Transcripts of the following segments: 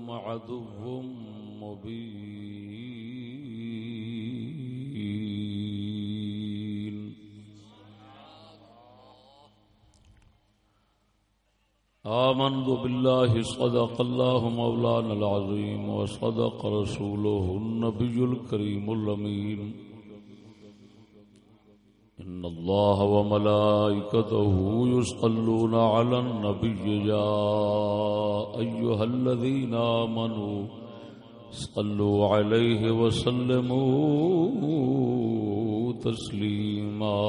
عدو مبين. آمنت بالله صدق الله مولانا العظيم وصدق رسوله النبي الكريم الأمين. إن الله وملائكته يصلون على النبي يا أيها الذين آمنوا صلوا عليه وسلموا تسليما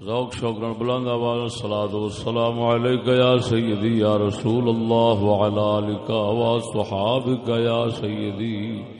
ذوق شوقرا بلند آواز الصلاة والسلام عليك يا سيدي يا رسول الله وعلى آلك وصحابك يا سيدي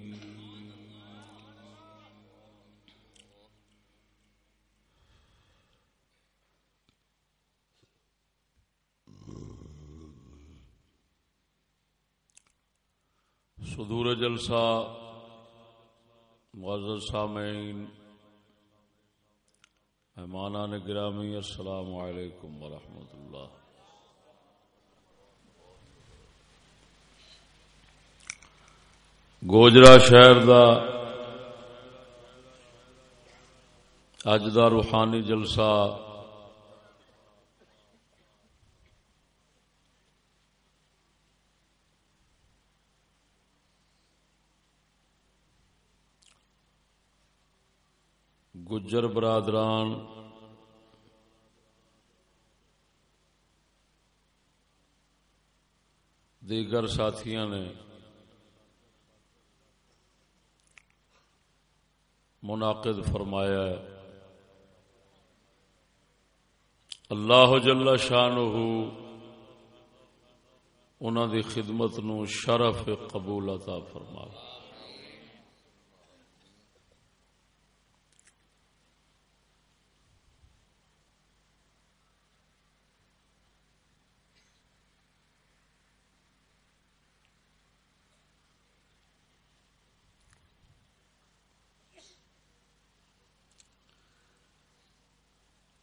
صدور جلسہ معزز سامعین، مہمانان گرامی، السلام علیکم ورحمۃ اللہ۔ گوجرا شہر دا اج دا روحانی جلسہ گجر برادران، دیگر ساتھیاں نے منعقد فرمایا ہے، اللہ جل شان انہوں دی خدمت نو شرف قبول عطا فرمایا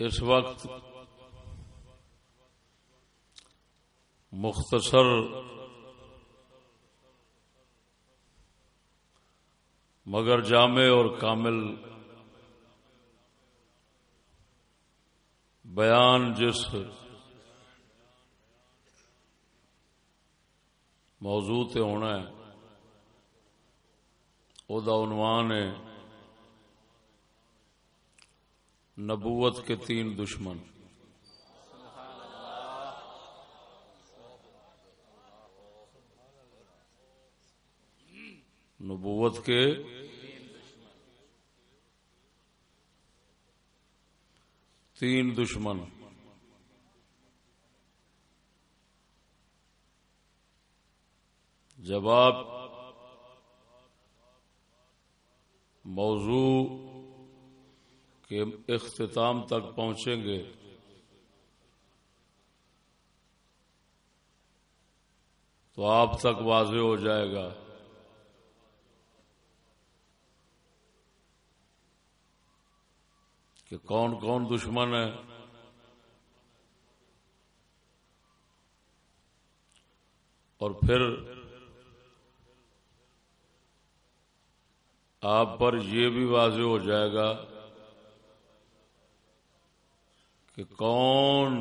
اس وقت مختصر مگر جامع اور کامل بیان جس موضوع تے ہونا ہے عنوان ہے نبوت کے تین دشمن۔ نبوت کے تین دشمن۔ جب آپ موضوع کہ اختتام تک پہنچیں گے۔ تو آپ تک واضح ہو جائے گا۔ کہ کون کون دشمن ہے۔ اور پھر آپ پر یہ بھی واضح ہو جائے گا کہ کون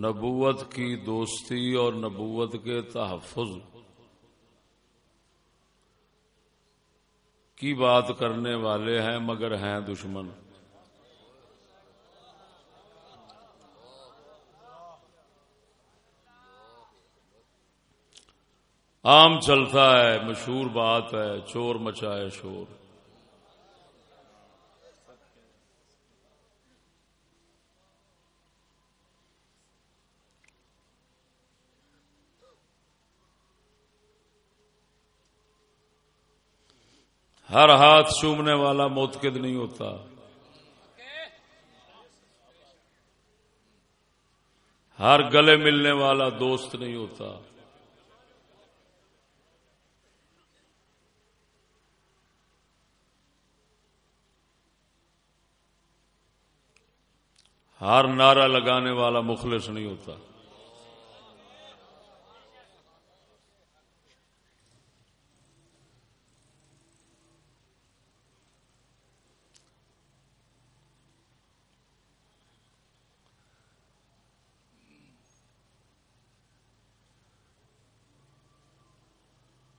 نبوت کی دوستی اور نبوت کے تحفظ کی بات کرنے والے ہیں مگر ہیں دشمن۔ عام چلتا ہے، مشہور بات ہے، چور مچائے شور۔ ہر ہاتھ چومنے والا موتقد نہیں ہوتا۔ ہر گلے ملنے والا دوست نہیں ہوتا۔ ہر نعرہ لگانے والا مخلص نہیں ہوتا۔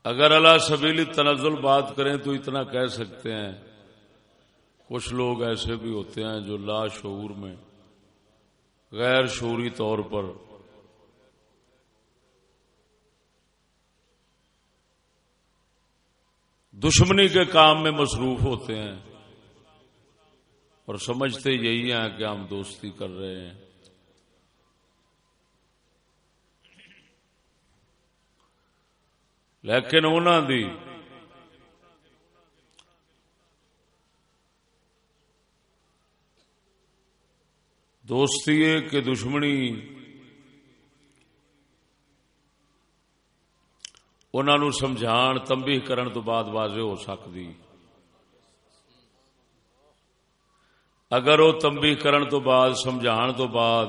اگر اللہ سبیلی تنزل بات کریں تو اتنا کہہ سکتے ہیں۔ کچھ لوگ ایسے بھی ہوتے ہیں جو لا شعور میں، غیر شعوری طور پر۔ دشمنی کے کام میں مصروف ہوتے ہیں اور سمجھتے یہی ہیں کہ ہم دوستی کر رہے ہیں۔ لیکن انہوں دی دوستی ہے کہ دشمنی انہوں سمجھان تمبی کرن تو بعد واضح ہو سکتی اگر وہ تمبی کرن تو بعد، سمجھان تو بعد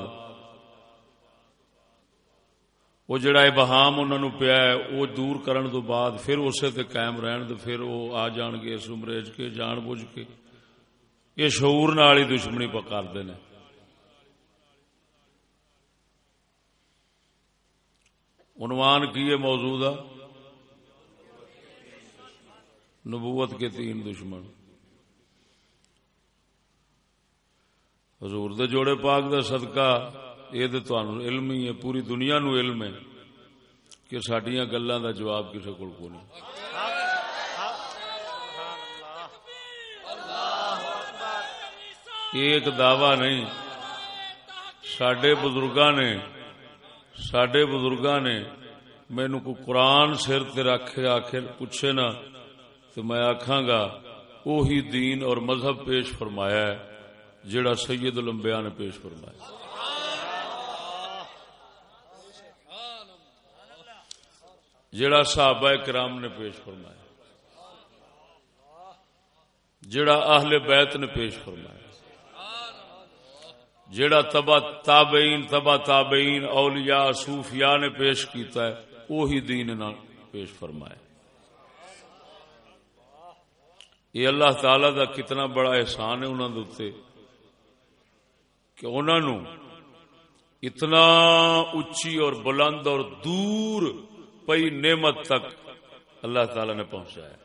وہ جڑا بہام انہوں پیا ہے، وہ دور کرن تو بعد پھر اسے تے قائم رہن تو پھر وہ آ جان گے سمریج کے، جان بوجھ کے۔ یہ شعور نال ہی دشمنی پکارتے ہیں عنوان کی ہے موجودہ نبوت کے تین دشمن۔ حضور دے جوڑے پاک دا صدقہ یہ تو علم ہی ہے پوری دنیا نو علم ہے کہ سڈیا گلوں دا جواب کسی کو نہیں ایک دعوی نہیں سڈے بزرگاں نے سڈے بزرگاں نے مینو کو قرآن سر رکھ آخر پوچھے نا تو میں آخا گا وہی دین اور مذہب پیش فرمایا ہے جڑا سید لمبیا نے پیش فرمایا جڑا صحابہ کرام نے پیش فرمایا جڑا اہل بیت نے پیش فرمایا جڑا تبا تابعین تبا تابعین، اولیاء، صوفیاء نے پیش کیتا ہے وہی دین نہ پیش فرمایا۔ یہ اللہ تعالی دا کتنا بڑا احسان ہے انہوں نے کہ انہوں اتنا اچھی اور بلند اور دور پئی نعمت تک اللہ تعالی نے پہنچایا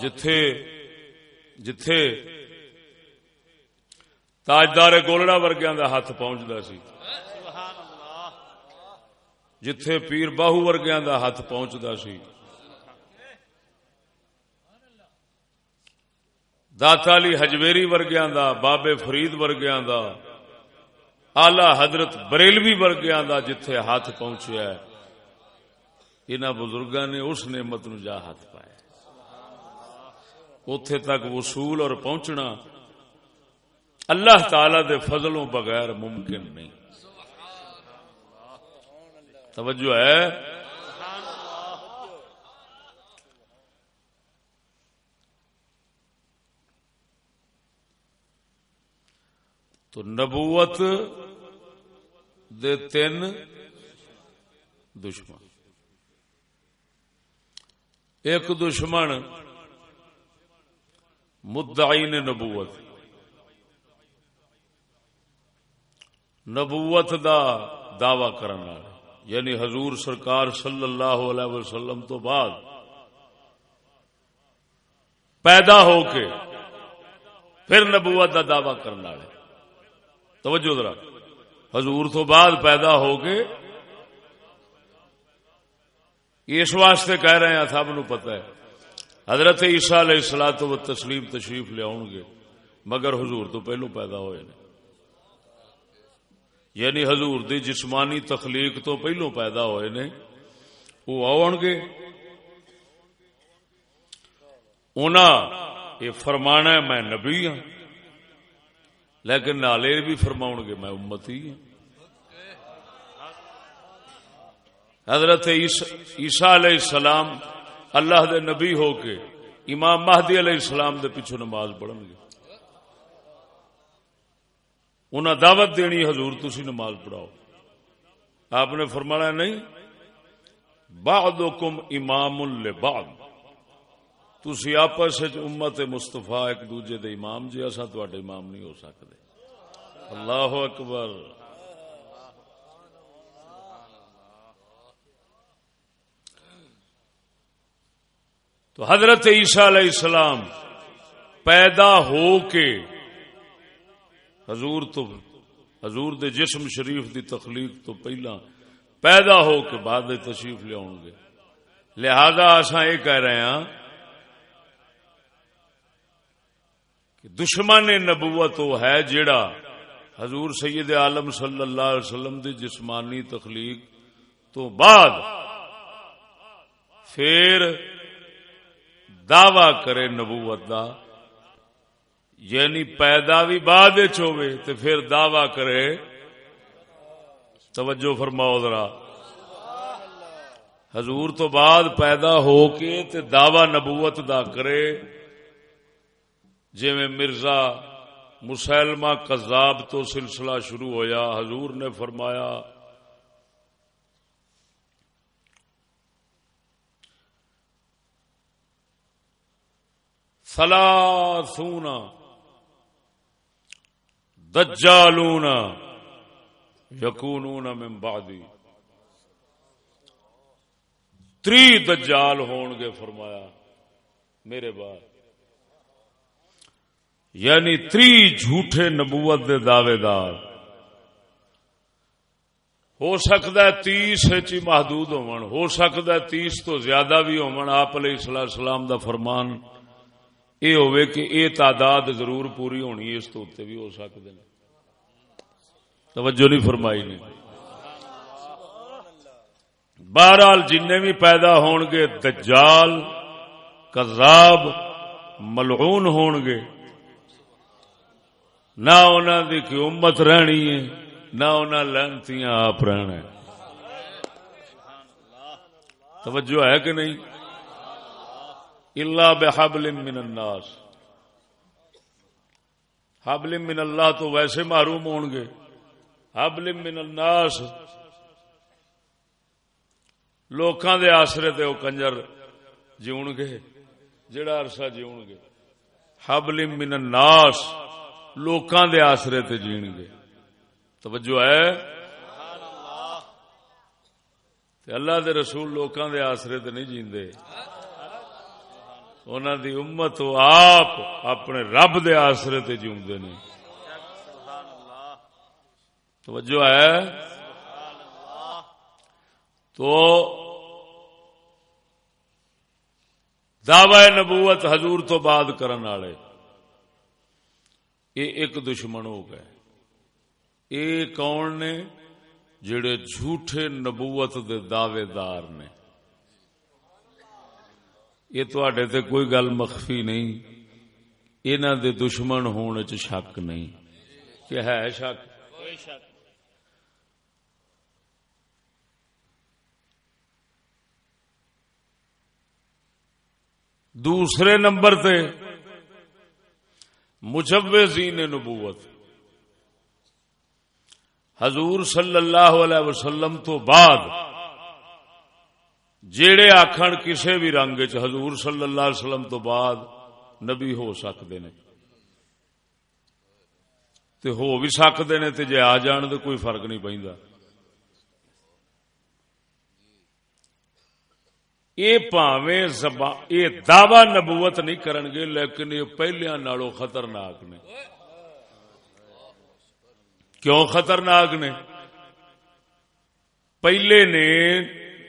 جتھے جتھے تاجدار گولڑا ورگیا کا ہاتھ پہنچتا سی، جتھے پیر باہو ورگیا کا ہاتھ پہنچتا سی۔ داتا علی ہجویری ورگیا دا، بابے فرید ورگیا دا آلہ حضرت بریلوی ورگیا دا جتھے ہاتھ پہنچیا ہے۔ ان بزرگوں نے اس نعمت نو جا ہاتھ پایا اتے تک وصول اور پہنچنا اللہ تعالی دے فضلوں بغیر ممکن نہیں توجہ ہے تو نبوت دے تین دشمن ایک دشمن مدعین نبوت۔ نبوت دا دعوی کرنا یعنی حضور سرکار صلی اللہ علیہ وسلم تو بعد پیدا ہو کے پھر نبوت دا دعوی کرنا توجہ ذرا۔ حضور تو بعد پیدا ہو کے اس واسطے کہہ رہے ہیں، سب نو پتا ہے۔ حضرت عیسیٰ علیہ السلام تو تسلیم تشریف لیا گے، مگر حضور تو پہلو پیدا ہوئے نے۔ یعنی حضور دی جسمانی تخلیق تو پہلو پیدا ہوئے نے، وہ آن گے۔ انہاں یہ فرمانا ہے، میں نبی ہوں لیکن نالے بھی فرماؤ گے، میں امتی ہوں حضرت عیسیٰ علیہ السلام اللہ دے نبی ہو کے امام مہدی علیہ السلام دے پیچھو نماز پڑھن گے انہیں دعوت دینی حضور تسی نماز پڑھاؤ۔ آپ نے فرمایا نہیں؟ بعضکم امام لبعض۔ تسی آپس امت مستفا ایک دوجے دے امام جی اصا تے امام نہیں ہو سکتے اللہ اکبر۔ تو حضرت عیسیٰ علیہ السلام پیدا ہو کے حضور تو حضور دے جسم شریف دی تخلیق تو پہلا پیدا ہو کے بعد تشریف لیا گے۔ لہذا اصا یہ کہہ رہے ہیں کہ دشمن نبوت وہ ہے جیڑا حضور سید عالم صلی اللہ علیہ وسلم دی جسمانی تخلیق تو بعد پھر دعوی کرے نبوت دا یعنی پیدا بھی بعد تو پھر دعوی کرے۔ توجہ فرماؤ ذرا۔ حضور تو بعد پیدا ہو کے تے دعوی نبوت دا کرے۔ جی میں مرزا مسلمہ کذاب تو سلسلہ شروع ہویا، حضور نے فرمایا سلاسون دجالون یقون من بعدی تری دجال ہون گے فرمایا، میرے بعد یعنی تری جھوٹے نبوت دے دعوے دار ہو سکتا ہے تیس چی محدود ہو سکتا ہے تیس تو زیادہ بھی آپ علیہ السلام دا فرمان یہ ہوئے کہ یہ تعداد ضرور پوری ہونی اس تو بھی ہو سکتے ہیں توجہ نہیں فرمائی نہیں بہرحال جن بھی پیدا ہون گے دجال کذاب ملعون ہون گے نہ انہوں دی کی امت رہنی ہے نہ انہوں لہنتیاں آپ رہنا ہے توجہ ہے کہ نہیں اللہ بحبل من الناس۔ حبل من اللہ تو ویسے معروم ہون گے۔ حبل من الناس۔ لوکاں دے آسرے تے او کنجر جیون گے، جڑا عرصہ جیون گے۔ حبل من الناس۔ لوکاں دے آسرے تے جین گے۔ توجہ ہے؟ اللہ دے رسول لوکاں دے آسرے تے نہیں جیندے۔ انہوں دی امت آپ اپنے رب دے آسرے تے جیوندے نے توجہ ہے تو دعوی نبوت حضور تو بعد کرن والے یہ ایک دشمن ہو گئے یہ کون نے جڑے جھوٹے نبوت دے دعوے دار نے یہ تے کوئی گل مخفی نہیں انہوں دے دشمن ہونے چ شک نہیں۔ کہ ہے شک؟ دوسرے نمبر تے مجوزین نبوت۔ حضور صلی اللہ علیہ وسلم تو بعد جیڑے آخر کسی بھی رنگ چ حضور صلی اللہ علیہ وسلم تو بعد نبی ہو سکتے نے۔ تے ہو بھی سکتے نے تے جے آ جان تو کوئی فرق نہیں پہنتا یہ پاویں زبان یہ دعوی نبوت نہیں کرن گے، لیکن یہ پہلے نالوں خطرناک نے۔ کیوں خطرناک نے؟ پہلے نے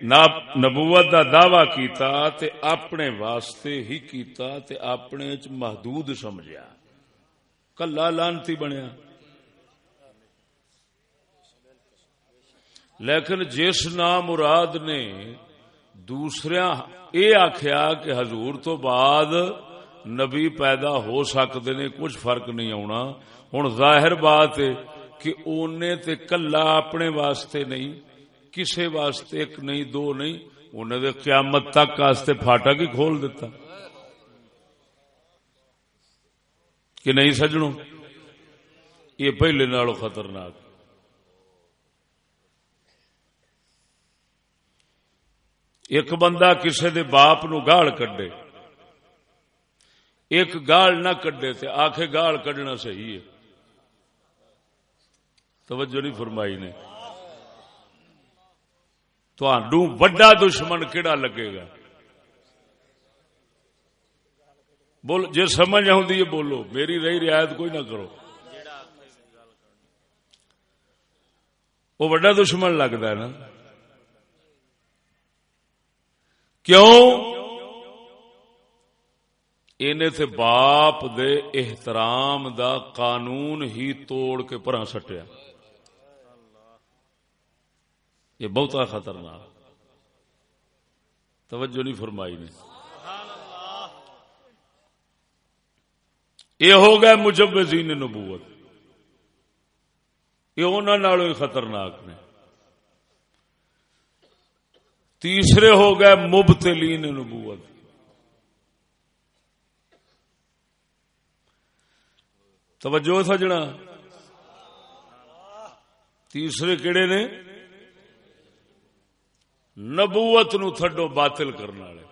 نبوت دا دعوی کیتا تے اپنے واسطے ہی کیتا تے اپنے چ محدود سمجھیا۔ کلا لانتی بنیا۔ لیکن جس نام مراد نے دوسرا یہ آخیا کہ حضور تو بعد نبی پیدا ہو سکتے نے، کچھ فرق نہیں آنا ہوں ظاہر بات ہے کہ اونے تے کلا اپنے واسطے نہیں کسے واسطے ایک نہیں، دو نہیں انہیں دے قیامت تک واسطے فاٹا کی کھول دیتا۔ کہ نہیں سجنوں؟ یہ پہلے نالوں خطرناک۔ ایک بندہ کسے دے باپ نو گال کڈے، ایک گال نہ کڈے تے آخے گال کڈنا صحیح ہے۔ توجہ نہیں فرمائی نے۔ تو وڈا دشمن کیڑا لگے گا؟ بول جی سمجھ آئی بولو، میری رہی رعایت کوئی نہ کرو۔ وہ وڈا دشمن لگتا ہے نا۔ کیوں؟ تے باپ دے احترام دا قانون ہی توڑ کے پرا سٹیا۔ یہ بہت خطرناک۔ توجہ نہیں فرمائی نے۔ یہ ہو گیا مجوزین نبوت۔ یہ انہوں ہی خطرناک نے۔ تیسرے ہو گئے مبتلین نبوت۔ توجہ سجنا۔ تیسرے کہڑے نے؟ نبوت نو تھڈو باطل کرنے والے۔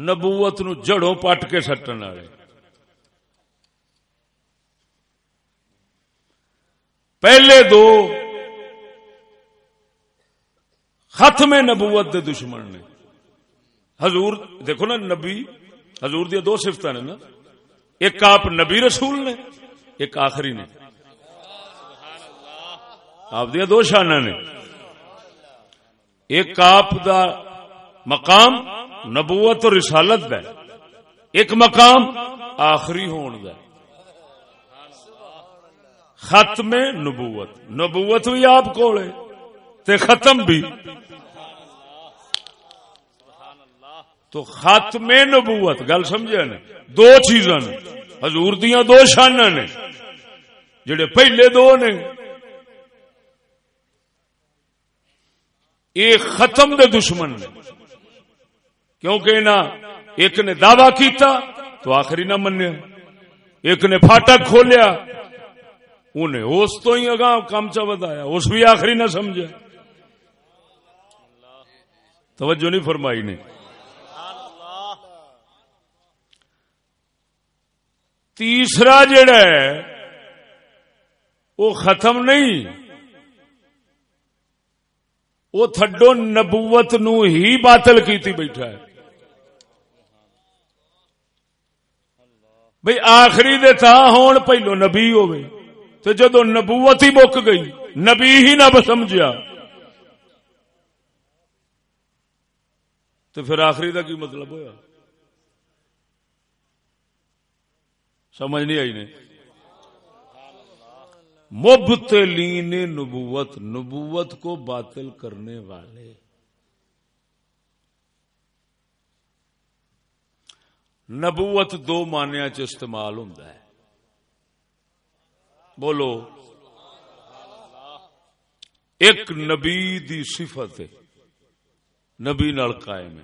نبوت نو جڑوں پٹ کے سٹن والے۔ پہلے دو ختم نبوت دے دشمن نے۔ حضور، دیکھو نا نبی، حضور دیا دو سفت نے نا۔ ایک آپ نبی رسول نے، ایک آخری نے۔ آپ دیا دو شانہ نے۔ ایک آپ دا مقام نبوت اور رسالت دا ایک مقام آخری ہون دا ختم نبوت۔ نبوت بھی آپ کو ختم بھی۔ تو ختم نبوت، گل سمجھا نے؟ دو چیزاں حضور دیا دو شانہ نے۔ جڑے پہلے دو نے۔ یہ ختم دے دشمن۔ نے کیونکہ نہ ایک نے دعوی کیتا تو آخری نہ منیا۔ ایک نے فاٹک کھولیا۔ انہیں اس تو ہی اگاں کام چا بتایا اس بھی آخری نہ سمجھا توجہ نہیں فرمائی نے۔ تیسرا جڑا ہے، وہ ختم نہیں۔ وہ تھڈو نبوت نو ہی باطل کیتی بیٹھا ہے۔ بھئی آخری دے تھا ہون پہلو نبی ہوئے تو جدو نبوت ہی بک گئی، نبی ہی نہ سمجھا تو پھر آخری کا کی مطلب ہوا سمجھ نہیں آئی نہیں مبتلین نبوت نبوت کو باطل کرنے والے۔ نبوت دو مانیا چ استعمال ہوں بولو۔ ایک نبی دی صفت ہے۔ نبی نال قائم ہے۔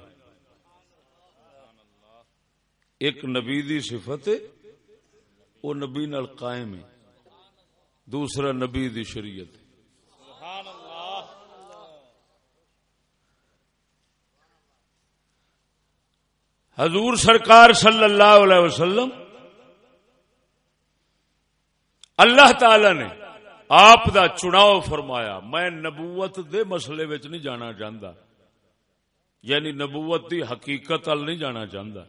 ایک نبی دی صفت وہ نبی نال قائم ہے۔ دوسرا نبی دی شریعت حضور سرکار صلی اللہ علیہ وسلم اللہ تعالی نے آپ دا چناؤ فرمایا، میں نبوت دے مسئلے نہیں جانا چاہتا یعنی نبوت دی حقیقت ال نہیں جانا چاہتا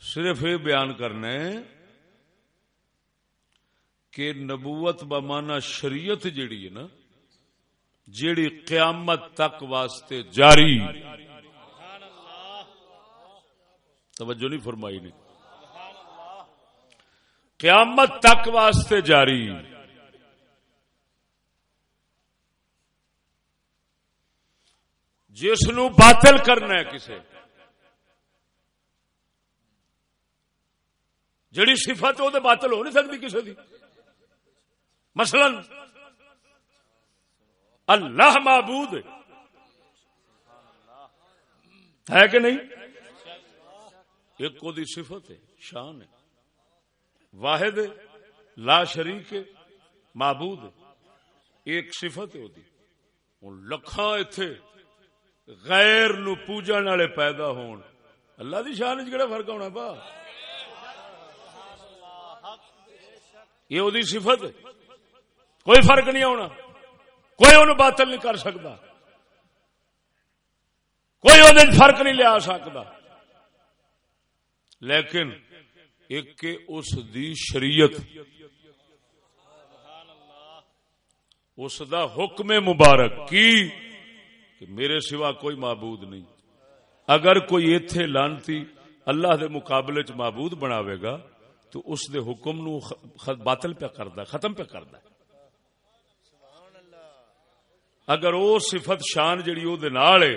صرف یہ بیان کرنا ہے کہ نبوت بمانا شریعت جیڑی ہے نا، جیڑی قیامت تک واسطے جاری۔ توجہ نہیں فرمائی نے۔ قیامت تک واسطے جاری۔ جس نو باطل کرنا ہے کسے۔ جڑی صفت وہ باطل ہو نہیں سکتی کسی کی مثلا، اللہ معبود ہے۔ کہ نہیں؟ ایک کو دی صفت ہے، شان ہے۔ واحد لا شریک معبود ایک صفت ہے لکھاں اتے غیر نو پوجن والے پیدا ہون۔ اللہ دی شان چ فرق ہونا پا یہ وہ صفت کوئی فرق نہیں آنا کوئی ان باطل نہیں کر سکتا۔ کوئی وہ فرق نہیں لیا سکتا۔ لیکن ایک اس دی شریعت، اس دا حکم مبارک کی کہ میرے سوا کوئی معبود نہیں۔ اگر کوئی ایتھے لانتی اللہ دے مقابلے چ معبود بناوے گا تو اس دے حکم نو باطل پہ کردا ختم پہ کردا اگر او صفت شان جڑی او دے نال ہے،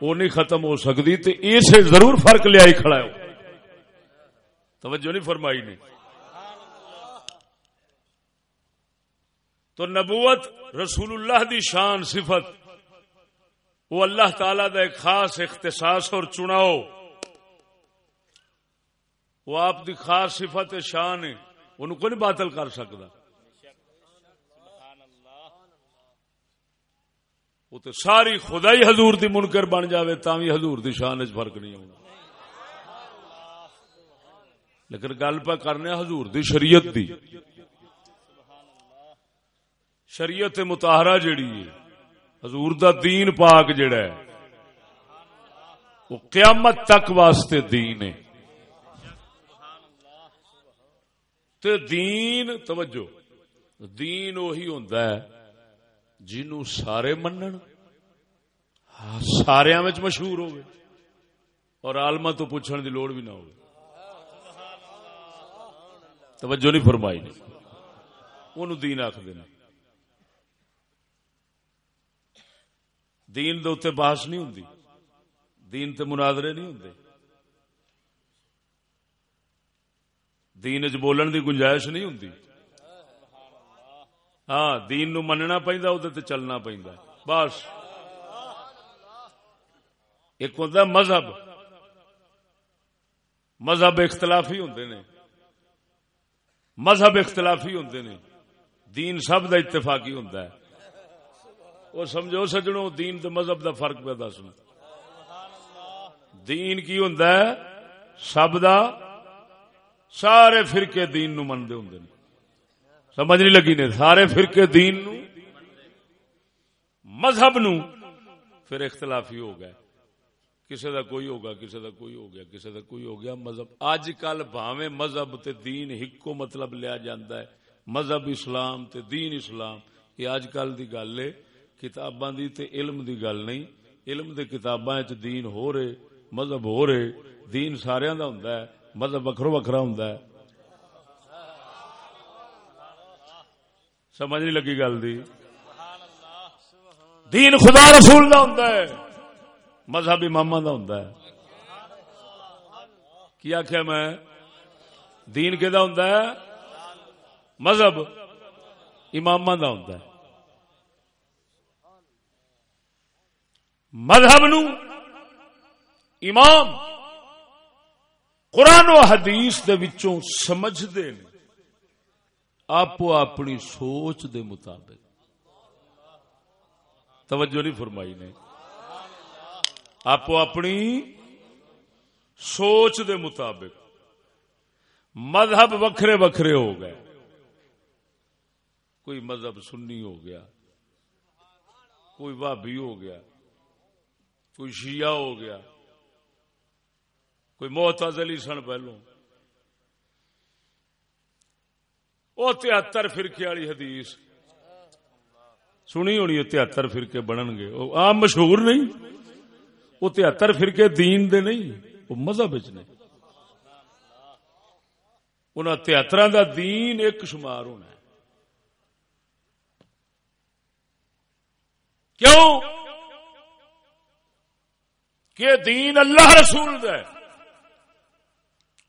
او نہیں ختم ہو سکتی تے اسے ضرور فرق لے آئی کھڑا ہے۔ توجہ نہیں فرمائی نہیں تو نبوت رسول اللہ دی شان صفت وہ اللہ تعالی دا ایک خاص اختصاص اور چناؤ۔ وہ آپ دی خاص صفت شان ہے ان کو نہیں باطل کر سکتا۔ وہ تو ساری خدائی حضور دی منکر بن جاوے بھی حضور دی شان چ فرق نہیں ہونا۔ لیکن گل پہ کرنے حضور دی شریعت دی۔ شریعت متحرہ جیڑی ہے، حضور دا دین پاک جڑا ہے، وہ قیامت تک واسطے دین ہے۔ تے دین، توجہ، دین وہی ہوندا ہے جنوں سارے منن سارے مشہور ہوگی اور آلما تو پوچھنے دی لوڑ بھی نہ ہوگی توجہ نہیں فرمائی۔ نہیں انہوں دین آخ دینا۔ دین دے اتنے بحث نہیں ہوں دین تے مناظرے نہیں ہوں دین چ بولن دی گنجائش نہیں ہوں ہاں دین نو مننا پہنتا ادھر چلنا پہنتا بس۔ ایک ہوتا مذہب۔ مذہب اختلافی ہوں نے۔ مذہب اختلافی ہوں نے۔ دین سب دا اتفاقی ہوں وہ سمجھو، سجنو، دین تو مذہب دا فرق پہ دسنا دین کی ہوں سب دا۔ سارے فرقے دین نو منتے ہوں سمجھ نہیں لگی نے، سارے فرقے دین نو، مذہب نو، پھر اختلافی ہو گئے۔ کسی دا کوئی ہوگا کسی دا کوئی ہو گیا کسی دا کوئی ہو گیا، مذہب۔ اج کل بھاویں مذہب تے دین ہکو مطلب لیا جاندا ہے۔ مذہب اسلام تے دین اسلام۔ یہ اج کل دی گل ہے، کتاباں دی تے علم دی گل نہیں۔ علم دے کتاباں وچ دین ہو رہے، مذہب ہو رہے۔ دین سارے دا ہوندا ہے، مذہب وکھرو وکھرا ہوندا ہے۔ سمجھ نہیں لگی گل دی۔ دین خدا رسول دا ہوندا ہے۔ مذہب امام دا ہوندا ہے۔ کی آخیا میں؟ دین کہ ہوندا ہے؟ مذہب امام دا ہوندا ہے۔ مذہب نو امام قرآن و حدیث دے وچوں سمجھ دے آپ اپنی سوچ دے مطابق۔ توجہ نہیں فرمائی نے۔ آپ اپنی سوچ دے مطابق۔ مذہب وکھرے وکھرے ہو گئے۔ کوئی مذہب سنی ہو گیا۔ کوئی بھابی ہو گیا۔ کوئی شیعہ ہو گیا۔ کوئی محتاز سن پہلو وہ تہتر فرقے والی حدیث۔ سنی ہونی تہتر فرقے بنن گے۔ آم مشہور نہیں۔ وہ تہتر فرقے دین دے نہیں۔ وہ مذہب نے ان تہتر دا دین ایک شمار ہونا ہے۔ کیوں؟ کہ دین اللہ رسول دا ہے۔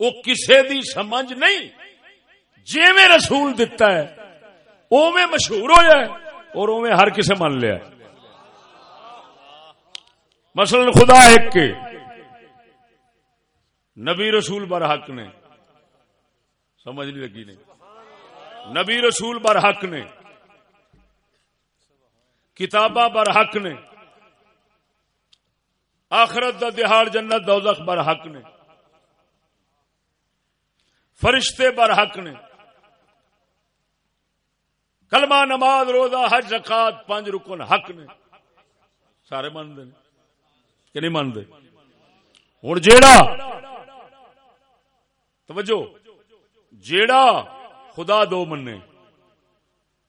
وہ کسے دی سمجھ نہیں۔ جی میں رسول دتا ہے او میں مشہور ہو جائے اور او میں ہر کسے من لیا مثلا خدا ایک کے، نبی رسول بر حق نے، سمجھ نہیں لگی نہیں۔ نبی رسول بر حق نے، کتاباں بر حق نے، آخرت دا دہاڑ جنت دوزخ بر حق نے، فرشتے بر حق نے۔ کلمہ نماز روزہ حج زکات پانچ رکن حق نے۔ سارے مانتے کہ نہیں مانتے؟ ہوں جیڑا۔ توجہ۔ جیڑا خدا دو مننے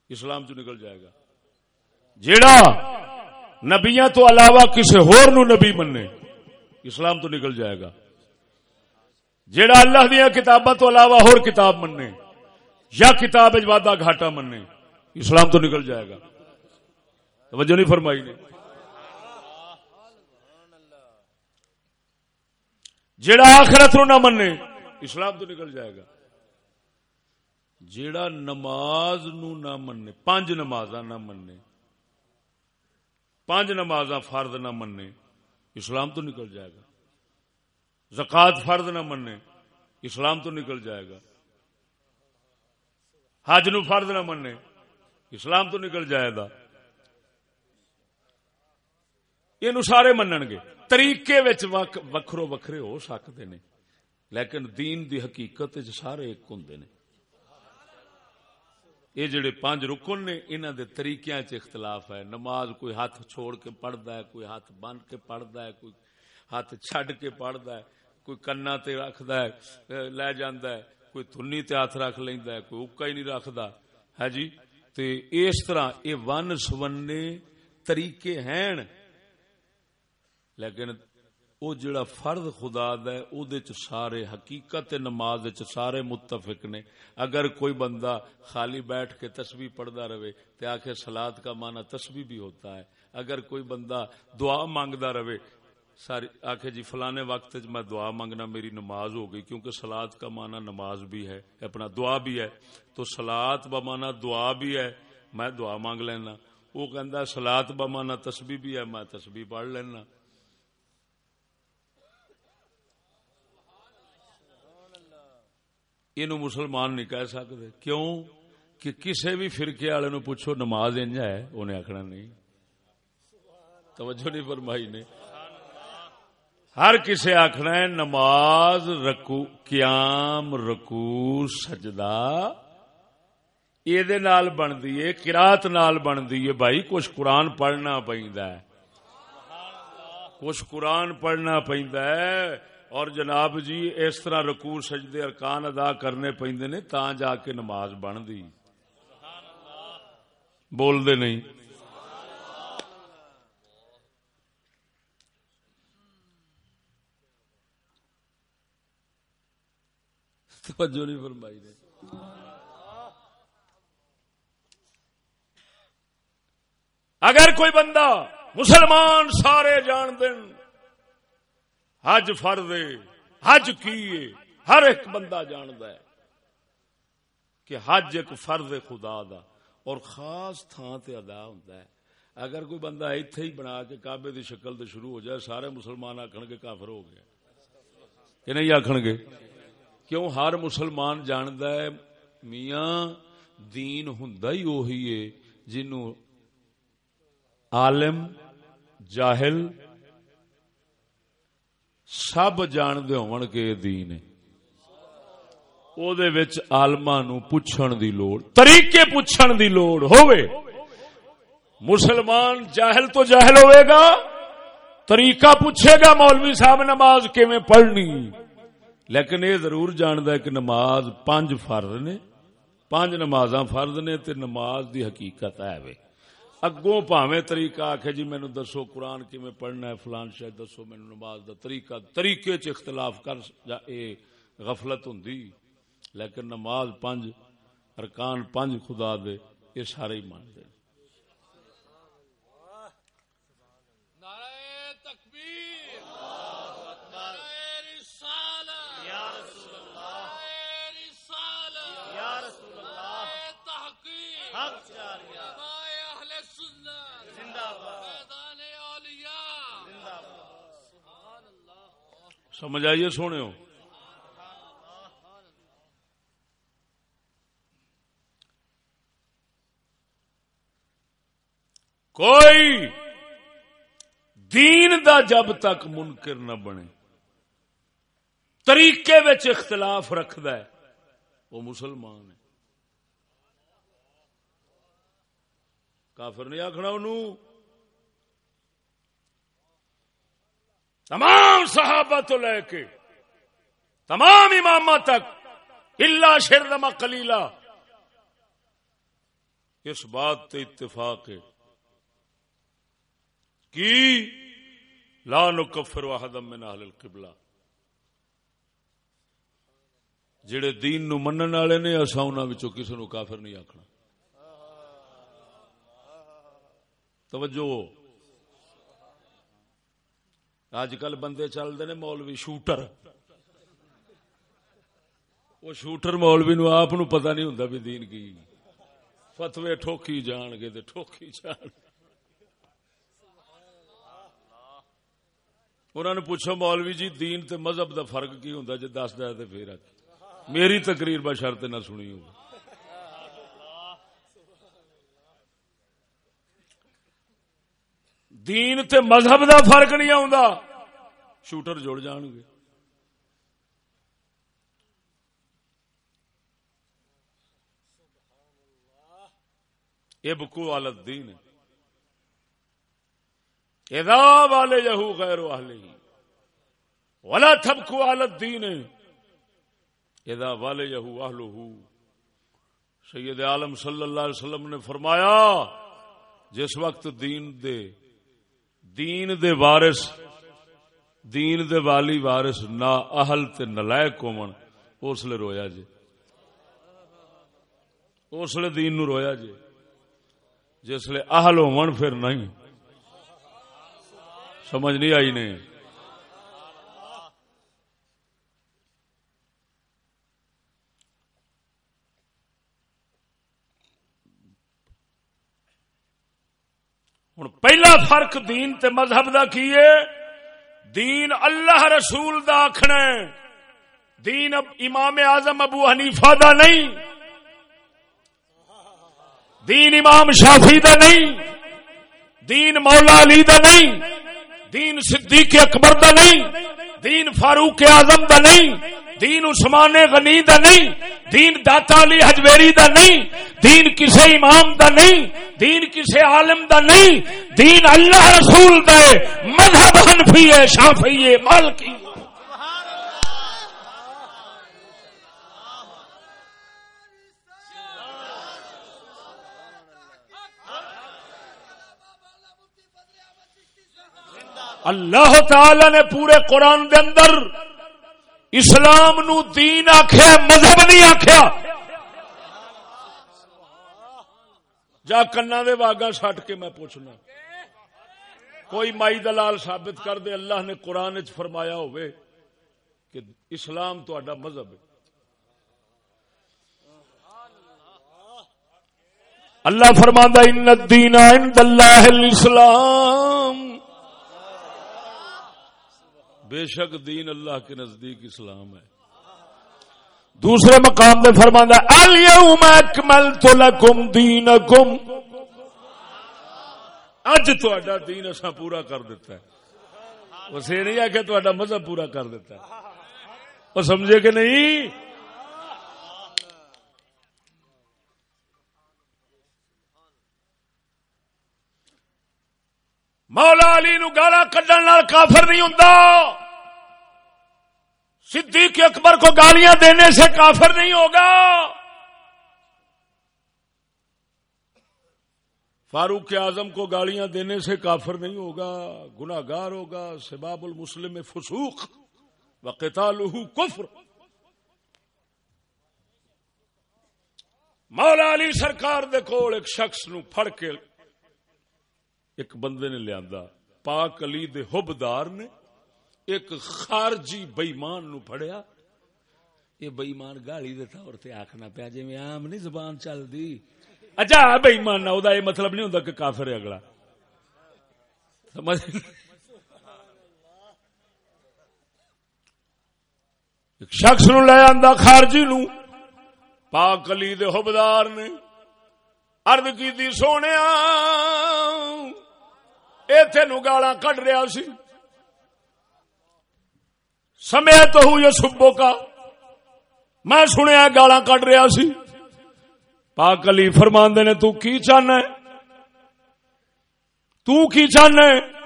اسلام چ نکل جائے گا۔ جیڑا نبیاں تو علاوہ کسی ہور نو نبی مننے اسلام تو نکل جائے گا۔ جیڑا اللہ دیا کتاباں تو علاوہ ہور کتاب مننے یا کتاب اجوادہ گھاٹا مننے اسلام تو نکل جائے گا۔ توجہ نہیں فرمائی نے۔ جیڑا آخرت نو نہ مننے اسلام تو نکل جائے گا۔ جیڑا نماز نو نہ مننے پانچ نماز نہ مننے پانچ نماز فرد نہ مننے اسلام تو نکل جائے گا۔ زکات فرد نہ مننے اسلام تو نکل جائے گا۔ حج نو فرد نہ مننے اسلام تو نکل جائے گا۔ یہ سارے منن گے۔ طریقے وکھرو وکھرے ہو سکتے نے۔ لیکن دین دی حقیقت سارے ایک ہوں نے۔ یہ جڑے پانچ رکن نے انہوں دے طریقے اختلاف ہے۔ نماز کوئی ہاتھ چھوڑ کے پڑھتا ہے، کوئی ہاتھ بن کے پڑھتا ہے، کوئی ہاتھ چھڈ کے پڑھتا ہے، کوئی کنا تے رکھدا ہے، لے جاندا ہے، کوئی تھنی تے ہاتھ رکھ لیندا ہے، کوئی اکا ہی نہیں رکھدا۔ ہے جی؟ تے اس طرح یہ ون سونے طریقے ہیں۔ لیکن او جڑا فرد خدا دا ہے، او دے چ سارے حقیقت نماز چ سارے متفق نے۔ اگر کوئی بندہ خالی بیٹھ کے تسبیح پڑھدا رہے تے آخر سلاد کا معنی تسبیح بھی ہوتا ہے۔ اگر کوئی بندہ دعا مانگدا رہے ساری آخر جی فلانے وقت میں دعا مانگنا میری نماز ہو گئی کیونکہ سلاد کا معنی نماز بھی ہے اپنا دعا بھی ہے۔ تو سلاد بمانا دعا بھی ہے، میں دعا مانگ لینا۔ وہ کہندا سلاد بمانا تسبیح بھی ہے، میں تسبیح پڑھ لینا۔ یہ مسلمان نہیں کہہ سکتے۔ کیوں؟ کہ کسی بھی فرقے والے نو پوچھو نماز انج ہے، انہیں آخنا نہیں۔ توجہ نہیں فرمائی نے۔ ہر کسے آخنا ہے نماز رکو، قیام، رکو، سجدہ۔ یہ بنتی ہے کراط نال بنتی ہے۔ بھائی، کچھ قرآن پڑھنا پہ کچھ قرآن پڑھنا پہ اور جناب جی اس طرح رکوع سجدے، ارکان ادا کرنے پیندے نے تا جا کے نماز بن دی بول دے نہیں۔ توجہ نہیں فرمائی نے۔ اگر کوئی بندہ مسلمان سارے جان دیں حج فرد حج کی ہر ایک بندہ جاند ہے کہ حج ایک فرد خدا دا اور خاص تھان تے ادا ہوتا ہے۔ اگر کوئی بندہ ایتھے ہی بنا کے کعبے دی شکل تے شروع ہو جائے، سارے مسلمان آخن گے کافر ہو گیا کہ نہیں آخن گے؟ کیوں ہر مسلمان جاند ہے میاں دین ہوں ہی وہی ہے جنوں عالم، جاہل سب جاندے ہون کے دین او دے وچ عالماں نو پوچھن دی لوڑ، طریقے پوچھن دی لوڑ ہووے۔ مسلمان جاہل تو جاہل ہوئے گا، طریقہ پوچھے گا مولوی صاحب نماز کیویں پڑھنی؟ لیکن یہ ضرور جاندا ہے کہ نماز پانچ فرض نے، پانچ نمازاں فرض نے تے نماز دی حقیقت ہے وے۔ اگوں پاویں طریقہ آخے جی مینو دسو قرآن کی میں پڑھنا ہے، فلان شاید دسو مینو نماز دا طریقہ، طریقے چ اختلاف کر جا، اے غفلت ہوں لیکن نماز پنج ارکان پنج خدا دے، یہ سارے ہی مان سمجھ آئیے سونے ہو؟ کوئی دین دا جب تک منکر نہ بنے، طریقے اختلاف رکھد ہے، وہ مسلمان ہے۔ کافر نہیں آخنا ان تمام صحابہ تو لے کے، تمام امام تک اللہ شردما کلیلہ اس بات تے اتفاق ہے کی لا نکفر واحدم من اہل القبلہ۔ جڑے دین نو منن والے نے اسا انہاں وچوں کسے نو کافر نہیں آکھنا۔ توجہ۔ اج کل بندے چلتے نے مولوی شوٹر۔ وہ شوٹر مولوی نو آپ نو پتہ نہیں ہوندا بھی دین کی۔ فتوی ٹھوکی جان گے تے ٹھوکی جان۔ انہوں نے پوچھو مولوی جی دین تے مذہب دا فرق کی ہوں جی دس دیا تو پھر۔ میری تقریر بشرط نہ سنی ہو دین تے مذہب دا فرق نہیں آتا شوٹر جڑ جان گے یہ بکو والت دین ہے۔ اذا والے یہو غیر والے ولا تھبکو عالت دین اذا والے یہو اہل سید عالم صلی اللہ علیہ وسلم نے فرمایا، جس وقت دین دے دین دے وارث، دین دے والی وارث نا اہل تے نلائق ہومن اس لیے رویا جی اس لیے دین نو رویا جی جس لیے اہل ہومن پھر نہیں۔ سمجھ نہیں آئی نہیں پہلا فرق دین تے مذہب دا کی ہے؟ دین اللہ رسول دا آخنا دین امام اعظم ابو حنیفہ دا نہیں۔ دین امام شافی دا نہیں۔ دین مولا علی دا نہیں۔ دین صدیق اکبر دا نہیں۔ دین فاروق اعظم دا نہیں۔ دین عثمان غنی دا نہیں، دین داتا علی حجویری دا نہیں، دین کسے امام دا نہیں، دین کسے عالم دا نہیں، دین اللہ رسول دا مذہب حنفی ہے، شافعی ہے، مالکی اللہ تعالی نے پورے قرآن دے اندر اسلام نو دین آخیا مذہب نہیں آخیا جا کنا دے واگا سٹ کے میں پوچھنا۔ کوئی مائی دلال ثابت کر دے، اللہ نے قرآن چ فرمایا ہوئے کہ اسلام تو مذہب ہے۔ اللہ فرماندہ ان الدین عند اللہ الاسلام۔ بے شک دین اللہ کے نزدیک اسلام ہے۔ دوسرے مقام میں فرمانا اليوم اکملت لکم دینکم اج تہاڈا دین اسا پورا کر دیتا ہے۔ اسے نہیں آ کہ تہاڈا مذہب پورا کر دیتا ہے۔ وہ سمجھے کہ نہیں؟ مولا علی نو گالا کڈن کافر نہیں ہوں صدیق اکبر کو گالیاں دینے سے کافر نہیں ہوگا۔ فاروق اعظم کو گالیاں دینے سے کافر نہیں ہوگا گناگار ہوگا، سباب المسلم فسوق و قتالہ کفر۔ مولا علی سرکار دے کول ایک شخص نو پھڑ کے ایک بندے نے لیا پاک علی دے حبدار نے ایک خارجی بئیمان نو پڑیا یہ بئیمان گالی دے طور تے آخنا پیا جی میں عام نہیں زبان چل دی اچھا بئیمان نہ یہ مطلب نہیں ہوتا کہ کافر ہے اگلا۔ سمجھ؟ ایک شخص نو لے آندا، خارجی نو۔ پاک علی دے حبدار نے ارد کی سونے ایتھے نو گالا کڈ رہا سی۔ سمے تو ہوں یہ سبو کا۔ میں سنیا گالا کڈ رہا سی۔ پاک علی فرماندے نے، تو کی چاہنا ہے؟ تو کی چاہنا ہے؟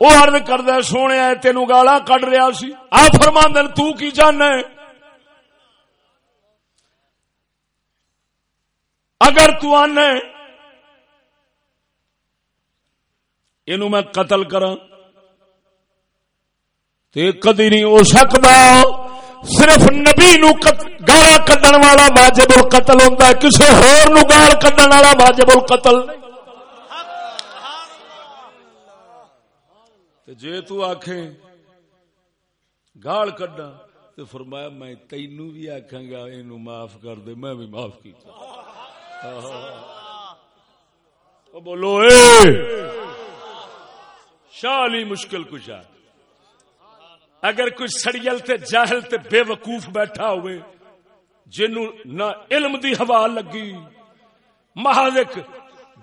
وہ ارد کرد سونے تینو گالا کڈ رہا سی۔ آ فرماند تو کی چاہنا ہے؟ اگر تو آنا یہ میں قتل کرا تو کدی نہیں ہو سکتا صرف نبی نو گالا کڈن والا واجب القتل ہوتا ہے کسی ہور نو گال کڈن والا واجب القتل نہیں۔ جے تو آکھیں، گال کڈا تو فرمایا، میں تینو بھی آکھاں گا، اینو معاف کر دے، میں بھی معاف کیتا۔ بولو، اے! شالی مشکل کشا۔ اگر کوئی سڑیل تے جاہل تے بے وقوف بیٹھا ہوئے جنو نہ علم دی ہوا لگی، محض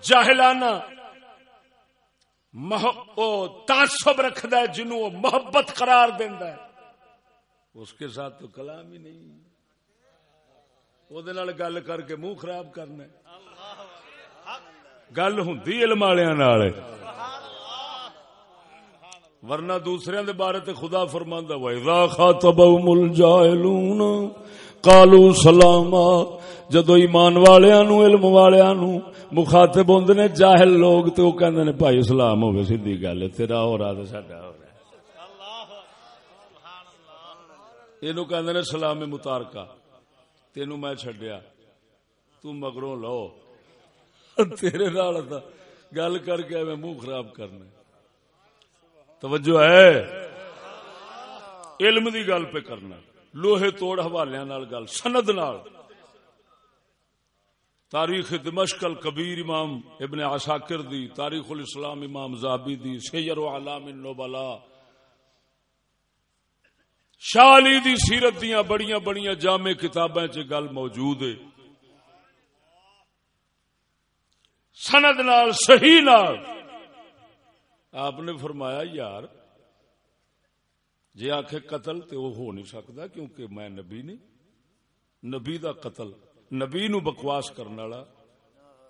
جاہلانہ مح... تعصب رکھد ہے، جنوں محبت قرار دینا ہے۔ اس کے ساتھ تو کلام ہی نہیں۔ وہ گل کر کے منہ خراب کرنا گل ہوں علم والے ورنہ دوسرے دے بارے تے خدا فرماندا وَإِذَا خَاطَبَهُمُ الْجَاهِلُونَ، قَالُوا سَلَامًا۔ جدو ایمان والیاں نو علم والیاں نو مخاطب ہوندے نے، جاہل لوگ تے او کہندے نے، بھائی اسلام ہوے سیدھی گل ہے، تیرا ہو رہا تے ساڈا ہو رہا اینو کہندے نے، سلام متارکہ تینو میں چھڈیا۔ تو مگروں لو۔ تیرے نال گل کر کے میں منہ خراب کرنا۔ توجہ ہے۔ علم دی گل پہ کرنا۔ لوہے توڑ حوالے گل، سند نال۔ تاریخ دمشق الکبیر امام ابن عساکر دی، تاریخ الاسلام امام زابی دی سیر و علام النوبلا شالی دی سیرت دیاں بڑیاں بڑیاں جامع کتابیں چ گل موجود ہے۔ سند نال، صحیح نال۔ آپ نے فرمایا، یار جی آخ قتل تو وہ ہو نہیں سکتا کیونکہ میں نبی نہیں. نبی دا قتل، نبی نو بکواس کرنے والا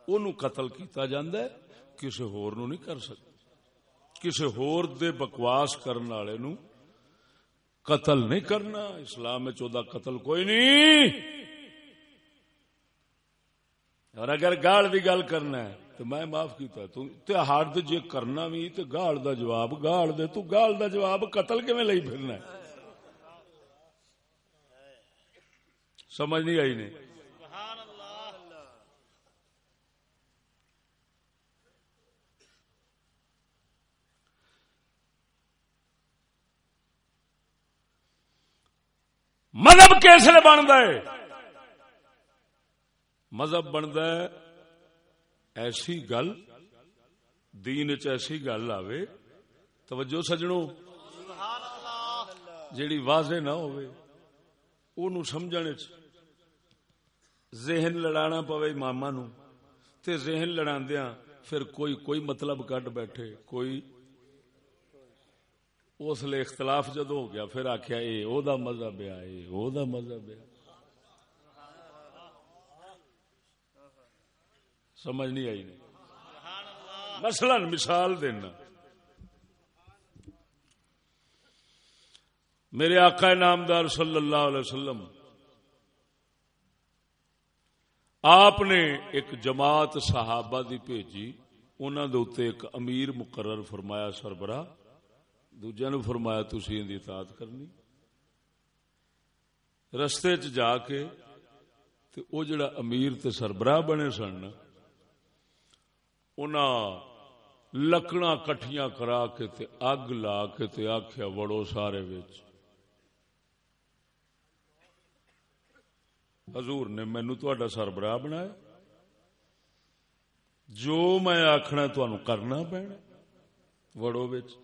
اونوں قتل کیتا جاندا ہے، کسے ہور نو نہیں کر سکتا۔ کسے ہور دے بکواس کرنے والے نو قتل نہیں کرنا، اسلام میں چودہ قتل کوئی نہیں۔ اور اگر گال دی گل کرنا ہے تو میں معاف کیتا تو تے ہارد جے کرنا بھی تو گال دا جواب، گال دے، تو گال دا جواب قتل کیویں لئی پھرنا ہے؟ سمجھ نہیں آئی نہیں مذہب کس لیے بنتا ہے؟ مذہب بنتا ہے ایسی گل دین چ ایسی گل آوے توجہ سجنو جیڑی واضح نہ ہو سمجھنے ذہن لڑانا پوے ماما نو تے ذہن لڑا پھر کوئی کوئی مطلب کٹ بیٹھے کوئی اس لیے اختلاف جدو ہو گیا پھر آخیا یہ مذہب ہے یہ مذہب ہے۔ سمجھ نہیں آئی نہیں۔ مثلا مثال دینا۔ میرے آقا نامدار صلی اللہ علیہ وسلم، آپ نے ایک جماعت صحابہ دی بھیجی انہوں نے ایک امیر مقرر فرمایا، سربراہ، دوجے نو فرمایا تھی ان کی اطاعت کرنی۔ رستے چ جا کے تے او جڑا امیر تے سربراہ بنے سن لکڑا کٹیاں کرا کے تے اگ لا کے تے آخیا وڑو سارے وچ۔ حضور نے مینو تا سربراہ بنایا۔ جو میں آخنا کرنا پینا وڑو بچ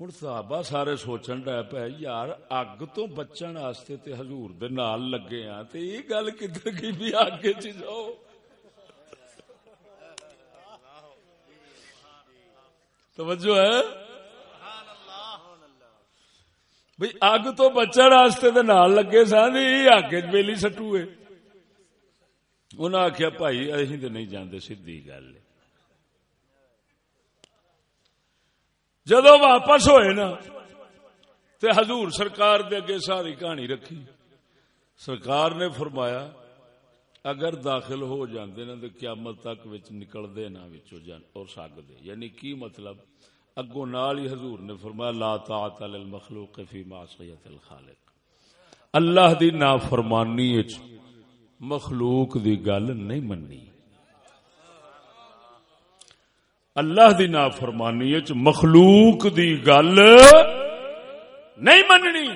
ہوں صحابہ سارے سوچن ڈے پہ یار اگ تو بچن واسطے تے حضور دے نال لگے ہاں تے یہ گل کدھر کی بھی اگ چ جاؤ۔ توجہ ہے؟ بھئی اگ تو بچن واسطے تے نال لگے سن یہ اگ ویلی سٹوئے انہاں آخیا بھائی اہی تے نہیں جاندے سیدھی گل جدو واپس ہوئے نا، تے حضور سرکار دے اگے ساری کہانی رکھی۔ سرکار نے فرمایا اگر داخل ہو جاندے نا تے قیامت تک وچ نکلدے نہ وچوں جان، اور ساگدے یعنی کی مطلب؟ اگوں نال ہی حضور نے فرمایا، لا طاعت للمخلوق فی معصیت الخالق۔ اللہ دی نافرمانی وچ مخلوق دی گل نہیں مننی۔ اللہ دی نافرمانی چ مخلوق دی گل نہیں مننی۔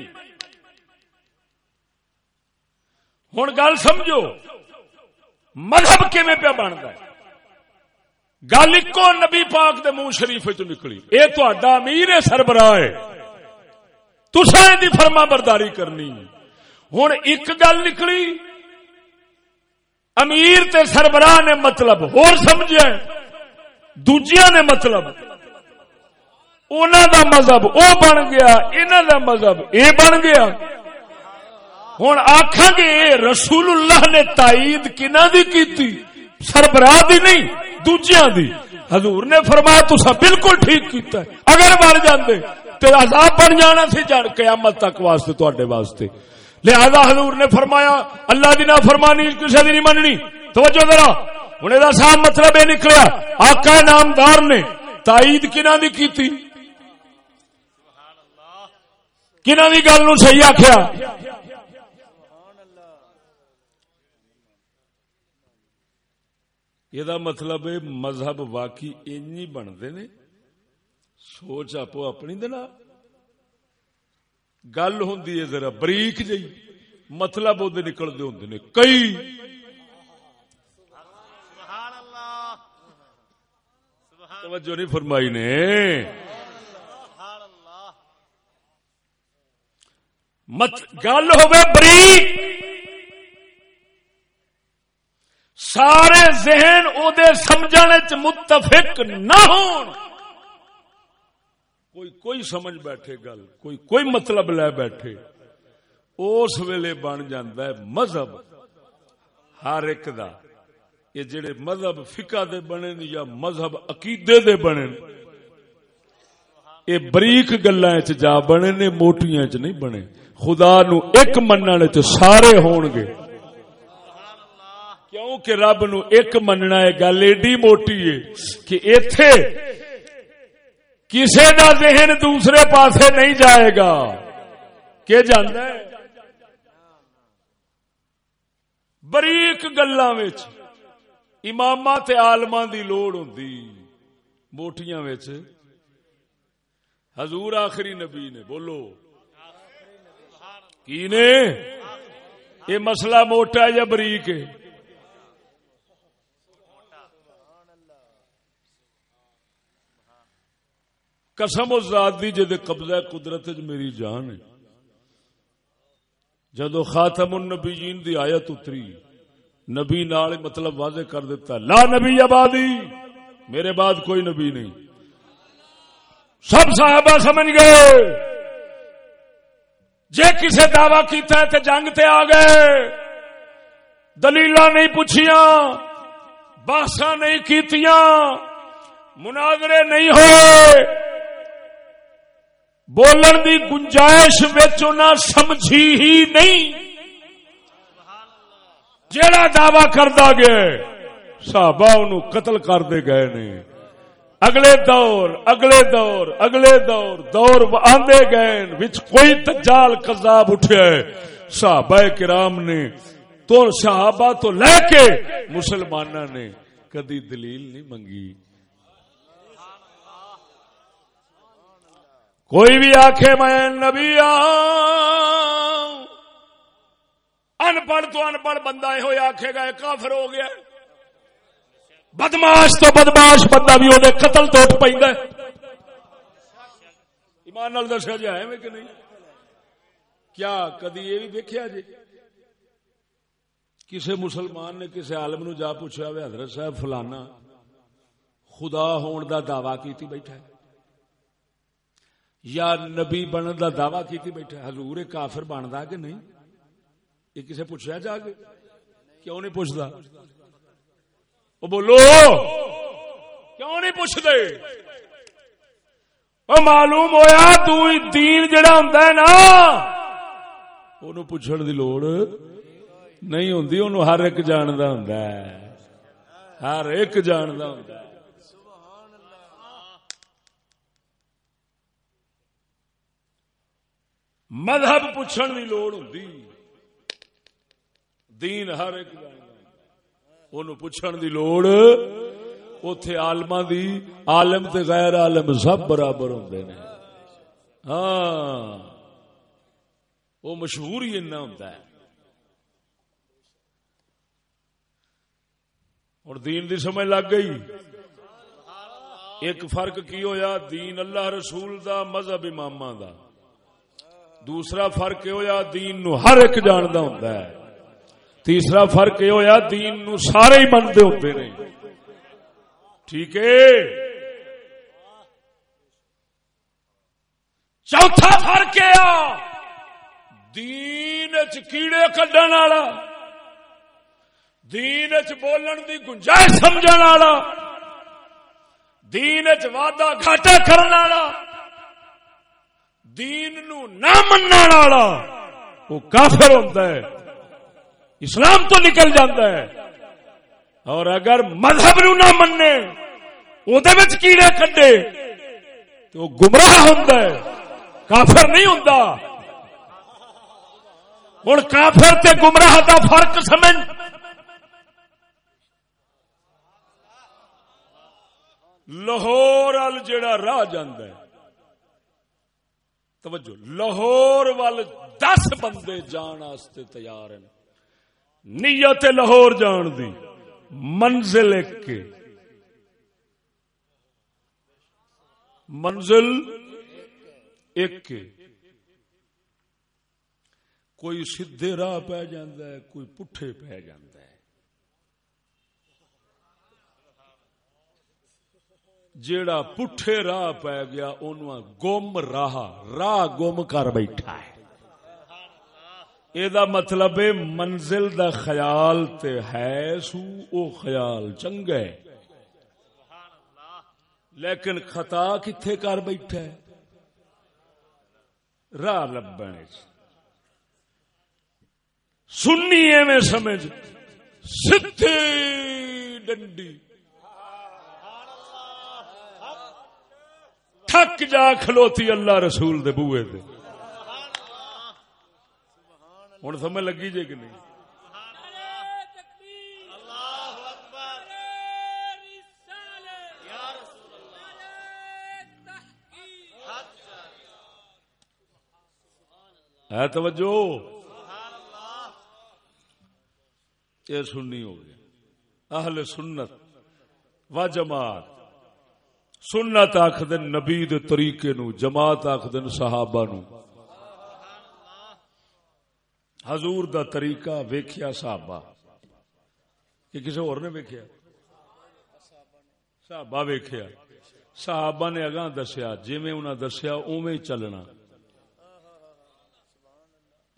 ہوں گل سمجھو۔ مذہب کیون پہ بنتا ہے؟ گل ایک نبی پاک دے منہ شریف چ نکلی۔ اے تو امیر ہے، سربراہ ہے۔ تسا دی فرما برداری کرنی۔ ہوں ایک گل نکلی۔ امیر تے سربراہ نے مطلب ہور سمجھا دوجیا نے مطلب۔ انہوں دا مذہب او بن گیا انہوں دا مذہب اے بن گیا۔ ہوں آخ گے رسول اللہ نے تائید کنا دی کیتی؟ سربراہ دی نہیں دوجیا دی۔ حضور نے فرمایا تسا بالکل ٹھیک کیتا ہے۔ اگر بن جاندے تو عذاب بن جانا سی جان قیامت تک واسطے تے واسطے۔ لہذا حضور نے فرمایا، اللہ دی نہ فرمانی کسی دی نہیں مننی۔ توجہ ذرا ہوں یہ صاحب مطلب یہ نکلیا۔ آقا نامدار نے تائید کنہ دی کی کنہ دی گل نو صحیح آخیا یہ مطلب مذہب واقعی این بنتے نے سوچ آپ اپنی دنا گل ہوں ذرا بریک جی مطلب وہ نکلتے ہوں کئی توجہ نہیں فرمائی نے مت گل بری سارے ذہن او دے سمجھنے چ متفق نہ ہون۔ کوئی کوئی سمجھ بیٹھے گل، کوئی کوئی مطلب لے بیٹھے۔ اس ویلے بن ہے مذہب۔ ہر ایک دا۔ یہ جڑے مذہب فقہ دے بنے یا مذہب عقیدے دے بنے یہ بریک گلا جا بنے نے، موٹیاں چ نہیں بنے۔ خدا نو ایک منن چ سارے ہون گے۔ کیونکہ رب نو ایک مننا ہے، گل ایڈی موٹی ہے کہ ایتھے کسے دا ذہن دوسرے پاسے نہیں جائے گا۔ کہ جانا ہے؟ بریک گلا امام آلما دی لوڑ ہوں موٹیاں حضور آخری نبی نے، بولو۔ کی نے؟ یہ مسئلہ موٹا یا بریک ہے؟ قسم و ذات دی جد قبضہ قدرت میری جان ہے۔ جدو خاتم النبیین دی آیت اتری، نبی نال مطلب واضح کر دیتا، لا نبی آبادی، میرے بعد کوئی نبی نہیں۔ سب صحابہ سمجھ گئے۔ جے کسے دعوی کیتا ہے تے جنگ تے آ گئے۔ دلیل نہیں پوچھیاں باسا نہیں کیتیاں، مناظرے نہیں ہوئے۔ بولن دی گنجائش سمجھی ہی نہیں۔ جیڑا دعوی کردا گیا صحابہ انہوں قتل کر دے گئے نے اگلے دور اگلے دور اگلے دور دور آندے گئے وچ کوئی تجال قذاب اٹھیا ہے صحابہ کرام نے تو صحابہ تو لے کے مسلمانہ نے کدی دلیل نہیں منگی۔ کوئی بھی آخے میں نبی ان پڑھ تو ان پڑھ بندہ یہ آخے گا کافر ہو گیا۔ بدماش تو بدماش، بندہ بھی وہ قتل تو اٹھ پہ ایمان نال دسیا جی، جائے میں کہ نہیں؟ کیا کدی یہ بھی دیکھا جی؟ کسی مسلمان نے کسی عالم نو جا پوچھا، وے حضرت صاحب، فلانا خدا ہون دا دعوی کیتی بیٹھا ہے؟ یا نبی بنن دا دعوی کیتی بیٹھا حضور کافر بندا کہ نہیں؟ یہ کسے پوچھا جا کے؟ کیوں نہیں پوچھتا وہ بولو، کیوں نہیں پوچھتے معلوم ہویا تو دین جڑا ہوں نا وہ پوچھنے کی لوڑ نہیں ہوں ہر ایک جاندا ہوں ہر ایک جاندا ہوں مذہب پوچھنے کی لوڑ ہوں دین ہر ایک جاندا پوچھنے کی لوڑ۔ اتے آلما دی، عالم تے غیر عالم سب برابر ہوں ہاں۔ وہ مشہور ہی ایسا ہوں اور دین دی سمجھ لگ گئی۔ ایک فرق کی ہویا؟ دین اللہ رسول دا، مذہب امام دا۔ دوسرا فرق یہ ہویا دین نو ہر ایک جاندا ہوندا ہے۔ تیسرا فرق یہ ہویا دین نو سارے ہی منتے ہوتے نے۔ ٹھیک ہے۔ چوتھا فرق کیا دین کیڑے کڈن والا، دین چ بولن دی گنجائش سمجھ والا، دین چ وعدہ گھاٹا کرنے والا۔ دین نو نہ من والا، وہ کافر ہوتا ہے، اسلام تو نکل جاتا ہے۔ اور اگر مذہب نو نہ مننے کیڑے کڈے تو گمراہ ہوں کافر نہیں ہوں ہوں کافر تے گمراہ دا فرق سمجھ۔ لاہور وال جڑا راہ جانا ہے توجہ، لاہور وال دس بندے جان آستے تیار ہیں۔ نیت لاہور جان دی، منزل ایک منزل ایک کوئی سیدے راہ پہ ہے، کوئی پٹھے پہ ہے۔ جیڑا پٹھے راہ پی گیا ان گم راہ راہ گم کر بیٹھا ہے۔ یہ مطلب منزل دا خیال تے ہے سو، او خیال چنگا ہے۔ لیکن خطا کتنے کر بیٹھا ہے؟ راہ لبنے سنی میں سمجھ۔ سی ڈنڈی۔ تھک جا کھلوتی اللہ رسول دے بوئے دے۔ ہوں سمجھ لگی جی کہ نہیں؟ ہے توجہ؟ یہ سننی ہو گیا۔ اہل سنت و جماعت سنت آخ دن نبی طریقے نو، جماعت آخ دن صحابہ نو۔ حضور دا طریقہ ویکھیا صحابہ۔ کہ کسی اور نے ویکھیا؟ صحابہ ویکھیا۔ صحابہ نے اگاں دسیا جی انہاں دسیا، اوویں چلنا۔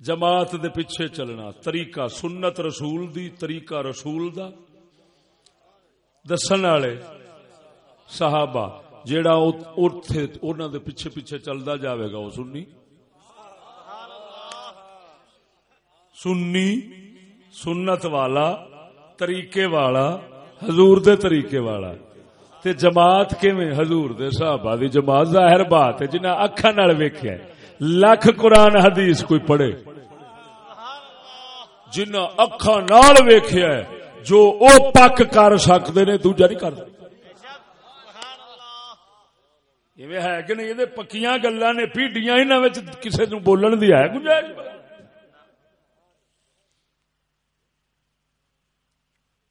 جماعت دے پیچھے چلنا۔ طریقہ سنت رسول دی، طریقہ رسول دا۔ دسن والے صحابہ، جیڑا انہوں دے پیچھے پیچھے چلتا جاوے گا، وہ سنی؟ سنی؟ سنت والا، طریقے والا، حضور دے طریقے والا۔ تے جماعت کیویں؟ حضور دے صحابہ دی جماعت، ظاہر بات ہے جنہیں اکھا نال ویکھیا لکھ قرآن حدیث کوئی پڑھے۔ جنہ اکھا نال ویخیا جو او پک کر سکتے نے، دوجا نہیں کر ہے کہ نہیں؟ یہ پکیاں گلا نے پیڈیاں انہوں کسی نو بولن دی ہے۔ گنجائش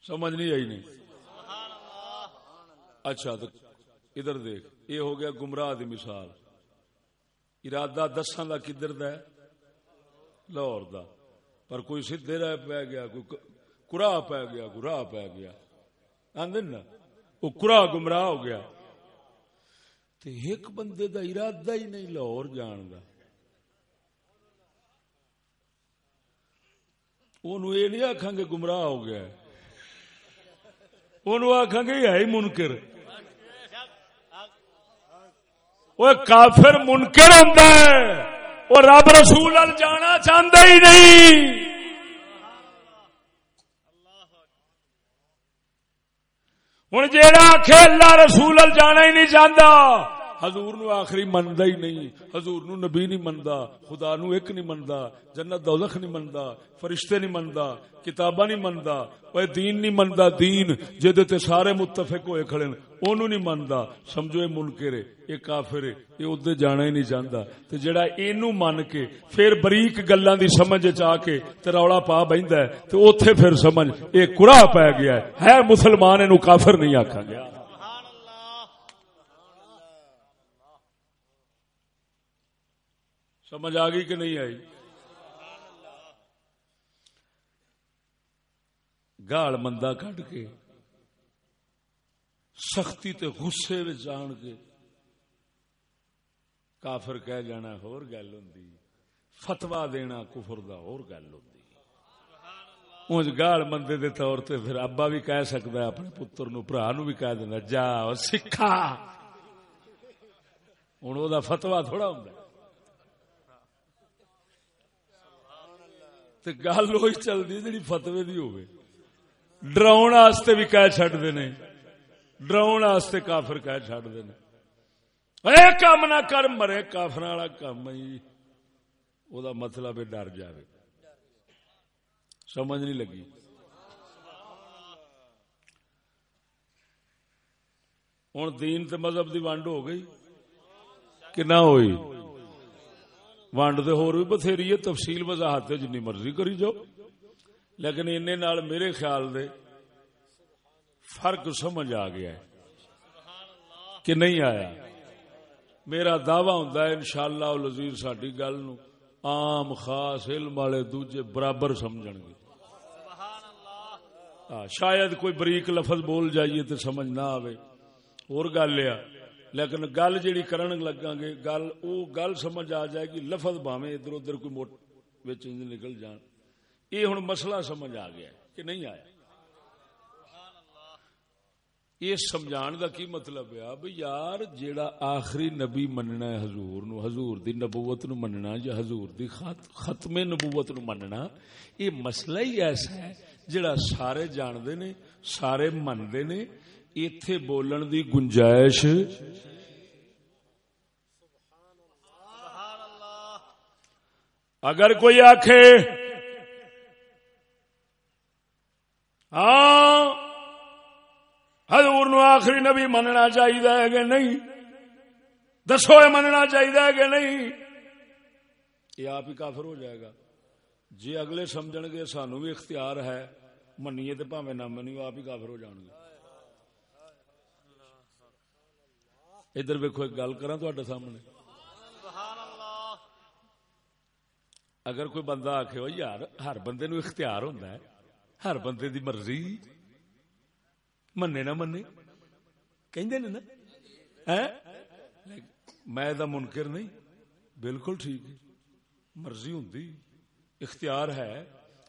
سمجھ نہیں آئی نہیں؟ اچھا تو ادھر دیکھ۔ یہ ہو گیا گمراہ دی مثال۔ ارادہ دساں دا کدھر دا ہے؟ لاہور دا۔ پر کوئی سیدھے رہ پی گیا، کوئی کرا پی گیا، کوئی راہ پی گیا۔ آدھے نا؟ وہ کرا گمراہ ہو گیا۔ تے ایک بندے دا ارادہ ہی نہیں لاہور جان دا۔ یہ نہیں آخان گے گمراہ ہو گیا آخان گے ہے ہی منکر۔ وہ کافر منکر ہوتا ہے۔ وہ رب رسول جانا چاہتا ہی نہیں۔ ہوں جا آخ اللہ رسول جانا ہی نہیں چاہتا حضور نو آخری مندا ہی نہیں، حضور نو نبی نہیں مندا خدا نو ایک نہیں مندا جنت دوزخ نہیں مندا فرشتے نہیں مندا کتاباں نہیں مندا اوے دین نہیں مندا دین جدے تے سارے متفق ہوئے کھڑے اونوں نہیں مندا سمجھو اے منکر ہے اے کافر ہے اے اودے جانا ہی نہیں چاہندا۔ تے جڑا اینو من کے پھر بریک گلاں دی سمجھ وچ آ کے تے رولا پا بیندا ہے، تے اوتھے پھر سمجھ، اے کڑا پے گیا ہے۔ ہے مسلمان، اینو کافر نہیں آکھا گیا۔ سمجھ آ گئی کہ نہیں آئی؟ گال مندہ کٹ کے، سختی تے غصے جان کے کافر کہہ جانا ہور گل ہوں فتوا دینا کفر دا اور گل ہوں اونج گال مندے دے طور تے پھر ابا بھی کہہ سکتا ہے، اپنے پتر نو برا نو بھی کہہ دینا، جا سکھا۔ ہوں وہ فتوا تھوڑا ہوں گل وہی چلتی جی فتوی دی ہوگی ڈراؤن واسطے بھی کہہ چڈتے نے۔ ڈراؤن واسطے کافر کہہ چڈتے ہیں اے کام نہ کر، مرے کافر والا کام ہی وہ مطلب ڈر جائے سمجھ نہیں لگی۔ ہوں دین تے مذہب دی ونڈ ہو گئی کہ نہ ہوئی؟ ونڈ تو ہور بھی بتھیری ہے تفصیل وضاحت جنی مرضی کری جاؤ لیکن ان میرے خیال دے فرق سمجھ آ گیا ہے کہ نہیں آیا میرا دعوی ہوں ان شاء اللہ لذیر ساری گل نو عام خاص علم والے دوجے برابر سمجھ گے شاید کوئی بریک لفظ بول جائیے تو سمجھ نہ آئے اور گل لیا لیکن گل جیڑی کرن لگا گے، گل، او گل سمجھ آ جائے گی، لفظ باویں ادھر ادھر کوئی موٹ نکل جان۔ یہ ہوں مسئلہ سمجھ آ گیا کہ نہیں آیا۔ یہ سمجھان دا کی مطلب ہے؟ بھئی یار، جیڑا آخری نبی مننا ہے حضور نو، حضور دی نبوت نو مننا یا حضور دی ختم نبوت نو مننا، یہ مسئلہ ہی ایسا ہے جیڑا سارے جاندے نے، سارے مندے نے ایتھے بولن دی گنجائش اگر کوئی آخ ہاں حضور نو آخری نبی مننا چاہیے کہ نہیں؟ دسو مننا چاہیے کہ نہیں؟ یہ آپ ہی کافر ہو جائے گا۔ جی اگلے سمجھ گے، سانو بھی اختیار ہے، منیے تو پاوے نہ منیو، آپ ہی کافر ہو جان گے۔ ادھر ویکو ایک گل کرا سامنے۔ اگر کوئی بندہ آخ یار ہر بندے نو اختیار ہوتا ہے۔ ہر بندے دی مرضی۔ منے نہ منے کہ میں منکر نہیں۔ بالکل ٹھیک ہے۔ مرضی ہوں اختیار ہے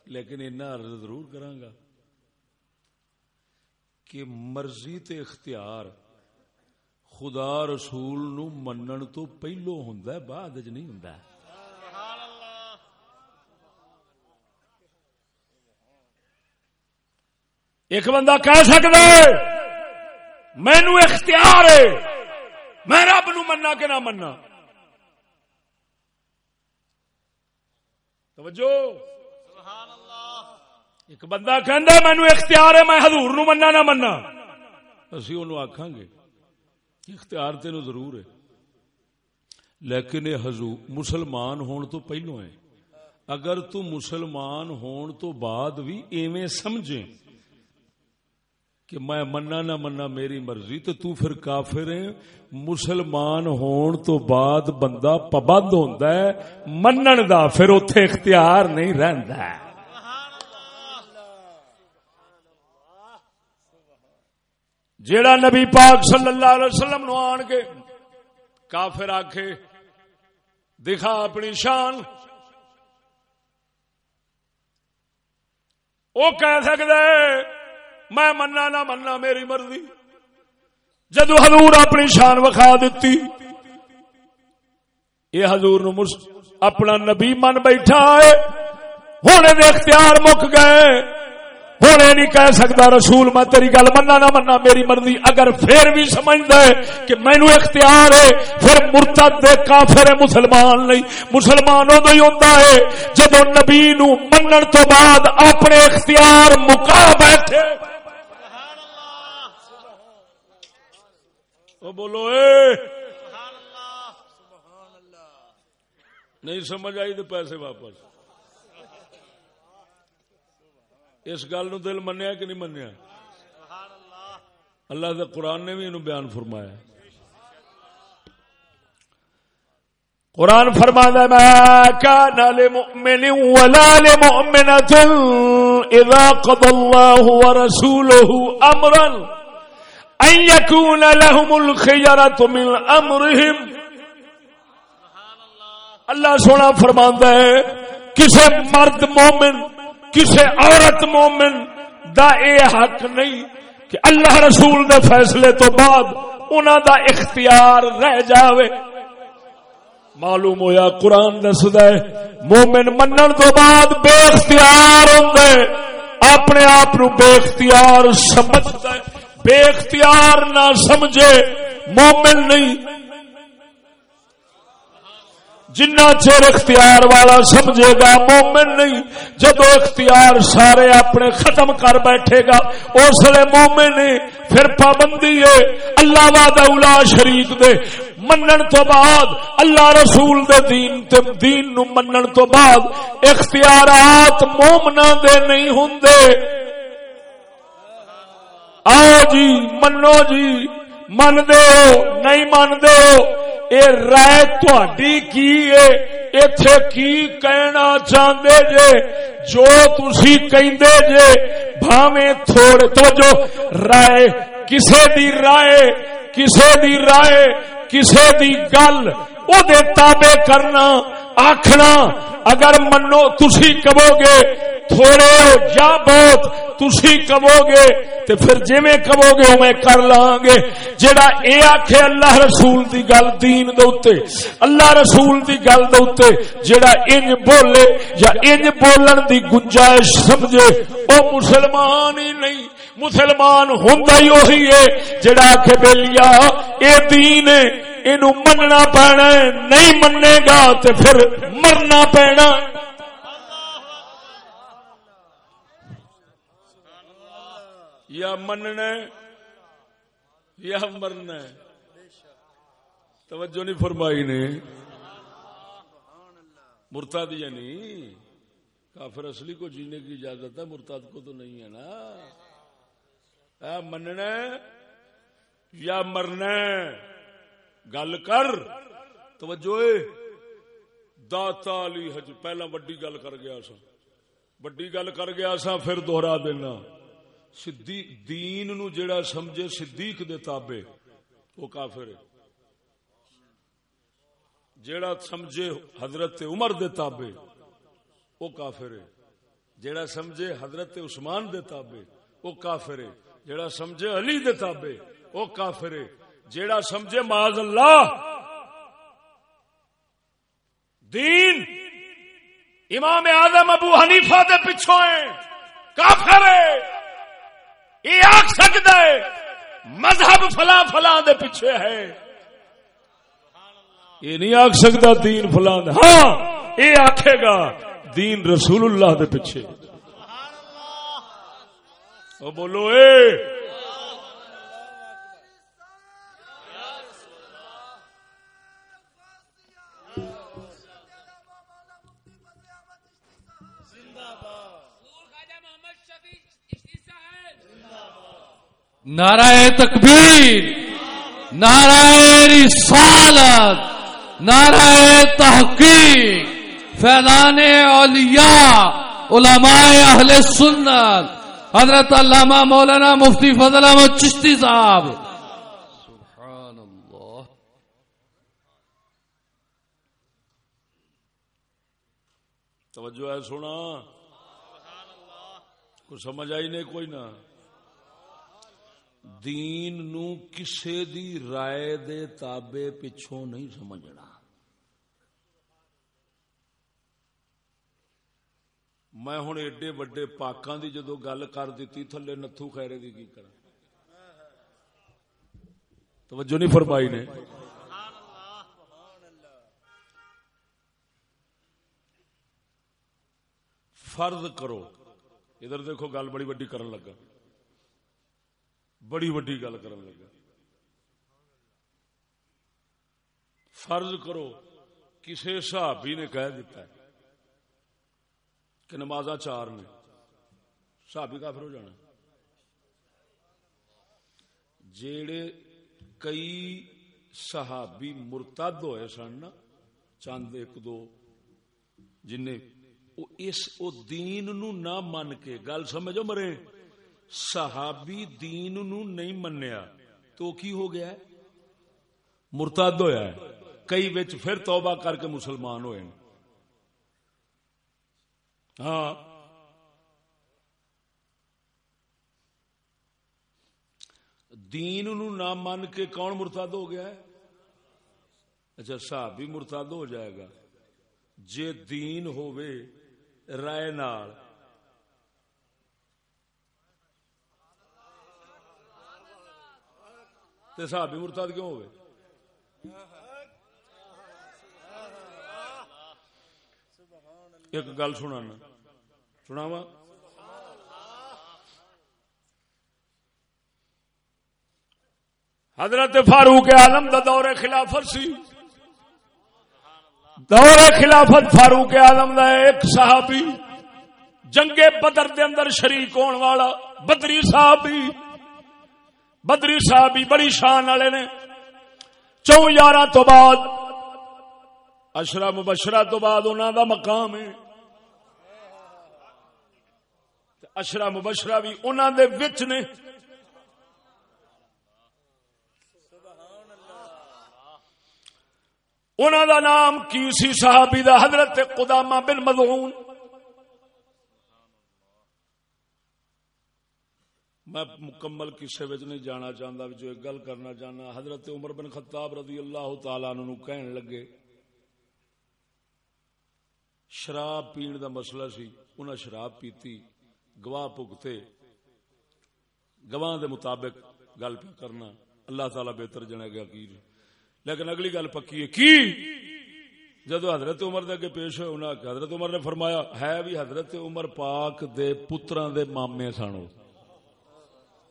لیکن اینا عرض ضرور کرانگا کہ مرضی تے اختیار خدا رسول نو منن تو پہلو ہوں بعد چ نہیں ہوں ایک بندہ کہہ سکتا ہے، مینو اختیار ہے، میں رب نو منا کہ نہ منا توجہ۔ ایک بندہ کہہ مینو اختیار ہے، میں حضور نو منا نہ منا اسی انہوں آخان گے۔ اختیار تین ضرور ہے۔ لیکن یہ حضور، مسلمان ہون تو پہلو ہے اگر تو مسلمان ہون تو بعد بھی ایویں سمجھے کہ میں مننا نہ مننا میری مرضی، تو تو پھر کافر ہے مسلمان ہون تو بعد بندہ پابند ہوتا ہے، منن دا پھر اتے اختیار نہیں رہندا ہے۔ جیڑا نبی پاک صلی اللہ علیہ وسلم نو آن کے کافر آکھے، دکھا اپنی شان۔ وہ کہہ سکتا ہے میں مننا نہ مننا میری مرضی۔ جدو حضور اپنی شان وکھا دیتی یہ حضور نو اپنا نبی من بیٹھا ہے ہونے دے اختیار مک گئے۔ ہوں یہ نہیں کہہ سکتا رسول میں تیری گل منا نہ منا میری مرضی۔ اگر پھر بھی سمجھتا ہے کہ مینو اختیار ہے پھر مرتد دے کافر مسلمان نہیں۔ مسلمان ادو ہی ہوتا ہے جب نبی نو منن تو بعد اپنے اختیار مکا بیٹھے۔ بولو اے۔ نہیں سمجھ آئی تو پیسے واپس۔ اس گل نو دل منیا کہ نہیں منیا؟ اللہ دے قرآن نے بھی انہوں بیان فرمایا۔ قرآن فرما ما كان لمؤمن ولا لمؤمنة إذا قضى الله ورسوله أمرا أن يكون لهم الخيرة من أمرهم اللہ سونا فرماندا ہے، کسے مرد مومن کسی عورت مومن دا اے حق نہیں کہ اللہ رسول دے فیصلے تو بعد انہوں دا اختیار رہ جاوے۔ معلوم ہویا قرآن دسد مومن منن تو بعد بے اختیار ہوں اپنے آپ نو بے اختیار سمجھتا ہے، بے اختیار نہ سمجھے۔ مومن نہیں جنہ چیر اختیار والا سمجھے گا، مومن نہیں۔ جدو اختیار سارے اپنے ختم کر بیٹھے گا، اس لیے مومن پھر پابندی ہے۔ اللہ واد اولا شریف دے۔ منن تو بعد اللہ رسول دے دین تے دین نو منن تو بعد اختیارات مومنا دے نہیں ہوں آؤ جی منو جی۔ من دے نہیں من دے اے رائے تھی کی اتے کی کہنا چاہتے جے جو تھی کہندے جے بھاویں تھوڑے تو جو رائے کسے دی رائے کسے دی رائے کسے دی گل او دے تابع کرنا آکھنا اگر منو تسی کہو گے تھوڑے ہو یا بہت تسی کہو گے تے پھر جی میں کہو گے میں کر لاں گے جڑا اے آکھے اللہ رسول دی گل دین دے اوتے، اللہ رسول دی گل دے اوتے جڑا انج بولے یا انج بولن دی گنجائش سمجھے، او مسلمان ہی نہیں، مسلمان ہوندا ہی وہی ہے۔ جڑا کہ بیلیا اے دین ہے، اینو مننا پینا ہے، نہیں مننے گا تے پھر مرنا پینا۔ یا مننا یا مرنا توجہ نہیں فرمائی نے۔ مرتاد یعنی کافر اصلی کو جینے کی اجازت ہے مرتاد کو تو نہیں ہے نا۔ مننا یا مرنا گل کر۔ توجہ داتا علی حج، پہلا وڈی گل کر گیا سا وڈی گل کر گیا سا پھر دوہرا دینا۔ صدیق دین نو جڑا سمجھے صدیق دے تابے وہ کافر ہے۔ جڑا سمجھے حضرت عمر دے تابے وہ کافر ہے۔ جڑا سمجھے حضرت عثمان دے تابے وہ کافر ہے۔ جڑا سمجھے علی دے تابے وہ کافر ہے۔ جڑا سمجھے معاذ اللہ، دین امام آدم ابو حنیفہ دے پچھو ہیں کافر ہے۔ یہ آخ سکتا ہے، مذہب فلاں فلاں دے پیچھے ہے۔ یہ نہیں آخ سکتا دین فلاں ہاں یہ آخے گا دین رسول اللہ دے پیچھے۔ وہ بولو، اے نعرہ تکبیر، نعرہ رسالت، نعرہ تحقیق، فیضان اولیاء، علماء اہل سنت، حضرت علامہ مولانا مفتی فضل احمد چشتی صاحب۔ سبحان اللہ توجہ ہے سونا کچھ سمجھ آئی نہیں، کوئی نہ۔ دین نو کسے دی رائے دے تابے پچھوں نہیں سمجھنا۔ میں ہوں ایڈے وڈے پاکاں دی جدو گل کر دیتی تھلے نتھو خیرے دی کی کر توجہ نہیں فرمائی نے؟ فرض کرو۔ ادھر دیکھو گل بڑی وڈی کرن لگا۔ بڑی وڈی گل کرن لگا۔ فرض کرو کسی صحابی نے کہہ دیتا ہے کہ نماز چار نے۔ صحابی کافر ہو جانا۔ جیڑے کئی صحابی مرتد ہوئے سن نا، چند، ایک، دو جن اس او دین نو نہ من کے، گل سمجھو مرے۔ صحابی دین نو نہیں منیا تو کی ہو گیا ہے؟ مرتد ہویا ہے۔ کئی وچ پھر توبہ کر کے مسلمان ہوئے ہیں۔ ہاں۔ دین نو نہ من کے کون مرتد ہو گیا ہے؟ اچھا صحابی مرتد ہو جائے گا۔ جے دین ہووے، رائے نال تے صحابی مرتد کیوں ہوئے؟ ایک گل سنانا۔ سناوا حضرت فاروق عالم دا دور خلافت سی۔ دور خلافت فاروق عالم دا ایک صحابی، جنگ بدر دے اندر شریک ہون والا بدری صحابی۔ بدری صحابی بڑی شان والے نے۔ چون یارہ تو بعد، اشرا مبشرہ تو بعد انہوں دا مقام ہے۔ اشرا مبشرہ بھی انہوں دے وچ نے۔ انہوں دا نام کی سی صحابی دا حضرت قدامہ بن مدعون۔ میں مکمل کسے وچ نہیں جانا چاہتا جو ایک گل کرنا چاہنا حضرت عمر بن خطاب رضی اللہ تعالی عنہ کہن لگے، شراب پین دا مسئلہ سی، انہاں شراب پیتی، گواہ پگتے گواہ دے مطابق گل پہ کرنا، اللہ تعالی بہتر جنے گا کی۔ لیکن اگلی گل پکی ہے، کی؟ جدو حضرت عمر دے کے پیش ہوئے، انہاں حضرت عمر نے فرمایا، ہے بھی حضرت عمر پاک دے پتراں دے مامے سانو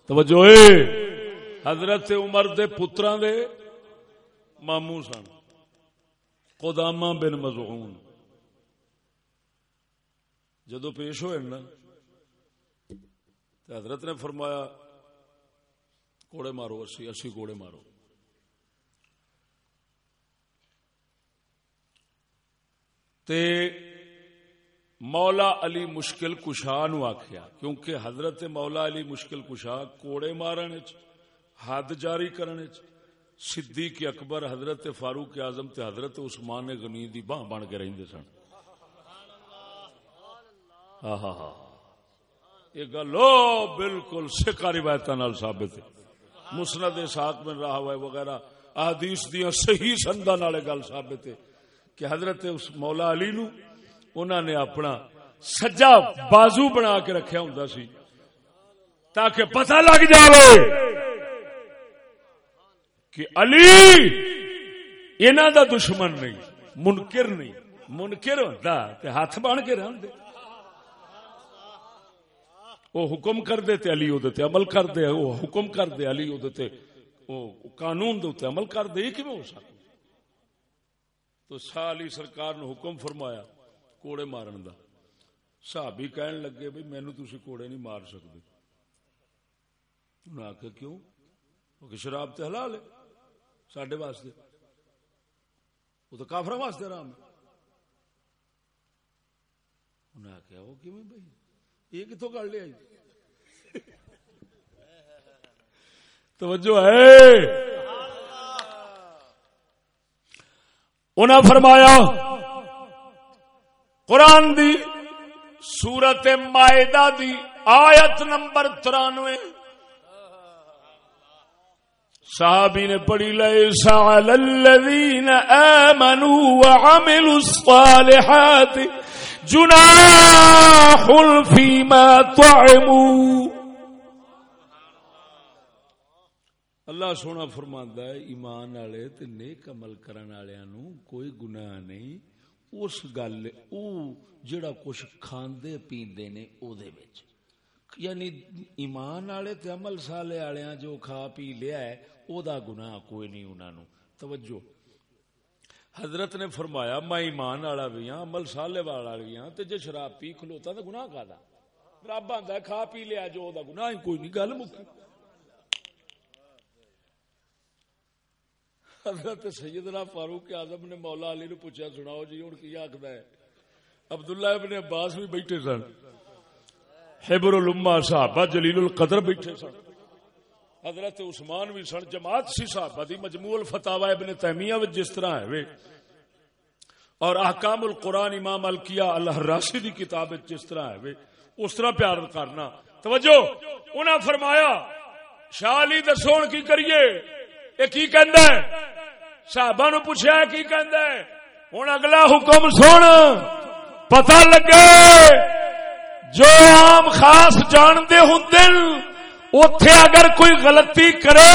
توجہ اے۔ حضرت عمر دے پتراں دے ماموں سن۔ قدامہ بن مزعون۔ جدو پیش ہوئے نا حضرت نے فرمایا کوڑے مارو، اسی اسی کوڑے مارو۔ تے مولا علی مشکل کشا نو آخیا کیونکہ حضرت مولا علی مشکل کشا کوڑے مارن حد جاری کرنے صدیق اکبر حضرت فاروق اعظم تے حضرت عثمان غنی دی باہ بن کے رہندے سن۔ ہاں ہاں ہاں یہ گل بالکل سکھا روایت ثابت ہے۔ مسند ساک میں رہا ہوا وغیرہ احادیث دیا صحیح سندا نالے گل ثابت ہے کہ حضرت اس مولا علی نو انہوں نے اپنا سجا بازو بنا کے رکھیا ہوں سی تاکہ پتہ لگ جائے کہ علی انہوں دا دشمن نہیں، منکر نہیں۔ منکر ہوتا تے ہاتھ بن کے رہن دے۔ وہ حکم کر دے تے علی تے عمل کر دے وہ حکم کر دے علی تے، وہ قانون دے عمل کر دے یہ ہو سکتا؟ تو شاہ علی سرکار نے حکم فرمایا کوڑے مارن دا۔ صحابی کہن لگے بھئی مینو تسی کوڑے نہیں مار سکتے انہیں آخیا کیوں؟ کہ شراب تو حلال ہے سڈے واسطے۔ وہ تو کافر واسطے آرام ہے۔ انہیں آخیا وہ کیوں بھائی یہ کتوں کر لیا جی؟ توجہ ہے۔ انہیں فرمایا قرآن دی، سورت مائدہ دی آیت نمبر ترانوے۔ صحابی نے پڑھی لیے سال الذین آمنوا وعملوا الصالحات جناح فیما طعموا. اللہ سونا فرماندا ہے، ایمان والے تے نیک عمل کرن والےاں نو کوئی گناہ نہیں۔ اس گل، او جڑا کچھ کھاندے پیندے نے او دے وچ۔ یعنی ایمان والے تے عمل صالح والےاں جو کھا پی لیا ہے او دا گناہ کوئی نہیں انہاں نو توجہ۔ حضرت نے فرمایا، میں ایمان والا بھی ہاں عمل صالح والا بھی ہاں تے جے شراب پی کھلوتا تے گناہ کادا رب آندا کھا پی لیا جو دا گناہ ہی کوئی نہیں، گل مکی۔ حضرت سیدنا فاروق اعظم نے مولا علی نو پوچھا، سناؤ جی ہن کی آکھدا ہے؟ عبداللہ ابن عباس بھی بیٹھے سن۔ حبر الامہ صحابہ جلیل القدر بیٹھے سن۔ حضرت عثمان بھی سن، جماعت سی صحابہ دی مجموع الفتاوی ابن تیمیہ وچ جس طرح ہے وے اور احکام القرآن امام الکیہ اللہ راسی دی کتاب جس طرح ہے وے اس طرح پیار کرنا۔ توجہ! انہاں فرمایا، شاہ علی دسون کی کریے؟ اے کی کہندا ہے؟ صحابہ نو پوچھا کی کہندا ہے؟ ہن اگلا حکم سن۔ پتہ لگے جو عام خاص جانتے ہوں اتے اگر کوئی غلطی کرے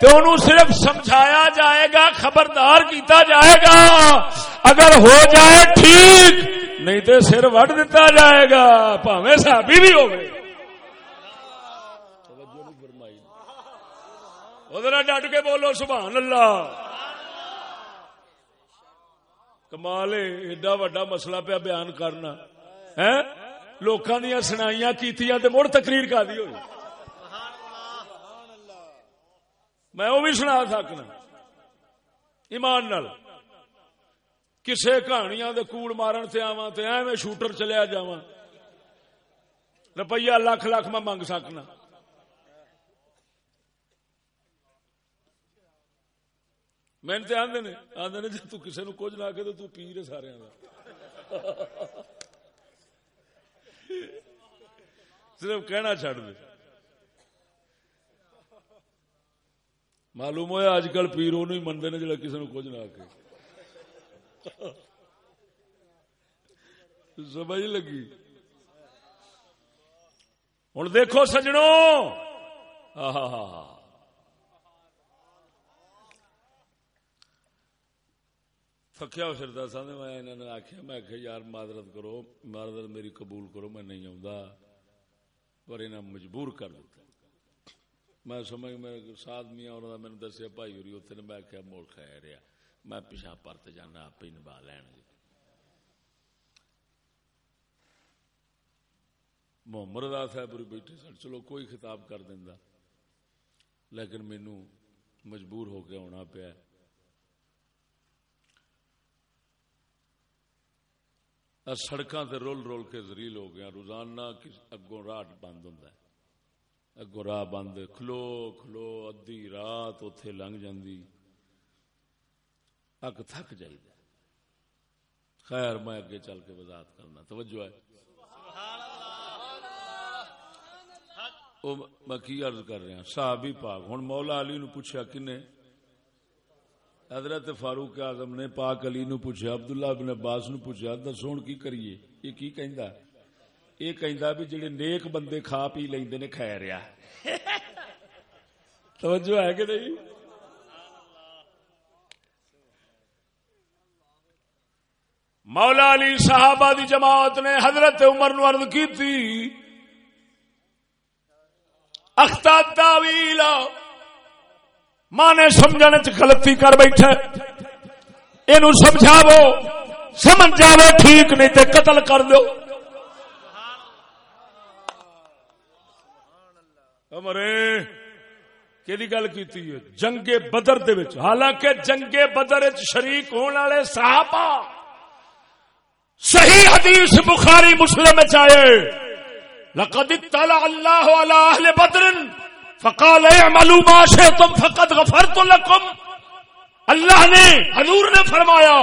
تو انہوں صرف سمجھایا جائے گا، خبردار کیتا جائے گا، اگر ہو جائے ٹھیک، نہیں تو سر وڈ دیتا جائے گا پاوے صحابی بھی ہوگی ادھر ڈٹ کے بولو، سبحان اللہ۔ کمال ایڈا وڈا مسئلہ پہ بیان کرنا۔ ہے لوکاں دیا سنائیاں کیتیاں تے مڑ تقریر کا دی ہوئی۔ میں وہ بھی سنا سکنا۔ ایمان نال۔ کسے کہانیاں دے کوڑ مارن تے آواں تے ایویں شوٹر چلیا جاواں۔ روپیہ لاکھ لاکھ میں منگ سکنا۔ میں آدھے آدھے جی تسے نو کچھ نہ کہ تو پیر سارے صرف کہنا چڈ دے معلوم ہوا اج کل پیر وہ منگے نے جڑا کسی نے کچھ نہ کے سمجھ لگی ہوں دیکھو سجڑوں تھکیا پھرتا سا میں انہوں نے آخیا میں آخیا یار معذرت کرو، معذرت میری قبول کرو، میں نہیں آؤں پر انہیں مجبور کر دیتا۔ میں سمجھ، میں سات میاں اور میں دسیا، بھائی ہوری اتنے نے میں کیا مول خیر ہے، میں پیچھا پرت جانا، آپ ہی نبا لین گے۔ محمد رضا صاحب بیٹھے سن، چلو کوئی خطاب کر دینا لیکن مینو مجبور ہو کے آنا پیا۔ سڑکاں تے رول رول کے زریل ہو گیا روزانہ اگوں راٹ بند ہوں اگو راہ بند کھلو کھلو ادی رات اتے لنگ جاندی۔ اگ تھک جائی خیر میں اگے چل کے وضاحت کرنا۔ توجہ ہے۔ میں کی عرض کر رہا صحابی پاک۔ ہوں مولا علی نو پوچھا کنے؟ حضرت فاروق اعظم نے پاک علی نو پوچھا، عبداللہ بن عباس نو پوچھا دسو کی کریے؟ یہ کی کہندا؟ یہ کہندا بھی جڑے نیک بندے کھا پی لیندے نے خیر آ توجہ ہے کہ نہیں؟ مولا علی صحابہ دی جماعت نے حضرت عمر نو عرض کی تھی اختا تاویل ماں نے سمجھنے چ غلطی کر بیٹھے۔ یہ سمجھاو سمجھ جاوے ٹھیک نہیں تے قتل کر دو امرے کہ گل کی جنگ بدر دے وچ، حالانکہ جنگ بدر شریک ہونے والے صحابہ صحیح حدیث بخاری مسلم چاہے لقد اطلع اللہ على اہل بدر۔ فقال اعملوا ما شئتم فقد غفرت لكم اللہ نے، حضور نے فرمایا،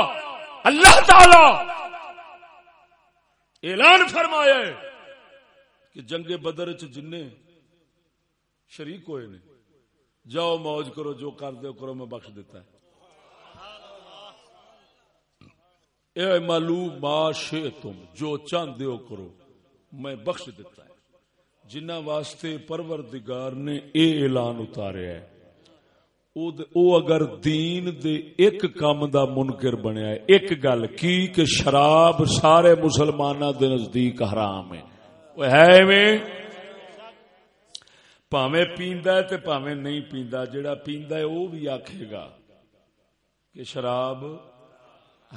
اللہ تعالی اعلان فرمایا ہے کہ جنگ بدر چ جن شریک ہوئے نے، جاؤ موج کرو، جو کر دو کرو، میں بخش دیتا ہے۔ اے معلوم شے تم جو چاہتے ہو کرو، میں بخش دیتا ہے۔ جنہ واسطے پروردگار نے اے اعلان اتاریا ہے۔ او اگر دین دے ایک کام دا منکر بنیا ہے، ایک گل کی کہ شراب سارے مسلمانوں دے نزدیک حرام ہے۔ وہ ہے میں پاویں پیندا ہے تے پاویں نہیں پیندا۔ جڑا پیندا ہے او بھی آکھے گا کہ شراب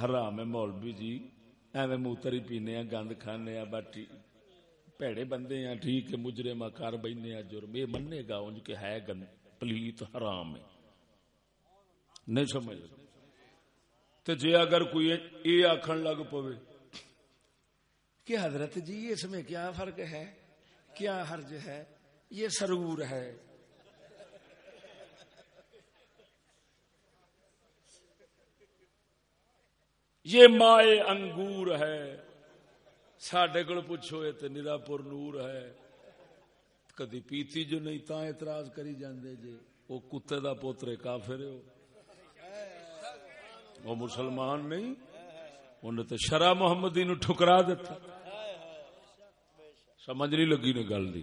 حرام ہے۔ مولوی جی ایویں موتر ہی پینے ہیں، گند کھانے ہیں، باٹی پیڑے بندے ہیں ٹھیک ہے مجرم کر بہنے ہیں جرم یہ منے گا انج کہ ہے گند پلیت حرام ہے نہیں سمجھ تو جی اگر کوئی یہ آخر لگ پوے کہ حضرت جی اس میں کیا فرق ہے کیا حرج ہے یہ سرور ہے یہ مائے انگور ہے سڈے کو پوچھو یہ تو نرا پور نور ہے کدی پیتی جو نہیں تا اعتراض کری جاندے جی وہ کتے دا پوترے کافر ہو وہ مسلمان نہیں انہیں تو شرح محمدی نو ٹھکرا دیتا سمجھ نہیں لگی نے گل دی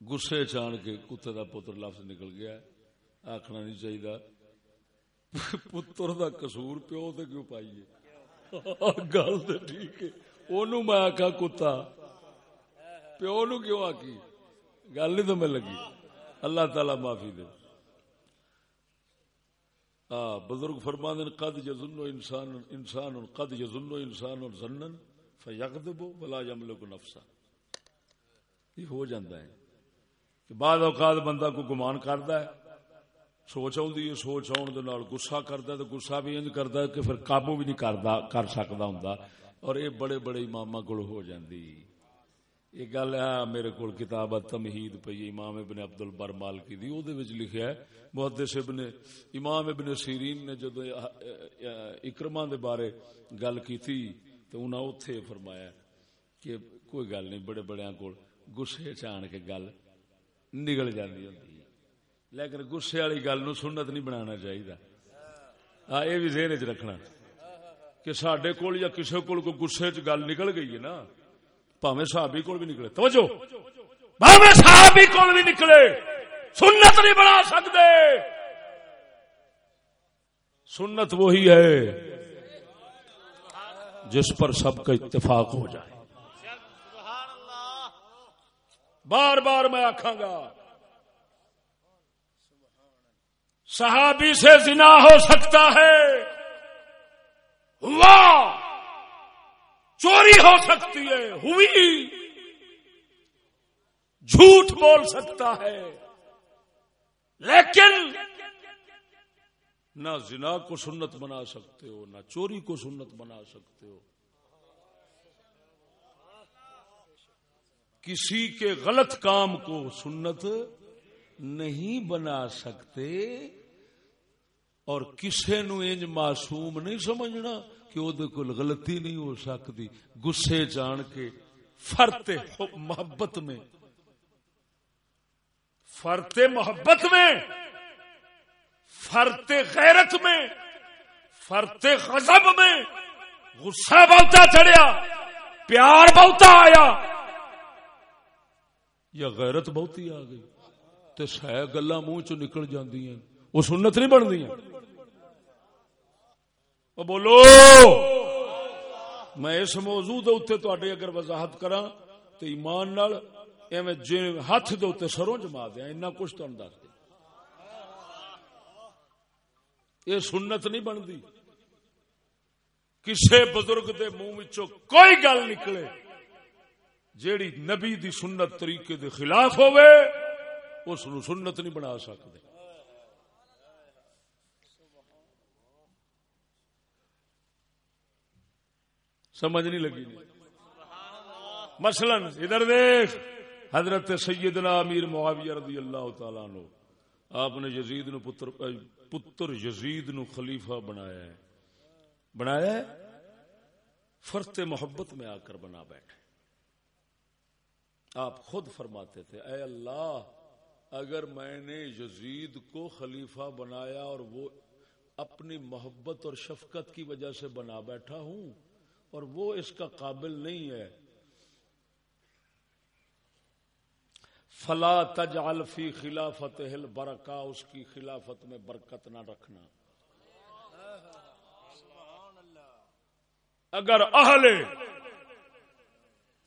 گسے چان کے کتے دا پتر لفظ نکل گیا آخنا نہیں چاہیے پتر دا قصور پیو تو کیوں پائیے؟ گل تو ٹھیک ہے۔ اونوں میں آخا کتا، پیو نو کیوں آکی گل نہیں تو میں لگی۔ اللہ تعالی معافی دے۔ بزرگ فرمان قد یظن انسان انسان، قد یظن انسان ظنن فیغضب ولا یملک نفسا۔ یہ ہو جاتا ہے کہ بعد اوقات بندہ کو گمان کرتا ہے۔ سوچ آئی ہے سوچ آن دے نال گسا کرتا ہے تو گسا بھی انج کرتا ہے کہ پھر قابو بھی نہیں کرتا کر سکتا ہوں اور یہ بڑے بڑے امام کو ہو جاندی۔ یہ گل ہے، میرے کو کتاب تمہید پی امام ابن عبد البر مالکی دی۔ او دے وچ لکھیا ہے، محدث ابن، امام ابن سیرین نے جدو اکرما دے بارے گل کی تھی تو انہاں اوتھے فرمایا کہ کوئی گل نہیں، بڑے بڑے کول گسے چان کے گل نکل جاندی ہوندی۔ لیکن گسے والی گل نو سنت نہیں بنانا چاہیے ہاں یہ بھی ذہن چ رکھنا کہ سڈے کول یا کسی کول کوئی گسے چ گل نکل گئی ہے نا پاوے صحابی کول بھی نکلے۔ توجہ۔ پاوے صحابی کول بھی نکلے۔ سنت نہیں بنا سکتے سنت وہی ہے جس پر سب کا اتفاق ہو جائے۔ بار بار میں آخا گا صحابی سے زنا ہو سکتا ہے۔ ہوا۔ چوری ہو سکتی ہے۔ ہوئی۔ جھوٹ بول سکتا ہے۔ لیکن نہ زنا کو سنت بنا سکتے ہو، نہ چوری کو سنت بنا سکتے ہو۔ کسی کے غلط کام کو سنت نہیں بنا سکتے۔ اور کسی نو انج معصوم نہیں سمجھنا کہ وہ غلطی نہیں ہو سکتی۔ گسے جان کے فرتے محبت میں۔ فرتے محبت میں۔ فرتے غیرت میں۔ فرتے غضب میں۔ غصہ بہتا چڑھیا۔ پیار بہتا آیا۔ یا غیرت بہتی آ گئی۔ تو سہ گلا منہ چ نکل جاندی ہیں وہ سنت نہیں بنتی بولو، میں اس موضوع دے تے اگر وضاحت کرا تو ایمان نال ایویں جی ہاتھ دے سروں جما دیا اینا کچھ تم دس دیا۔ یہ سنت نہیں بنتی۔ کسے بزرگ دے منہ کوئی گل نکلے جیڑی نبی دی سنت طریقے دے خلاف ہوئے اس نو سنت نہیں بنا سکتے سمجھ نہیں لگی جی۔ مثلا ادھر دیکھ، حضرت سیدنا امیر معاویہ رضی اللہ تعالی نو آپ نے یزید نو پتر پتر یزید نو خلیفہ بنایا ہے۔ بنایا ہے؟ فرت محبت میں آ کر بنا بیٹھے۔ آپ خود فرماتے تھے، اے اللہ، اگر میں نے یزید کو خلیفہ بنایا اور وہ اپنی محبت اور شفقت کی وجہ سے بنا بیٹھا ہوں اور وہ اس کا قابل نہیں ہے۔ فلا تجعل فی خلافت ہل برکا اس کی خلافت میں برکت نہ رکھنا۔ اگر اہل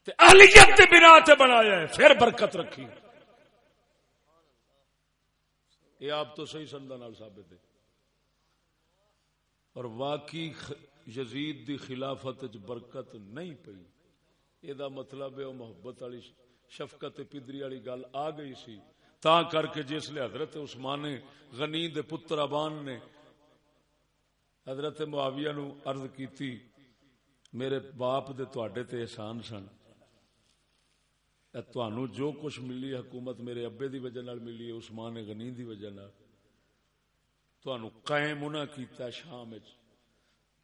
اہلیت کے بنا تے بنایا ہے، پھر برکت رکھی۔ یہ آپ تو صحیح سندا ثابت ہے۔ اور واقعی یزید دی خلافت برکت نہیں پئی۔ یہ مطلب ہے وہ محبت والی شفقت پدری والی گل آ گئی سی۔ تا کر کے جس لیے حضرت عثمان غنی دے پتر ابان نے حضرت معاویہ نو عرض کیتی، میرے باپ دے تواڈے تے احسان سن۔ تانوں جو کچھ ملی حکومت میرے ابے دی وجہ نال ملی، عثمان غنی دی وجہ نال۔ تانوں قائم انہاں کیتا شام وچ۔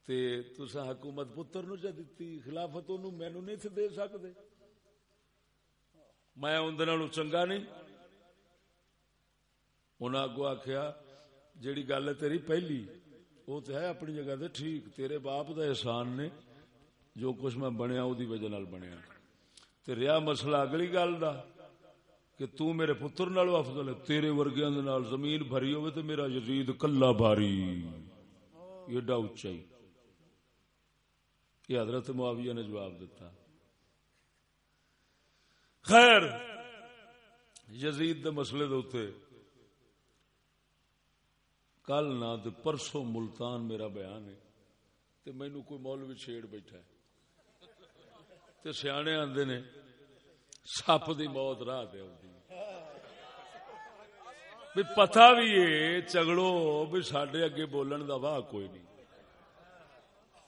تے تسا حکومت پتر نو دتی، خلافت اونوں مینوں نہیں تھے دے سکدے۔ میں اندر چنگا نہیں۔ انہاں اگوں آکھیا، جیڑی گل ہے تیری پہلی وہ تو ہے اپنی جگہ تے ٹھیک، تیرے باپ دا احسان نے جو کچھ میں بنیا وہ وجہ نال بنیا۔ تے رہا مسئلہ اگلی گل دا، کہ تو میرے پتر نالو افضل ہے، تیرے ورگیاں دے نال زمین بھری ہوئے تے میرا یزید کلا بھاری ایڈا اچائی یہ حضرت معاویہ نے جواب دیتا۔ خیر، یزید دے مسئلے دے کل نہ تے پرسوں ملتان میرا بیان ہے تے مینوں کوئی مولوی چھیڑ بیٹھا ہے۔ تے سیانے آندے نے، سپ دی موت راہ دے بھی پتا بھی ہے چگڑو بھی سڈے اگے بولن دا واہ کوئی نہیں۔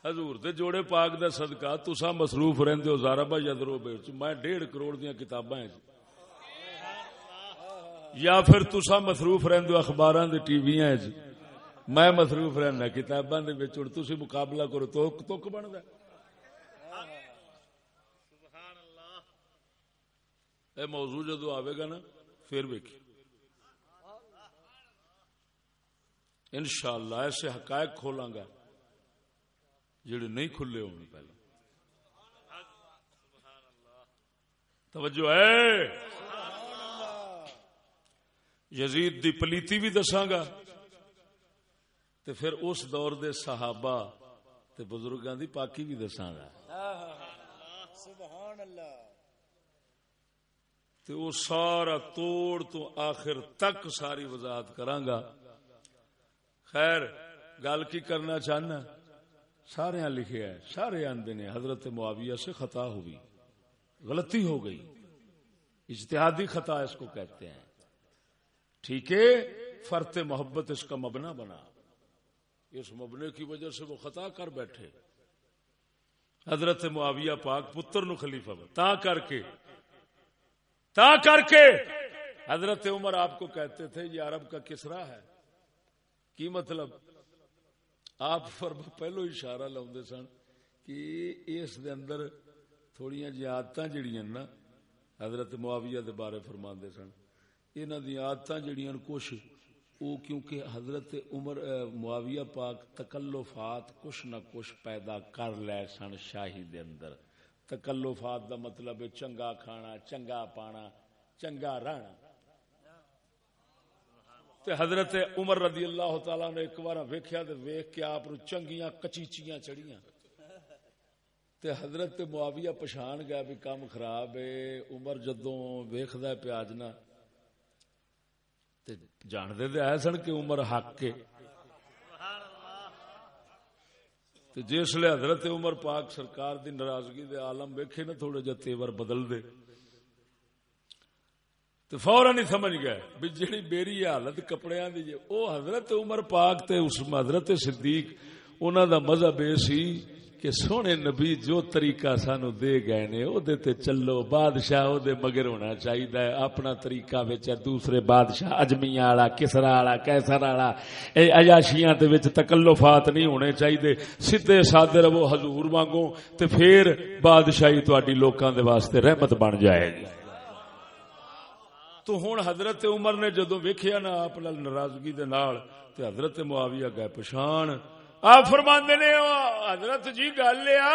حضور دے جوڑے پاک دا صدقہ تسا مصروف رہندے ہو، زارا بھائی ادرو میں ڈیڑھ کروڑ دیا کتاباں جی۔ یا پھر تسا مصروف رہندے ہو، اخباراں دے ٹی وی جی۔ میں مصروف رہنا کتاباں دے وچ تسی مقابلہ کرو تو توک بندا اے موضوع جدو آئے گا نا، پھر ویکھی ان شاء اللہ ایسے حقائق کھولاں گا۔ جڑے نہیں کھلے ہونے پہلے۔ توجہ ہے۔ یزید دی پلیتی بھی دساگا تے پھر اس دور دے صحابہ تے بزرگاں دی پاکی بھی دساگا سبحان اللہ تے وہ سارا توڑ تو آخر تک ساری وضاحت کرانگا خیر، گل کی کرنا چاہنا؟ سارے لکھے ہے سارے آندے نے، حضرت معاویہ سے خطا ہوئی، غلطی ہو گئی۔ اجتہادی خطا اس کو کہتے ہیں۔ ٹھیک ہے فرت محبت اس کا مبنا بنا۔ اس مبنے کی وجہ سے وہ خطا کر بیٹھے۔ حضرت معاویہ پاک پتر نو خلیفہ تا کر کے۔ تا کر کے۔ حضرت عمر آپ کو کہتے تھے، یہ عرب کا کسرا ہے۔ کی مطلب؟ آپ پر پہلو اشارہ لاؤ سن کہ اس دے اندر تھوڑی جی آدت جہیا نا، حضرت معاویہ دے بارے فرما سن انہوں دی آدت جہیا کچھ وہ کیونکہ حضرت عمر معاویہ پاک تکلفات کچھ نہ کچھ پیدا کر لے سن شاہی دے اندر۔ تکلفات دا مطلب ہے چنگا کھانا، چنگا پانا، چنگا رہنا۔ تے حضرت عمر رضی اللہ تعالی نے ایک بار ویکھیا تے ویکھ کے آپ چنگیاں کچیچیاں چڑیاں تے حضرت معاویہ پچھان گیا بھی کام خراب ہے، عمر جدوں ویکھدا ہے پیاجنا۔ تے جان دے تے آئے سن کہ عمر حق کے۔ تو جس لیے حضرت عمر پاک سرکار دی ناراضگی دے عالم ویکھے نا تھوڑے جا تیور بدل دے۔ تو فوراً ہی سمجھ گئے بھی جہی میری حالت کپڑے دی جی، او حضرت عمر پاک تے اس حضرت صدیق انہوں دا مذہب یہ سی کہ سونے نبی جو طریقہ سانو دے گئے نے، او دے تے چلو، بادشاہ او دے مگر ہونا چاہیے اپنا طریقہ وچ دوسرے بادشاہ، اجمیاں والا، کسرا والا کیسر والا۔ اے عیاشیاں تے وچ تکلفات نہیں ہونے چاہیے سیدھے سادے رہو حضور وانگو تے پھر بادشاہی تہاڈی لوکاں دے واسطے رحمت بن جائے گی۔ تو ہن حضرت عمر نے جدوں ویکھیا نا آپ ناراضگی دے نال تے حضرت معاویہ گئے پچھان آپ فرما نے حضرت جی گل لیا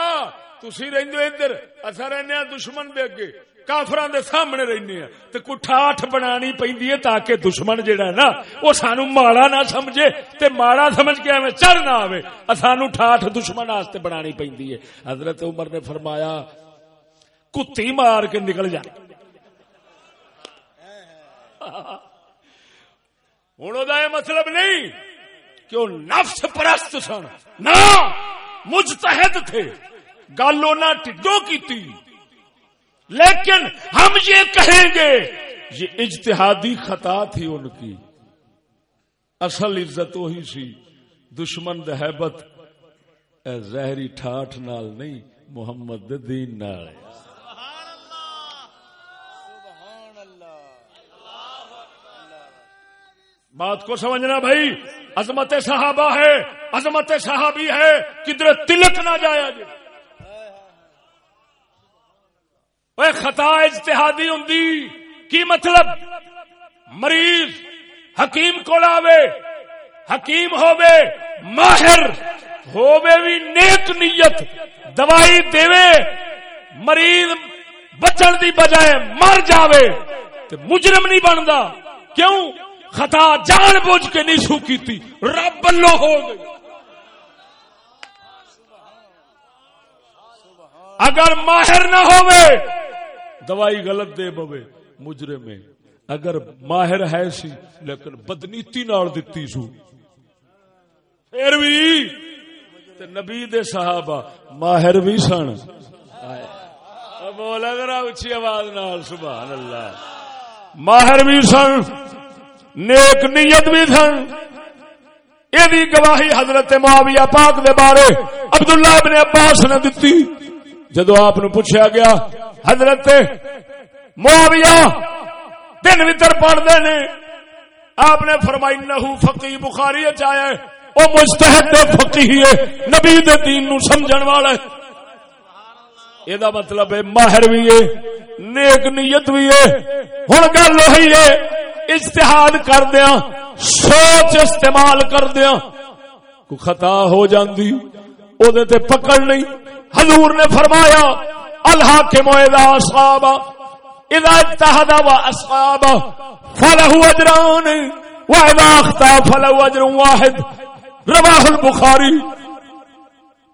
تھی رہندے ادھر اصا رہنے دشمن دے اگے کافران دے سامنے رہنے ہیں تو کوئی ٹھاٹھ بنانی پیندی ہے تاکہ دشمن جڑا ہے نا وہ سانو ماڑا نہ سمجھے تے ماڑا سمجھ کے ہمیں چڑھ نہ آوے سانو ٹھاٹھ دشمن واسطے بنانی پیندی ہے حضرت عمر نے فرمایا کتی مار کے نکل جا ہوں وہ مطلب نہیں کہ وہ نفس پرست سن۔ نہ، مجتہد تھے۔ گل ٹھڈو کی تھی لیکن ہم یہ کہیں گے، یہ اجتہادی خطا تھی ان کی۔ اصل عزت وہی سی۔ دشمن دہبت زہری ٹھاٹ نال نہیں، محمد دین نال۔ بات کو سمجھنا بھائی، عظمت صحابہ ہے، عظمت صحابی ہے، کدھر تلک نہ جایا جی خطا اجتہادی ہوں کی مطلب؟ مریض، حکیم کو لاوے حکیم ہووے، ماہر، ہووے بھی نیک نیت، دوائی دے مریض بچن دی بجائے مر جاوے تو مجرم نہیں بنتا کیوں؟ خطا جان بوجھ کے نہیں سو کی رب اللہ ہو گئی۔ اگر ماہر نہ ہوئے، دوائی غلط دے بوے مجرے میں اگر ماہر ہے سی، لیکن بدنیتی نال دتی سو۔ پھر بھی تے نبی دے صحابہ ماہر بھی سن۔ بولا ذرا اچھی آواز نال، سبحان اللہ۔ ماہر بھی سن۔ نیک نیت بھی سن۔ یہ بھی گواہی حضرت معاویہ پاک دے بارے عبداللہ ابن عباس نے دتی۔ جدو آپ پوچھا گیا، حضرت معاویہ دن وطر پڑھتے نے، آپ نے فرمائی نہو فقی بخاری چایا وہ مستحد فقی ہے، نبی دے دین نو سمجھن والا ہے۔ یہ مطلب ہے، ماہر بھی ہے، نیک نیت بھی ہے۔ ہوں گل وہی ہے اجتہاد کر دیا سوچ استعمال کر دیا کو خطا ہو جاندی او دے تے پکڑ نہیں حضور نے فرمایا اللہ کے مویدہ اصحاب اذا اجتہد و اصحاب فلہو اجران، و اذا اختا فلہو اجر واحد۔ رواہ البخاری۔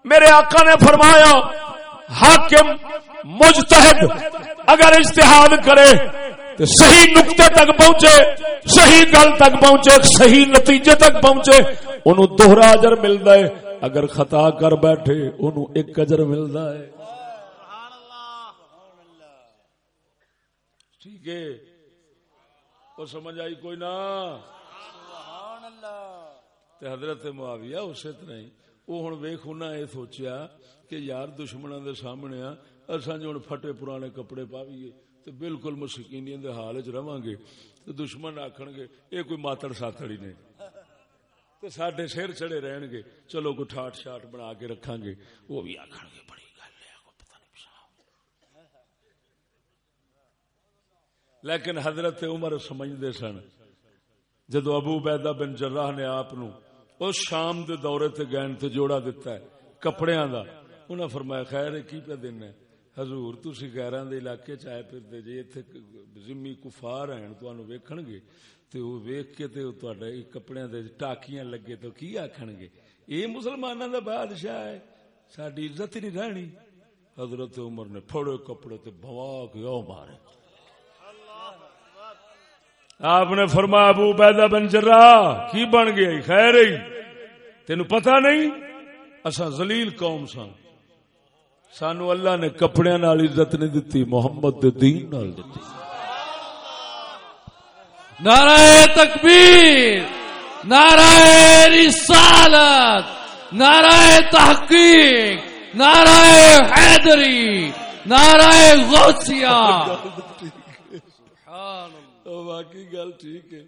میرے آقا نے فرمایا، حاکم مجتہد اگر اجتہاد کرے تو صحیح نقطے تک پہنچے، صحیح گل تک پہنچے صحیح نتیجے تک پہنچے انہوں دوہرا اجر ملتا ہے۔ اگر خطا کر بیٹھے انہوں ایک اجر ملتا ہے۔ ٹھیک ہے۔ وہ سمجھ آئی کوئی نہ؟ حضرت معاویہ اسی طرح وہ ہوں ویخ انہیں یہ سوچیا کہ یار دشمنوں دے سامنے اصا جو ہوں پھٹے پرانے کپڑے پاویے۔ تو بالکل مسکینی دے حال چ رہا گے تو دشمن آخن گے، یہ کوئی ماتڑ ساتڑی نہیں. تو سڈے سر چڑے رہن گے، چلو کوئی ٹھاٹ شاٹ بنا کے رکھا گے. وہ بھی آخ گے، بڑی گل ہے پتہ نہیں لیکن حضرت عمر سمجھتے سن، جدو ابو بیدا بن جراہ نے آپ اس شام دے دورے تے گئن تے جوڑا دیتا ہے، کپڑیاں دا، انہاں فرمایا، خیر کی پہ دینا ہے؟ حضور، تسی علاقے چ آئے پھرتے جے ایتھے کفار ہیں تانوں ویکھن گے تے او ویکھ کے تے ٹاکیاں لگے، تو کی آکھن گے اے مسلماناں دا بادشاہ ہے، ساڈی عزت نہیں رہنی، حضرت عمر نے پھڑے کپڑے تے بھوا کے او مارے، آپ نے فرمایا، ابو بیدا بن جرا کی بن گیا خیر ہی تین پتہ نہیں اصا زلیل قوم سن سانو اللہ نے کپڑے نال عزت نہیں دتی محمد دے دین نال دتی۔ نعرہ تکبیر نعرہ رسالت نعرہ تحقیق نعرہ حیدری نعرہ غوثیہ۔ واقعی گل ٹھیک ہے۔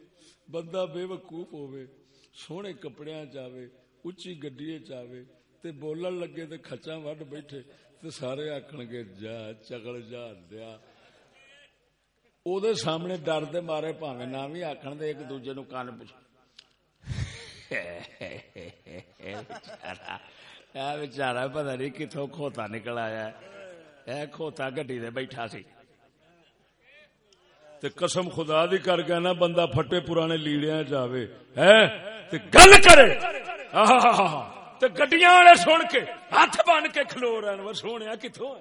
بندہ بے وقوف ہوئے سونے کپڑے چاہے اچھی گڈی چاہے تے بولن لگے تے کچا وڈ بیٹھے تے سارے آخن گے، جا چگل جا، دیا. او دے سامنے ڈر دے مارے پاوے نہ بھی آخن دے ایک دوجے نو کان پوچھ بچارا پتا نہیں کتوں کھوتا نکل آیا ہے۔ کھوتا گڈی دے بیٹھا سی۔ تے قسم خدا دی کر کے نا بندہ پھٹے پرانے لیڑیا جاوے ہے تے گل کرے۔ تے گڈیاں والے سن کے ہاتھ بن کے کھلو رہن وہ سونے کتوں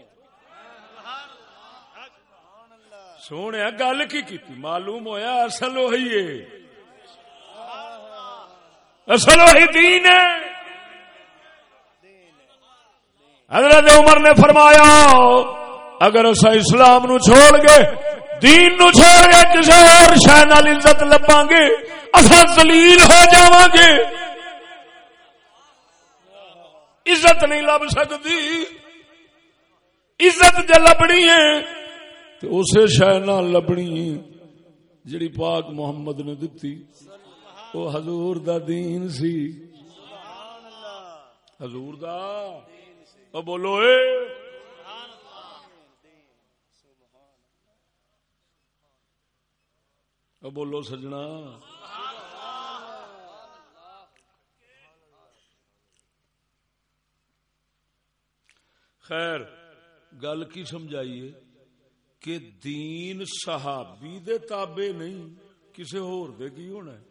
سونے گل کی کیتی؟ معلوم ہویا اصل وہی ہے۔ اصل وہی دین ہے۔ حضرت عمر نے فرمایا، اگر اسا اسلام نو چھوڑ گے، دین نو چھوڑ گے کسی اور شہ نال عزت لبا گے اصا دلیل ہو جا گے۔ عزت نہیں لب سکتی۔ عزت جی لبنی ہے تو اسے شہ نہ لبنی جڑی پاک محمد نے دتی وہ حضور دا دین سی۔ حضور دا؟ بولو اے۔ بولو سجنا۔ خیر گل کی سمجھائیے کہ دین صحابی دے تابے نہیں کسی ہور دے کی ہونا ہے؟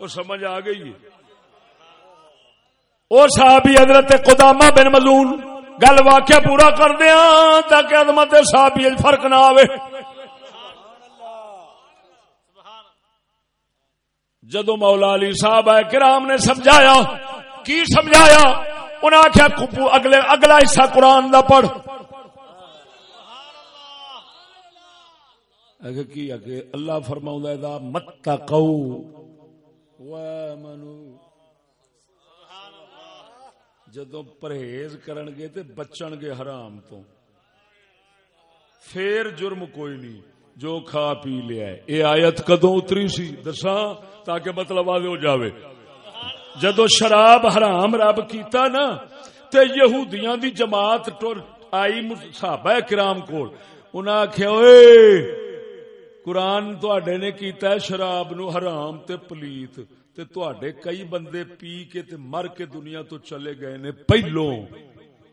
اور سمجھ آ گئی اور صحابی حضرت قدامہ بن ملون گل واقعہ پورا کر دیا تاکہ عظمت صحابی فرق نہ آوے۔ جدو مولا علی صاحب آئے، کرام نے سمجھایا، کی سمجھایا؟ انہیں آخیا اگلے، اگلا حصہ قرآن دا پڑھ۔ کی اگے اللہ فرما مت منو جدو پرہیز کرن گے تے بچن گے حرام تو۔ پھر جرم کوئی نہیں، جو کھا پی لیا ہے۔ یہ آیت کدو اتری سی؟ دساں تاکہ مطلب آدھے ہو جاوے۔ جدو شراب حرام رب کیتا نا، تے یہودیاں دی جماعت ٹر آئی صحابہ کرام کول۔ انہاں آکھیا، اوئے، قرآن تواڈے نے کیتا ہے شراب نو حرام تے پلیت۔ تے تواڈے کئی بندے پی کے تے مر کے دنیا تو چلے گئے نے پہلوں۔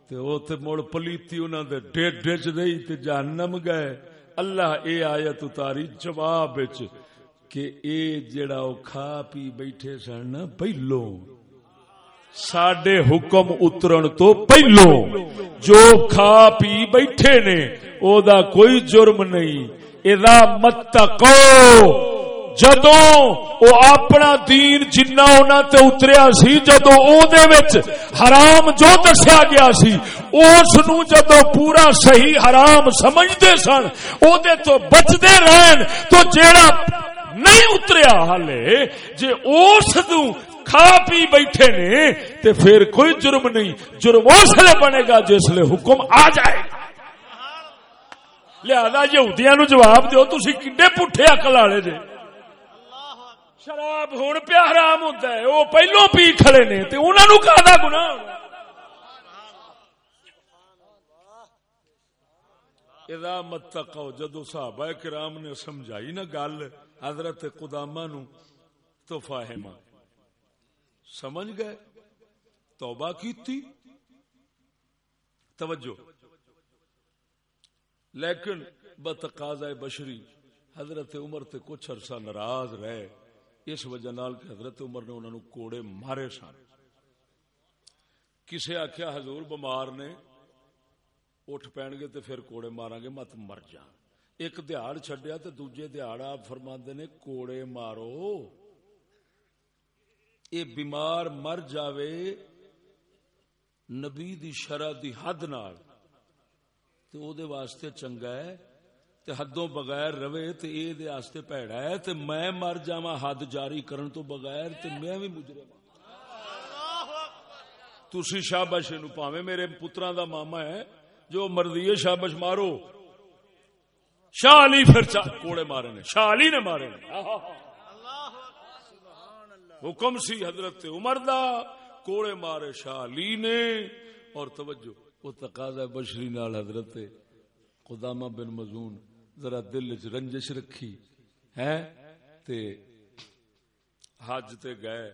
تے او تے مڑ پلیتی انہاں دے ڈیڈ ڈچ رہی تے جہنم گئے۔ اللہ اے آیت اتاری جواب وچ۔ کہ اے جڑا او کھا پی بیٹھے سن پہلو۔ ساڈے حکم اترن تو پہلو۔ جو کھا پی بیٹھے نے، او دا کوئی جرم نہیں۔ اذا متقو۔ جدو او اپنا دین جنا انہاں تے اتریا سی جدو او دے وچ حرام جو دسیا گیا سی، اس نو جدو پورا صحیح حرام سمجھدے سن، او دے تو بچدے رہن۔ تو جیڑا نہیں اتریا ہالے جے اس کھا پی بیٹھے نے تے پھر کوئی جرم نہیں جرم اس لیے بنے گا جس لیے حکم آ جائے لہذا یہودیاں نو جواب دیو تسی کڈے پٹھے عقل والے جے شراب ہن پیا حرام ہوندا ہے او پہلو پی کھڑے نے تے انہاں نو کادا گناہ اذا جدو صحابہ کرام نے سمجھائی نا گل حضرت قدامہ نو تو فاہمہ۔ سمجھ گئے؟ توبہ کی تھی توجہ۔ لیکن بتقاض بشری حضرت عمر تے کچھ عرصہ ناراض رہے۔ اس وجہ نال کہ حضرت عمر نے انہوں کوڑے مارے سن۔ کسے آخیا حضور بمار نے، اٹھ پین گے تے پھر کوڑے مارا گے، مت مر جان۔ ایک دہاڑ چڈیا تو دوجے دہاڑ آپ فرما نے کوڑے مارو یہ بیمار مر جاوے نبی دی شرح دی حد نال تے او دے واسطے چنگا ہے تے حدوں بغیر روے تے اے دے واسطے پیڑا ہے تے میں مر جاواں حد جاری کرن تو بغیر تے میں بھی مجرم تسی شابش نو پاویں میرے پتراں دا ماما ہے جو مرضی ہے شابش مارو شاہ علی پھر کوڑے مارے نے شاہ علی نے مارے نے۔ حکم سی حضرت عمر دا، کوڑے مارے شاہ علی نے۔ اور توجہ، وہ تقاضا بشری نال حضرت قدامہ بن مزون ذرا دل چ رنجش رکھی ہے تے حج تے گئے۔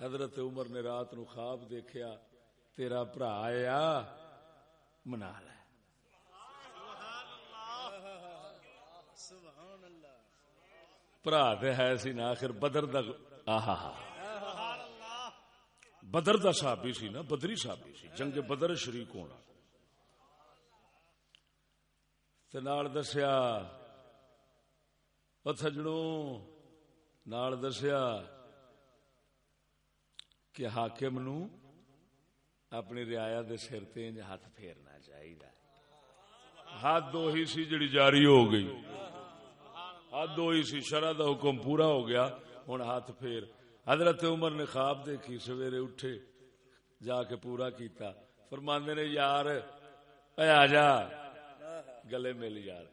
حضرت عمر نے رات نو خواب دیکھیا، تیرا برا آیا، منا لے برا تو ہے سی نا آخر بدر دا آہا بدر دا صحابی سی نا بدری صحابی سی جنگ بدر شریک ہونا نال دسیا سجڑوں نال دسیا کہ حاکم نو اپنی رعایا دے سر تینج ہاتھ پھیرنا چاہیے ہاتھ دو ہی سی جڑی جاری ہو گئی ہاتھ دو ہی سی، شرح دا حکم پورا ہو گیا ہوں ہاتھ پھیر۔ حضرت عمر نے خواب دیکھی، سویرے اٹھے، جا کے پورا کیتا۔ فرماندے نے، یار، اے آ جا۔ گلے مل، یار۔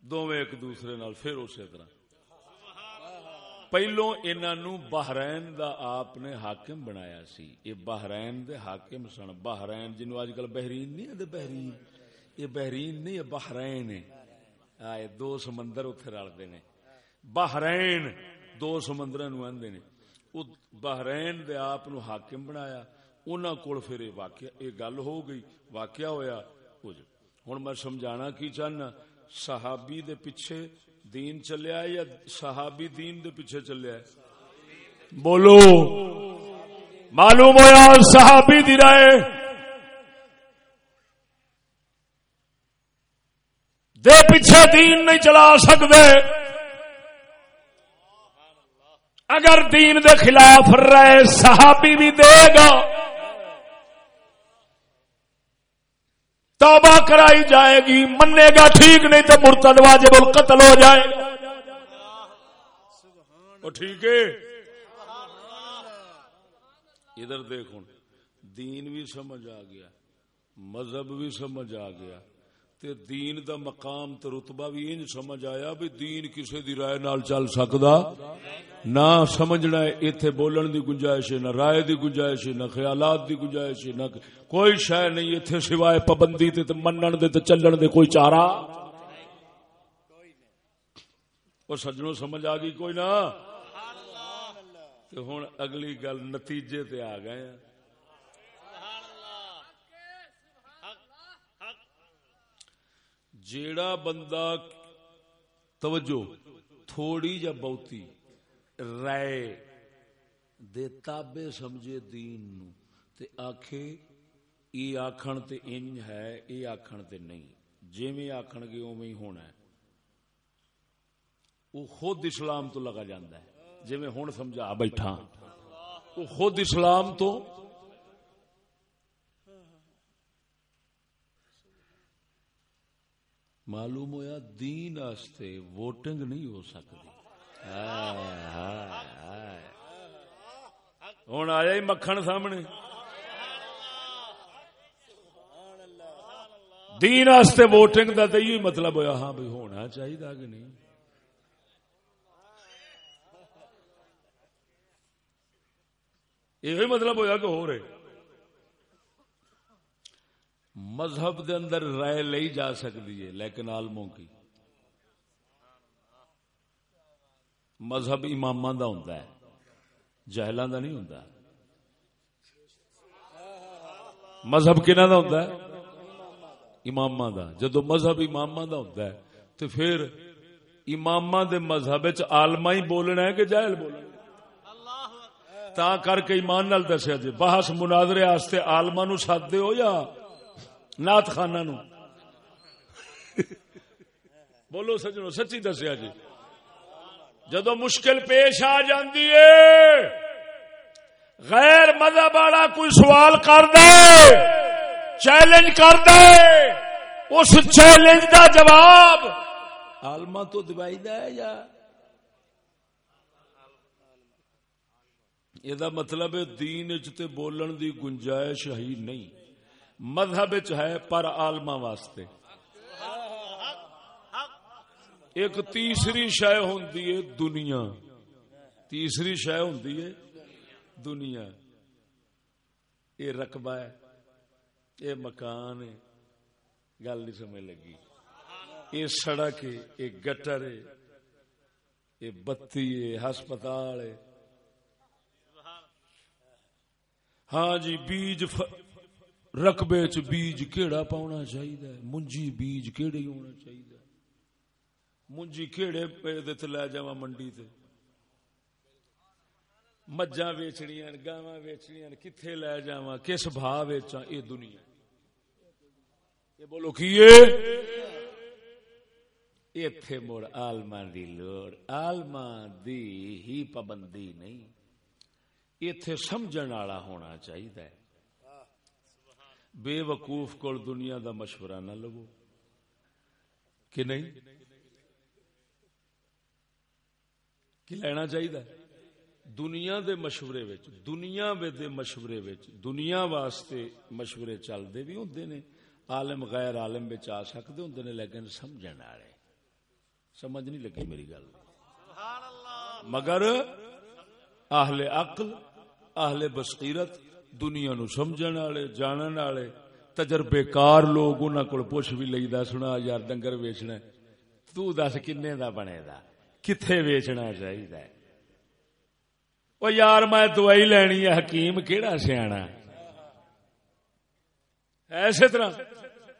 دونوں ایک دوسرے نال پھر اسی طرح۔ پہلو انہوں بحرین دا آپ نے حاکم بنایا سی۔ یہ بحرین دے حاکم سن، بحرین جنو آج کل بحرین نہیں بحرین۔ یہ بحرین نہیں ہے۔ بحرین آئے دو سمندر اتنے رلتے نے۔ بحرین، دو سمندر نو آدھے نے۔ بحرین دے آپ نو حاکم بنایا۔ انہوں کو پھر یہ واقعہ، یہ گل ہو گئی، واقعہ ہویا۔ جی، ہوں میں سمجھانا کی چاہنا، صحابی دے پیچھے دین چلیا یا صحابی دین دے پیچھے چلیا بولو۔ معلوم ہوا صحابی دی رائے دے پیچھے دین نہیں چلا سکتے اگر دین دے خلاف رہے، صحابی بھی دے گا۔ توبہ کرائی جائے گی منے گا ٹھیک، نہیں تو مرتد واجب القتل ہو جائے۔ گا ٹھیک ہے۔ ادھر دیکھو، دین بھی سمجھ آ گیا، مذہب بھی سمجھ آ گیا۔ تے دین دا مقام تے رتبہ بھی انج سمجھ آیا بھی دین کسے دی رائے نال چل سکدا۔ نہ سمجھنا ہے ایتھے بولن دی گنجائش ہے نہ رائے دی گنجائش ہے نہ خیالات دی گنجائش ہے نہ کوئی شے نہیں ایتھے سوائے پابندی تے منن دے تے چلن دے کوئی چارہ۔ او سجنوں سمجھ آ گئی کوئی نہ؟ تے ہن اگلی گل نتیجے تے آ گئے ہیں۔ جیڑا بندہ توجہ تھوڑی یا بہتی رائے دے تابے سمجھے دین نو، تے آکھے ای آکھن تے انج ہے، ای آکھن تے نہیں۔ جی میں آکھن گے اوویں ہونا ہے۔ وہ خود اسلام تو لگا جاندا ہے۔ جی میں ہن سمجھا بیٹھا۔ وہ خود اسلام تو معلوم ہوا دین آستے ووٹنگ نہیں ہو سکتی۔ ہوں آیا ہی مکھن سامنے۔ دین آستے ووٹنگ کا تو یہ مطلب ہوا ہاں بھائی ہونا چاہیے کہ نہیں۔ یہ مطلب ہوا کہ ہو رہے۔ مذہب دے اندر رائے لئی جا سکتی ہے، لیکن عالموں کی۔ مذہب امام دا ہوں جہلان دا نہیں ہوں مذہب کہنا دا ہوں امام دا۔ جدو مذہب امام دا ہوں تو پھر امام دے مذہب آلما ہی بولنا ہے کہ جاہل بولنا تا کر کے ایمان نال دسیا جی بحث مناظرے آستے آلما نو ساتھ ہو یا نات خانہ نو بولو سجنو، سچی دسیا جی۔ جدو مشکل پیش آ جاندی ہے، غیر مذہب والا کوئی سوال کر دے چیلنج کر دے اس چیلنج دا جواب آلما تو دوائی دا ہے یا؟ یہ مطلب ہے دین تے بولن دی گنجائش ہی نہیں۔ مذہب ہے پر آلما واسطے۔ ایک تیسری شہ ہوں دنیا۔ تیسری شہ ہوں دنیا۔ یہ رقبہ ہے یہ مکان ہے۔ گل نہیں سمجھ لگی۔ یہ سڑک ہے یہ گٹر ہے یہ بتی ہے ہسپتال ہے۔ ہاں جی بیج ف... رقبے چ بیج کیڑا پاؤنا چاہیے منجی بیج کیڑے ہونا چاہیے منجی کیڑے پہ لے جا منڈی تے۔ مجھا ویچنیا گاوا ویچنیا کتنے لے جا کس بھا ویچا یہ دنیا۔ یہ بولو کی اتے مڑ آلما دی لوڑ آلما دی ہی پابندی نہیں۔ اتے سمجھن والا ہونا چاہیے بے وقوف کو دنیا دا مشورہ نہ لو۔ کہ نہیں؟ کہ لینا چاہیے دنیا دے مشورے وچ دنیا دے مشورے وچ دنیا واسطے مشورے چلتے بھی ہوں نے۔ عالم غیر عالم بچ آ سکتے ہوں نے لیکن سمجھن والے سمجھ نہیں لگی میری گل۔ مگر اہل عقل اہل بصیرت دنیا نو سمجھن والے، جانن والے تجربے کار لوگ انہاں کول پوچھ بھی لئیدا، سنا یار ڈنگر ویچنا تو دس کنے دا بنے دا؟ کتھے ویچنا چاہیے او یار، میں دوائی لینی ہے، حکیم کیڑا سیاਣਾ ایسے طرح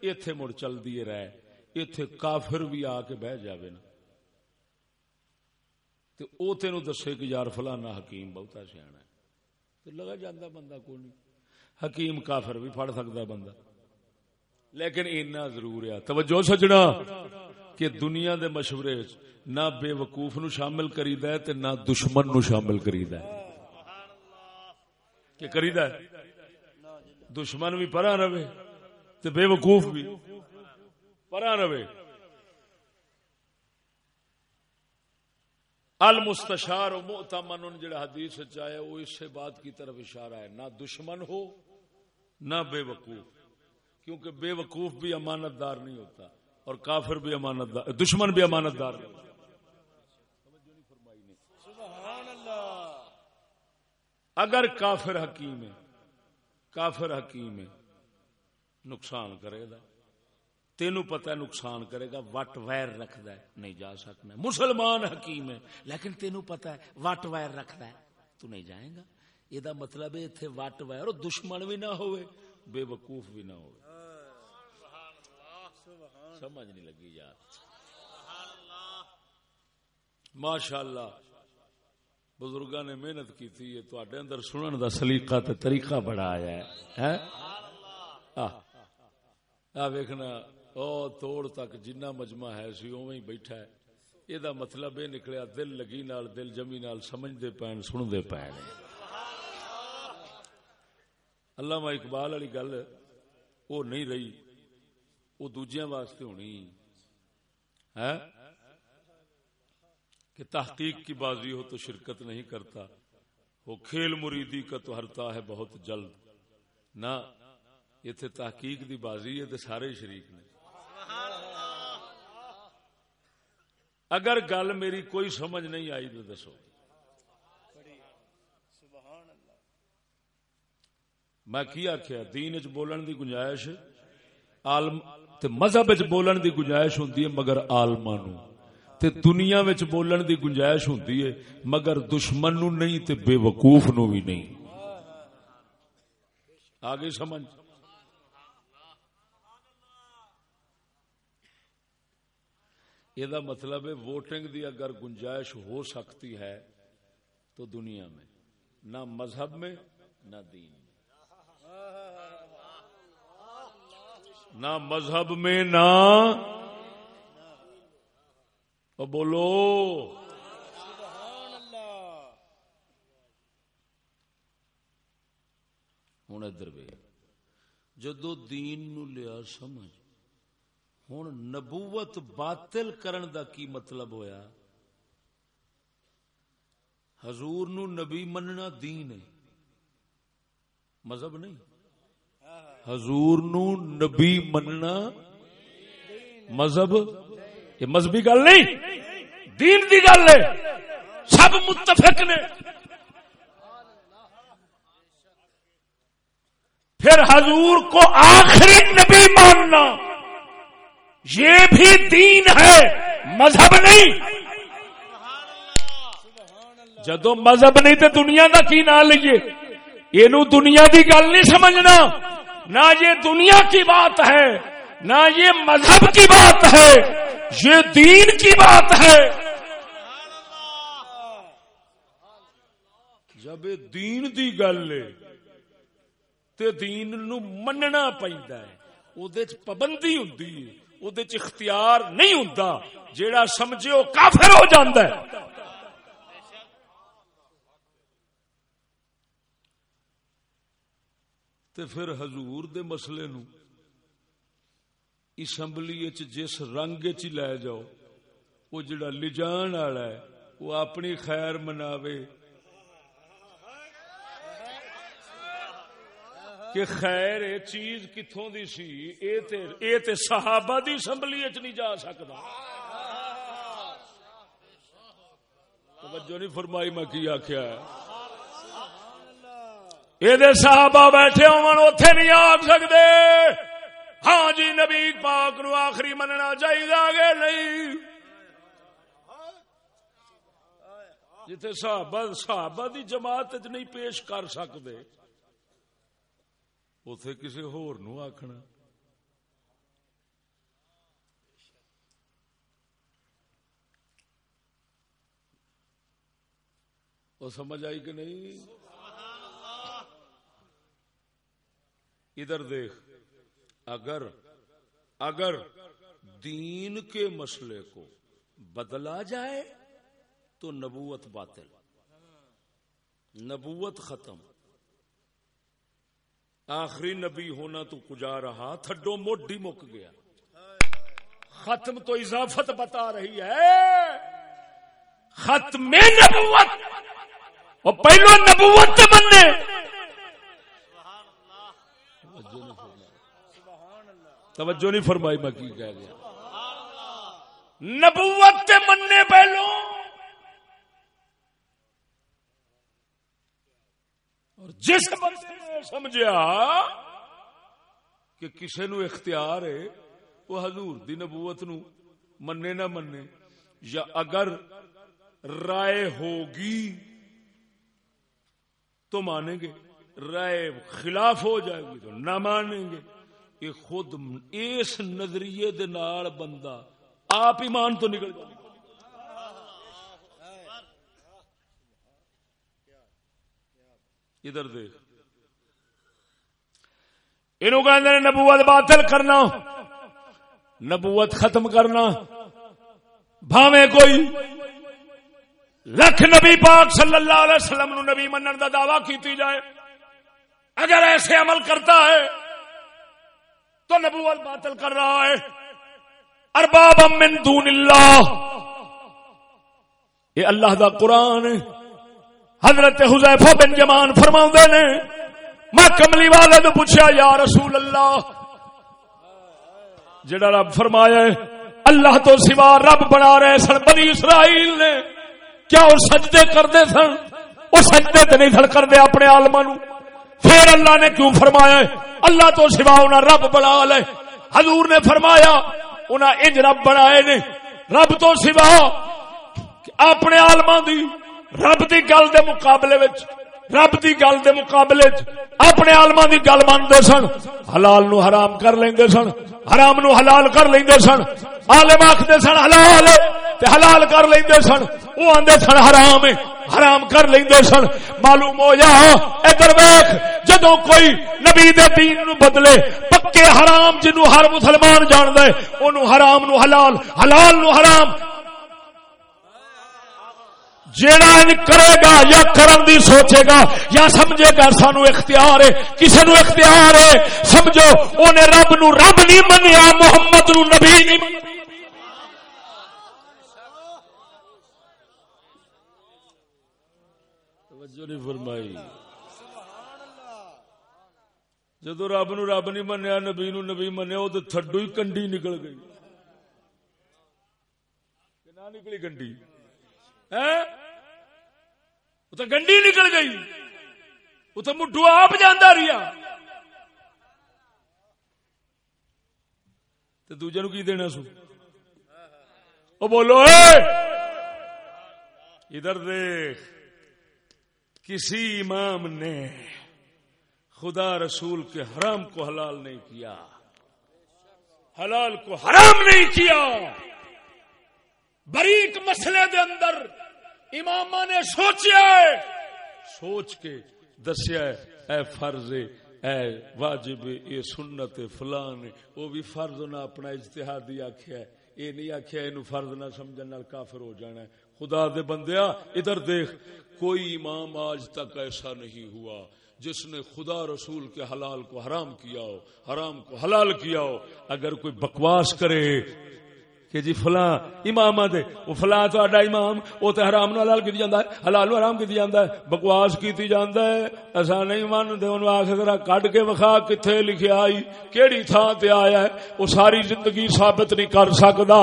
ایتھے مڑ چل دیے رہے، ایتھے کافر بھی آ کے بہ جاوے نا۔ تے او تینو دسے کہ یار فلانا حکیم بہتا سیاح لگا جانا بندہ کو نہیں۔ حکیم کافر بھی پڑ سکتا بندہ۔ لیکن اینا ضرور ہے۔ توجہ سجنا۔ کہ دنیا دے مشورے نہ بے وقوف نو شامل کرید ہے تے نہ دشمن نو شامل کرید ہے۔ کہ کرید ہے؟ دشمن بھی پرا رہے تے بے وقوف بھی پرا رہے۔ المستشار و مؤتمن جڑا حدیث چاہے وہ اس سے بات کی طرف اشارہ ہے۔ نہ دشمن ہو، نہ بے وقوف، کیونکہ بے وقوف بھی امانت دار نہیں ہوتا اور کافر بھی امانت دار، دشمن بھی امانت دار نہیں ہوتا۔ اگر کافر حکیم ہے، کافر حکیم ہے، نقصان کرے گا۔ تینو پتہ نقصان کرے گا وٹ ویر رکھد ہے نہیں جا سکنا مسلمان حکیم ہے لیکن تینو پتہ ہے وٹ ویر رکھد ہے تو نہیں جائے گا یہ دا مطلب ہے اتنے وٹ ویر دشمن بھی نہ ہوئے بے وقوف بھی نہ ہو سمجھ نہیں لگی یار ماشاء اللہ بزرگ نے محنت کی تھی تے اندر سنن دا سلیقہ تے طریقہ بڑا آیا ہے ویکھنا او توڑ تک جنہ مجمع ہے سی او ہی بیٹھا ہے۔ یہ دا مطلب یہ نکلیا، دل لگی نال، دل جمی نال سمجھ دے پین سن دے پین۔ علامہ اقبال والی گل وہ نہیں رہی وہ دوجیاں واسطے ہونی۔ ہے کہ تحقیق کی بازی ہو تو شرکت نہیں کرتا۔ وہ کھیل مریدی کا تو ہرتا ہے بہت جلد۔ نہ یہ تحقیق دی بازی ہے تو سارے شریک نے۔ اگر گل میری کوئی سمجھ نہیں آئی تو دسو۔ میں کی آخیا دین چ بولن دی گنجائش؟ مذہب بولن دی گنجائش ہوں مگر آلما نو۔ تے دنیا وچ بولن دی گنجائش ہوں مگر دشمن نو نہیں تے بے وقوف نو بھی نہیں۔ آگے سمجھ۔ یہ مطلب ہے ووٹنگ دی اگر گنجائش ہو سکتی ہے تو دنیا میں نہ مذہب میں نہ دین میں نہ مذہب میں نہ بولو ہوں ادھر جدو دین نو لیا سمجھ ہوں نبوت باطل کرن دا کی مطلب ہویا حضور نو نبی مننا دین ہے مذہب نہیں حضور نو نبی مننا مذہب یہ مذہبی گل نہیں دین دی گل ہے سب متفق نے پھر حضور کو آخری نبی ماننا یہ بھی دین ہے، مذہب نہیں۔ جدو مذہب نہیں تو دنیا کا کی نہ لیے یہ دنیا کی گل نہیں سمجھنا۔ نہ یہ دنیا کی بات ہے، نہ یہ مذہب کی بات ہے۔ یہ دین کی بات ہے۔ جب دین دی گل تے دین نو مننا پیندا ہے۔ او دے پابندی ہوندی ہے۔ او دے اختیار نہیں ہوندا، جیڑا سمجھے او کافر ہو جاندا ہے۔ تے پھر حضور دے مسئلے نو اسمبلی جس رنگ چ لے جاؤ وہ جڑا لجان والا ہے وہ اپنی خیر مناوے۔ کہ خیر یہ چیز کتوں دی سی، اے تے اے تے صحابہ دی اسمبلی اچ نہیں جا سکتا توجہ نہیں فرمائی، میں کی آخیا یہ صحابہ بیٹھے ہون، اوتھے نہیں آ سکتے ہاں جی نبی پاک نو آخری مننا چاہیے آگے نہیں۔ جتھے صحابہ صحابہ دی جماعت نہیں پیش کر سکتے اتے کسی ہور نو آخنا وہ سمجھ آئی کہ نہیں ادھر دیکھ اگر اگر دین کے مسئلے کو بدلا جائے تو نبوت باطل نبوت ختم آخری نبی ہونا تو کجا رہا؟ تھڈو موڈی مک گیا۔ ختم تو اضافت بتا رہی ہے۔ ختم نبوت۔ وہ پہلو نبوت مننے توجہ نہیں فرمائی میں کی کہہ گیا۔ نبوت مننے پہلو۔ اور جس بندے نے سمجھا کہ کسی نو اختیار ہے وہ حضور دی نبوت نو مننے نہ مننے یا اگر رائے ہوگی تو مانیں گے، رائے خلاف ہو جائے گی تو نہ مانیں گے۔ یہ خود اس نظریے دے نال بندہ آپ ایمان تو نکل جائے۔ ادھر دیکھ۔ کہ نبوت باطل کرنا، نبوت ختم کرنا۔ بھاوے کوئی لکھ نبی پاک صلی اللہ علیہ وسلم نو نبی منن دا دعوی کیتی جائے۔ اگر ایسے عمل کرتا ہے تو نبوت باطل کر رہا ہے۔ ارباب من دون اللہ۔ یہ اللہ دا قرآن حضرت حضیفہ بن جمان فرماؤں نے میں کملی والے تو پوچھا، یا رسول اللہ، جڑا رب فرمایا ہے، اللہ تو سوا رب بنا رہے سن، بنی اسرائیل نے۔ کیا وہ سجدے کرتے سن؟ وہ سجدے تو نہیں سن کرتے اپنے آلما نو۔ پھر اللہ نے کیوں فرمایا ہے؟ اللہ تو سوا انہیں رب بنا لے۔ حضور نے فرمایا انہیں انج رب بنائے نے۔ رب تو سوا، اپنے آلما دی رب دی گل دے مقابلے وچ رب دی گل دے مقابلے اپنے آلما دی گل مانتے سن۔ حلال نو حرام کر لیں سن، حرام نو حلال کر لیں سن۔ آلم آخر سن، حلال! تے حلال کر لیں سن۔ وہ آدھے سن، حرام! حرام کر لیں سن۔ معلوم ہو جا، ادھر ویخ جدو کوئی نبی دے دین نو بدلے، پکے حرام جنو ہر مسلمان جان دے انو حرام نو حلال حلال نو حرام۔ جیڑا ان کرے گا یا کرن دی سوچے گا یا سمجھے گا سانو اختیار ہے کسی نو اختیار ہے، سمجھو، اونے رب نو رب نہیں منیا، محمد نو نبی نہیں توجہ نہیں فرمائی۔ جدو رب نو رب نہیں منیا، نبی نو نبی منیا وہ تو تھڈو ہی کنڈی نکل گئی۔ نکلی کنڈی؟ وہ تو گنڈی نکل گئی۔ وہ تو آپ جانا رہا تو دوجے نو کی دینا سو؟ وہ بولو ادھر دیکھ، کسی امام نے خدا رسول کے حرام کو حلال نہیں کیا۔ حلال کو حرام نہیں کیا۔ بریک مسئلے دے اندر امام نے سوچیا ہے۔ سوچ کے دسیا ہے، اے فرض، اے واجب، اے سنت فلان، وہ بھی فرض نہ اپنا اجتہادی آخیا یہ نہیں آخیا یہ فرض نہ سمجھنے کافر ہو جانا ہے۔ خدا دے بندیا، ادھر دیکھ، کوئی امام آج تک ایسا نہیں ہوا جس نے خدا رسول کے حلال کو حرام کیا ہو، حرام کو حلال کیا ہو۔ اگر کوئی بکواس کرے کہ جی فلاں امام دے وہ فلاں تو امام وہ تو حرام نو حلال کی جاتا ہے حلال نو حرام کی جاتا ہے بکواس کیتی جاتا ہے ایسا نہیں مانتے انہوں آخ ذرا کڈ کے وکھا کتنے لکھیا آئی کیڑی تھان تے آیا ہے وہ ساری زندگی ثابت نہیں کر سکتا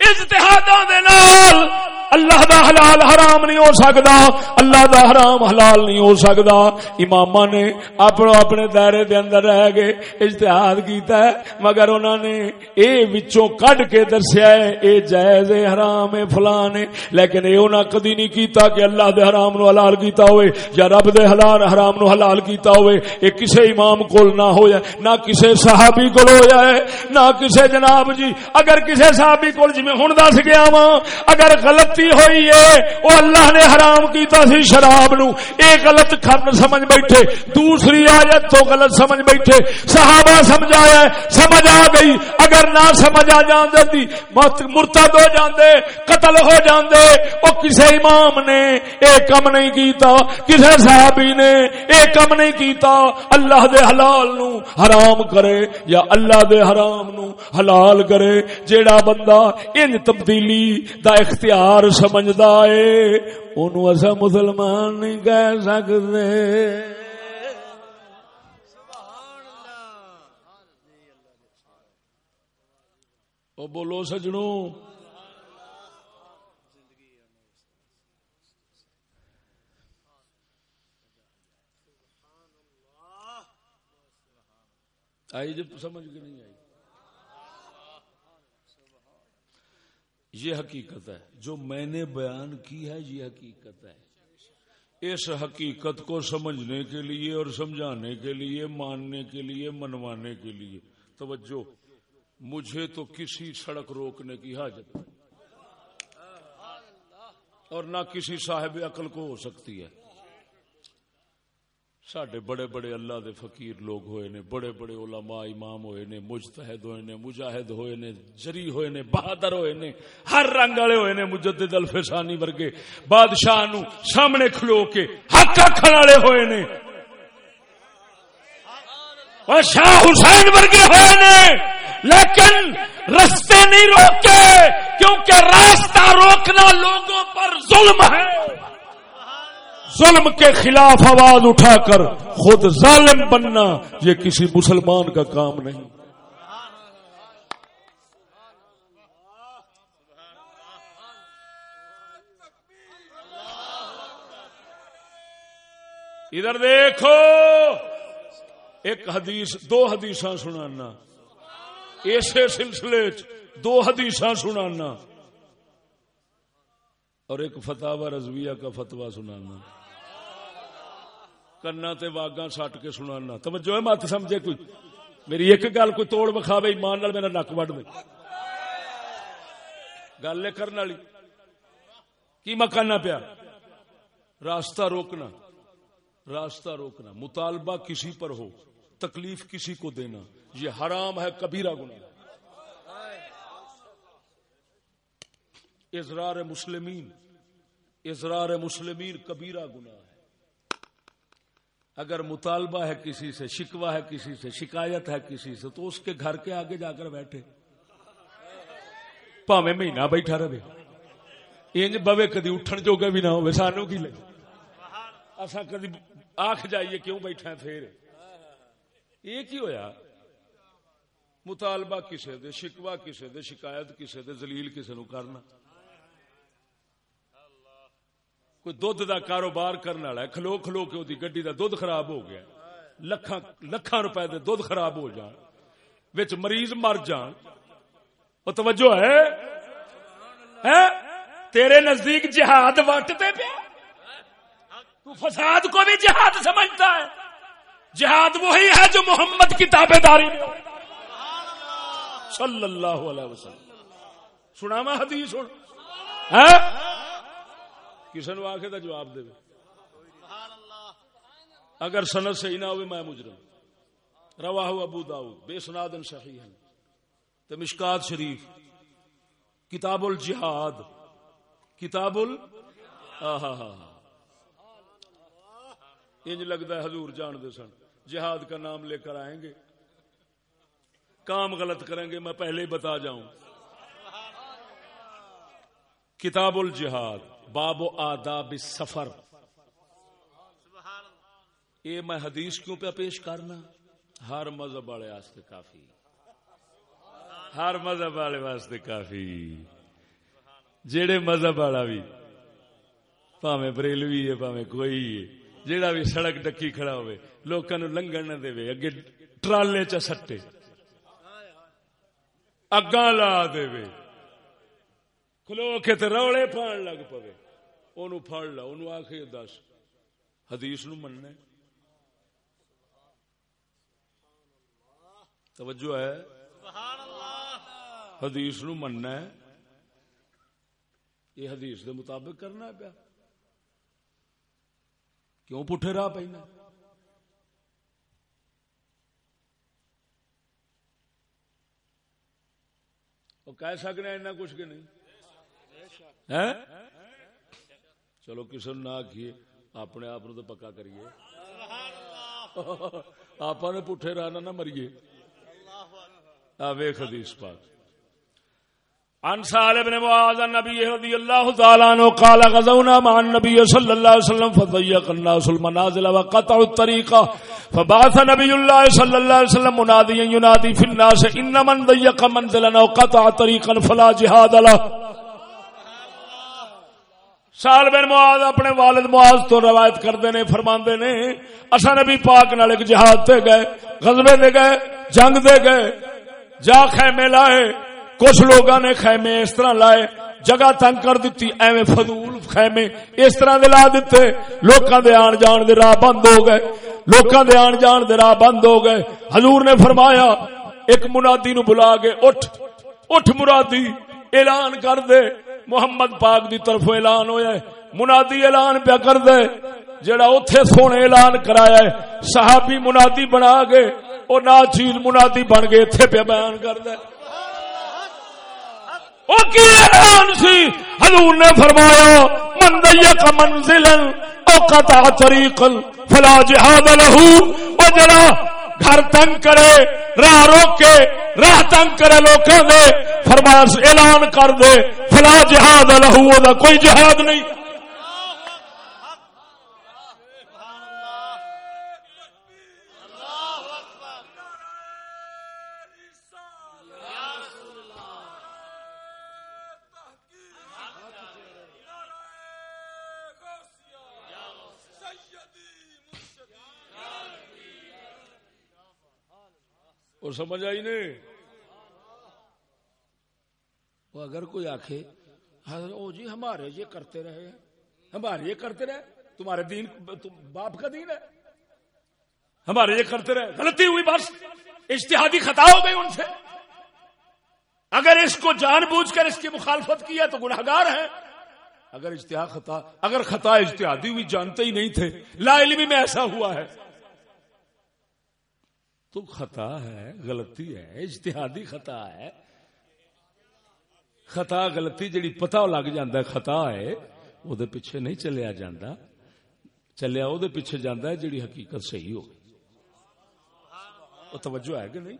اجتہاداں دے نال اللہ دا حلال حرام نہیں ہو سکتا اللہ دا حرام حلال نہیں ہو سکتا امام نے اپنے اپنے دائرے دے اندر رہ گئے اجتہاد کیتا ہے، مگر انہوں نے اے وچوں کڈ کے دسیا ہے، اے جائز حرام ہے، فلان ہے۔ لیکن اے انہاں کدی نہیں کیتا کہ اللہ دے حرام نو حلال کیتا ہوئے، یا رب دے حلال حرام نو حلال کیتا ہوئے۔ اے کسے امام کول نہ ہویا، نہ کسے صحابی کول ہویا ہے، نہ کسے جناب جی۔ اگر کسے صحابی کول جی میں ہن دس گیا وا اگر غلط غلطی ہوئی ہے۔ وہ اللہ نے حرام کیتا سی شراب نو۔ اے غلط کھن سمجھ بیٹھے۔ دوسری آیت تو غلط سمجھ بیٹھے۔ صحابہ سمجھایا سمجھ آ گئی۔ اگر نہ سمجھ آ جان دی مرتد ہو جاندے، قتل ہو جاندے۔ او کسے امام نے اے کم نہیں کیتا، کسے صحابی نے اے کم نہیں کیتا۔ اللہ دے حلال نو حرام کرے یا اللہ دے حرام نو حلال کرے۔ جیڑا بندہ ان تبدیلی دا اختیار سمجھدا ہے اونوں اسا مسلمان نہیں کہہ سکتے او بولو سجنوں آئی جب سمجھ کے نہیں آئی۔ یہ حقیقت ہے۔ جو میں نے بیان کی ہے، یہ حقیقت ہے۔ اس حقیقت کو سمجھنے کے لیے اور سمجھانے کے لیے، ماننے کے لیے، منوانے کے لیے۔ توجہ، مجھے تو کسی سڑک روکنے کی حاجت اور نہ کسی صاحب عقل کو ہو سکتی ہے۔ سڈے بڑے بڑے اللہ دے فقیر لوگ ہوئے نے، بڑے بڑے علماء امام ہوئے نے، مجتہد ہوئے نے، مجاہد ہوئے نے، جری ہوئے نے، بہادر ہوئے نے، ہر رنگ والے ہوئے نے مجدد الفسانی ورگے، بادشاہ نو سامنے کھلو کے حق آخر والے ہوئے نے۔ اور شاہ حسین ورگے ہوئے نے، لیکن رستے نہیں روکے کیونکہ راستہ روکنا لوگوں پر ظلم ہے۔ ظلم کے خلاف آواز اٹھا کر خود ظالم بننا یہ کسی مسلمان کا کام نہیں۔ ادھر دیکھو، ایک حدیث، دو حدیث سنانا۔ ایسے سلسلے دو حدیث سنانا۔ اور ایک فتح رضویہ کا فتوا سنانا۔ کنا تے واگا سٹ کے سنانا توجہ ہے مت سمجھے کوئی میری ایک گل کوئی توڑ بخاوے ایمان نال میرا نک وڈ دے گل کرنے والی کی مکانا پیا راستہ روکنا راستہ روکنا مطالبہ کسی پر ہو تکلیف کسی کو دینا یہ حرام ہے کبیرہ گنا ازرار مسلمین ازرار مسلمین کبیرہ گناہ اگر مطالبہ ہے کسی سے شکوا ہے کسی سے، شکایت ہے کسی سے، تو اس کے گھر کے آگے جا کر بیٹھے۔ پاوے مہینہ بیٹھا رہے۔ انج بوے کدی اٹھن جو بھی نہ ہو سانو کی لگے اصا کدی آخ جائیے کیوں بیٹھا پھر؟ یہ کی ہویا؟ مطالبہ کسے دے شکوا کسے دے، شکایت کسے دے زلیل کسے نو کرنا۔ کوئی دھد دا کاروبار کرنے والا ہے، کھلو کھلو کے دی گڈی دا دھد خراب ہو گیا۔ لکھاں لکھاں روپے دے دھد خراب ہو جان۔ وچ مریض مر جان۔ او توجہ ہے؟ ہیں تیرے نزدیک جہاد وٹتے پیا؟ تو فساد کو بھی جہاد سمجھتا ہے۔ جہاد وہی ہے جو محمد کی تابے داری صلی اللہ علیہ وسلم۔ سنا حدیث سن۔ کسی نے آخ کا جواب دے اگر سنت صحیح نہ ہوئے میں مجرم۔ روا ابو داؤد بے سنادن صحیح ہے تو مشکات شریف کتاب الجہاد کتاب ال انج لگتا ہے حضور جان دے سن۔ جہاد کا نام لے کر آئیں گے۔ کام غلط کریں گے میں پہلے ہی بتا جاؤں۔ کتاب الجہاد۔ باب و آداب سفر۔ یہ میں حدیث کیوں پہ پیش کرنا؟ ہر مذہب والے واسطے کافی۔ ہر مذہب والے واسطے کافی۔ جڑے مذہب والا بھی پاوے بریلوی ہے پاوے کوئی ہے جیڑا بھی سڑک ڈکی کھڑا ہوئے، لوکاں نو لنگن نہ دے اگے ٹرالے چ سٹے۔ اگاں لا دے کھلو کے تے روڑے پان لگ پوے اونوں پھڑ لا اونوں آکھے دس حدیث نو مننا توجہ ہے حدیث نو مننا ہے یہ حدیث دے مطابق کرنا پیا کیوں پٹھے راہ پینا وہ کہہ سکنے اینا کچھ کہ نہیں چلو کسی نے نہ کیے اپنے آپ تو پکا کریے۔ آپ نے پٹھے رانا نہ مریے۔ ویخ حدیث پاک۔ عن سال ابن معاذ النبي رضي الله تعالى عنه قال، غزونا مع النبي صلى الله عليه وسلم فضيق الناس المنازل وقطعوا الطريق فبعث نبي الله صلى الله عليه وسلم مناديا ينادي في الناس، ان من ضيق منزلنا وقطع طريقا فلا جهاد له. سال بن معاذ اپنے والد معاذ تو روایت کرتے نے، فرماندے نے اسا نبی پاک نال ایک جہاد تے گئے، غزوے دے گئے، جنگ دے گئے، جا خیمے لائے، کچھ لوگاں نے خیمے اس طرح لائے، جگہ تنگ کر دیتی ایویں فضول خیمے اس طرح دے لا دیتے لوکاں دے آن جان دے راہ بند ہو گئے، لوکاں دے آن جان دے راہ بند ہو گئے۔ حضور نے فرمایا، ایک منادی نو بلا کے اٹھ اٹھ مرادی اعلان کر دے۔ محمد پاک دی طرف اعلان ہویا ہے۔ منادی اعلان پیا کر دے جڑا اوتھے سونے اعلان کرایا ہے، صحابی منادی بنا گئے او نا چیز منادی بن گئے ایتھے پیا بیان کر دے او کی اعلان سی؟ حضور نے فرمایا، من دیق منزلا او قطع طریقا، فلا جہاد له. او جڑا گھر تنگ کرے، راہ روکے، راہ تنگ کرے لوکوں دے۔ فرمایا، اعلان کر دے فلا جہاد لہو دا کوئی جہاد نہیں۔ اور سمجھ آئی نہیں؟ وہ اگر کوئی آخے او جی ہمارے یہ کرتے رہے ہمارے یہ کرتے رہے تمہارے دین باپ کا دین ہے۔ ہمارے یہ کرتے رہے غلطی ہوئی بس۔ اشتہادی خطا ہو گئی ان سے۔ اگر اس کو جان بوجھ کر اس کی مخالفت کی ہے تو گناہگار ہے اگر اشتہاد خطا، اگر خطا اشتہادی ہوئی، جانتے ہی نہیں تھے۔ لا علمی میں ایسا ہوا ہے۔ تو خطا ہے، غلطی ہے، اجتہادی خطا ہے۔ خطا، غلطی جڑی پتہ لگ جاندہ ہے، خطا ہے وہ دے پیچھے نہیں چلیا جاندہ۔ چلیا وہ دے پیچھے جاندہ ہے جڑی حقیقت صحیح ہو توجہ ہے کہ نہیں؟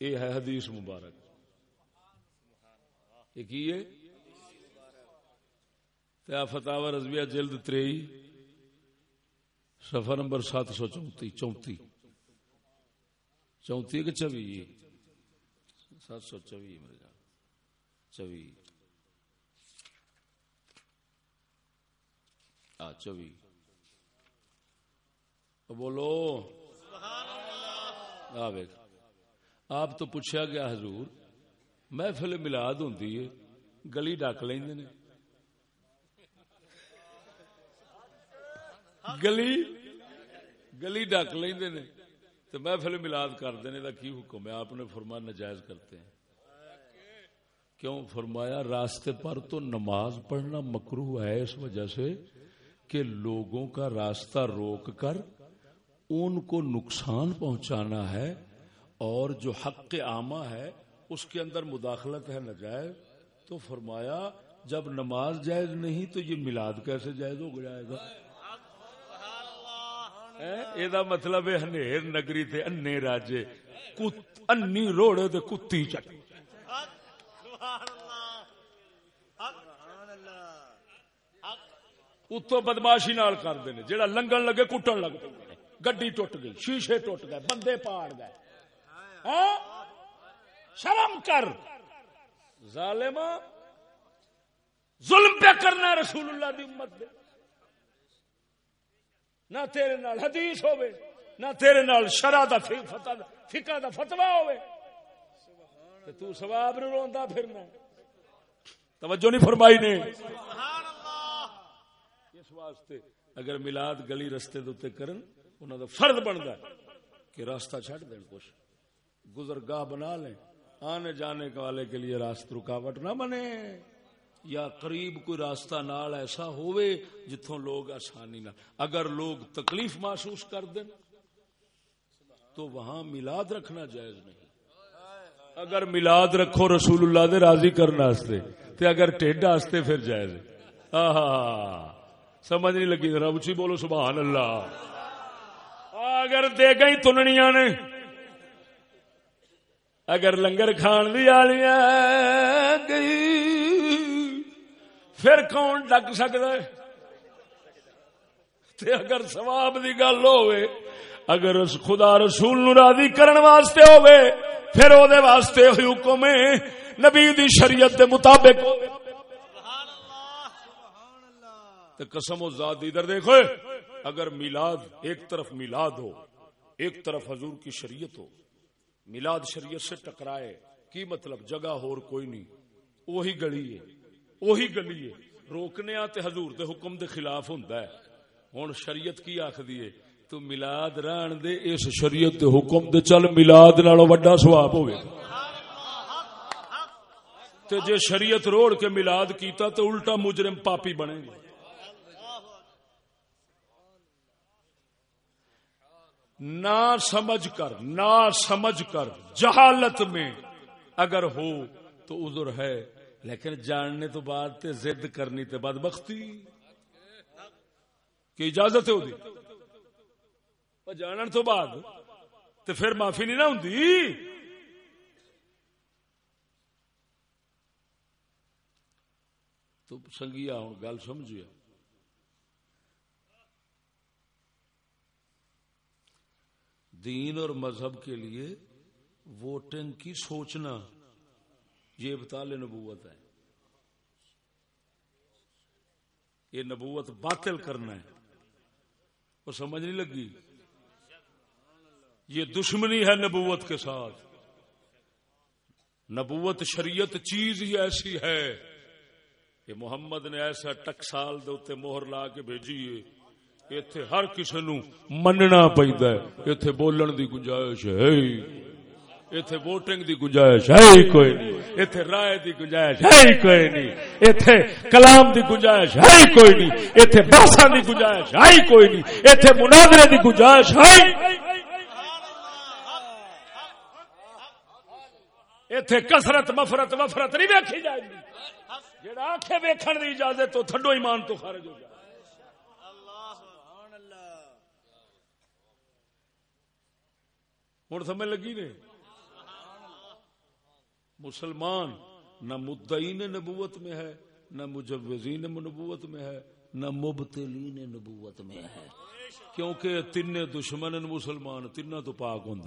یہ ہے حدیث مبارک۔ یہ کی ہے؟ فتح رضویہ جلد تری سفر نمبر سات سو چونتی چونتی۔ چونتی کہ چوی؟ سات سو چوی، میرے جان۔ چوی۔ آ، چوی۔ بولو۔ آپ تو پوچھا گیا حضور، محفل ملاد ہوں گلی ڈک لیں گلی گلی ڈک لیں تو محفل ملاد کر دینے کا کی حکم ہے؟ آپ نے فرمایا نجائز کرتے ہیں۔ کیوں؟ فرمایا راستے پر تو نماز پڑھنا مکرو ہے اس وجہ سے کہ لوگوں کا راستہ روک کر ان کو نقصان پہنچانا ہے اور جو حق عامہ ہے اس کے اندر مداخلت ہے نجائز۔ تو فرمایا جب نماز جائز نہیں تو یہ میلاد کیسے جائز ہو جائے گا یہ مطلب ہے نگری تے انے راجے انی روڑے تے کتی چٹ اتو بدماشی نال کر دے جڑا لنگن لگے کٹن لگ پہ گڈی ٹوٹ گئی شیشے ٹوٹ گئے بندے پاڑ گئے شرم کر ظالم ظلم پہ کرنا رسول اللہ دی امت دے نہ تیرے نال حدیث ہوے نہ تیرے نال شرع دا فقہ دا فتوا ہوے تے تو ثواب نو روندا پھرنا۔ توجہ نہیں فرمائی نے؟ اس واسطے اگر میلاد گلی رستے دے اوتے کرن، انہاں دا فرض بندا ہے کہ راستہ چھڈ دین کچھ۔ گزرگاہ بنا لیں، آنے جانے والے کے لیے راست رکاوٹ نہ بنے۔ یا قریب کوئی راستہ نال ایسا ہوئے جتوں لوگ آسانی نہ اگر لوگ تکلیف محسوس کر دیں تو وہاں ملاد رکھنا جائز نہیں۔ اگر ملاد رکھو رسول اللہ دے راضی کرنا تے اگر ٹھڈ واسطے پھر جائز۔ سمجھ نہیں لگی، ذرا اچھی بولو، سبحان اللہ۔ اگر دے گئی تننیاں نے، اگر لنگر کھان دی آلیاں گئی پھر کون ڈک سکتا ہے؟ تے اگر سواب دی گل ہوئے، اگر خدا رسول نو راضی کرن واسطے ہوئے، پھر او دے واسطے ہوئی حکم ہے، نبی دی شریعت دے مطابق۔ تے قسم و ذات ادھر دیکھو، اگر میلاد ایک طرف میلاد ہو، ایک طرف حضور کی شریعت ہو، میلاد شریعت سے ٹکرائے، کی مطلب؟ جگہ ہور کوئی نہیں، وہی گلی ہے۔ وہی گلی ہے۔ روکنے تے حضور دے حکم دے خلاف ہوندا ہے۔ ہن شریعت کی آکھدی ہے، تو میلاد رہن دے، اس شریعت دے حکم دے چل میلاد نالوں بڑا ثواب ہوے تے جے شریعت روڑ کے میلاد کیتا تو الٹا مجرم پاپی بنے گا نہ سمجھ کر نہ سمجھ کر، جہالت میں اگر ہو تو عذر ہے۔ لیکن جاننے تو بعد تے زد کرنی تے بعد بختی کی اجازت ہے وہ جانن تو بعد تے پھر معافی نہیں نہ ہوں تو سنگیا ہوں، گل سمجھیا دین اور مذہب کے لیے ووٹنگ کی سوچنا۔ یہ ابتال نبوت ہے۔ یہ نبوت باطل کرنا ہے۔ اور سمجھ نہیں لگی۔ یہ دشمنی ہے نبوت کے ساتھ۔ نبوت شریعت چیز ہی ایسی ہے کہ محمد نے ایسا ٹکسال دے موہر لا کے بھیجی ہے۔ اتنے ہر کسی نو مننا پہنتا ہے۔ اتنے بولن دی گنجائش ہے۔ ایتھے ووٹنگ دی گنجائش ہے۔ کوئی نہیں۔ ایتھے رائے دی گنجائش ہے ہی کوئی نہیں ایتھے کلام دی گنجائش ہے ہی کوئی نہیں ایتھے بحثاں دی گنجائش ہے ہی کوئی نہیں ایتھے مناظرے دی گنجائش ہے اتے کسرت مفرت وفرت نہیں ویکھی جائے گی جڑا آخے ویکھن دی اجازت تو تھڈو ایمان تو خارج ہو جائے ہوں سمجھ لگی نے مسلمان نہ مدعین نبوت میں ہے، نہ مجوزین نبوت میں ہے، نہ مبتلین نبوت میں ہے۔ کیونکہ تین دشمن مسلمان تین تو پاک ہوں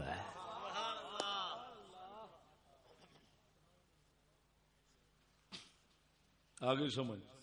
آگے سمجھ۔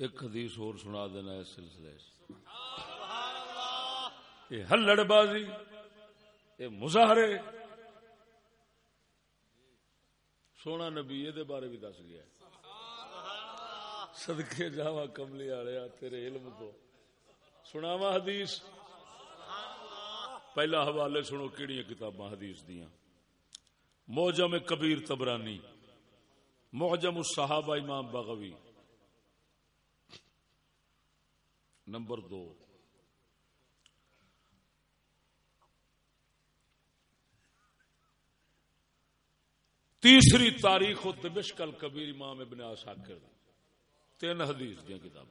ایک حدیث اور سنا دینا اس سلسلے یہ ہلڑ بازی، یہ مظاہرے۔ سونا نبی یہ بارے بھی دس گیا۔ سدکے جاوا کملی والے تیرے علم تو۔ سناوا حدیث۔ پہلا حوالے سنو کہڑی کتاباں حدیث دیا موجم کبیر تبرانی، موجم الصحابہ امام بغوی۔ نمبر دو۔ تیسری تاریخ و دمشق الکبیر امام ابن آساکر تین حدیث دیا کتاب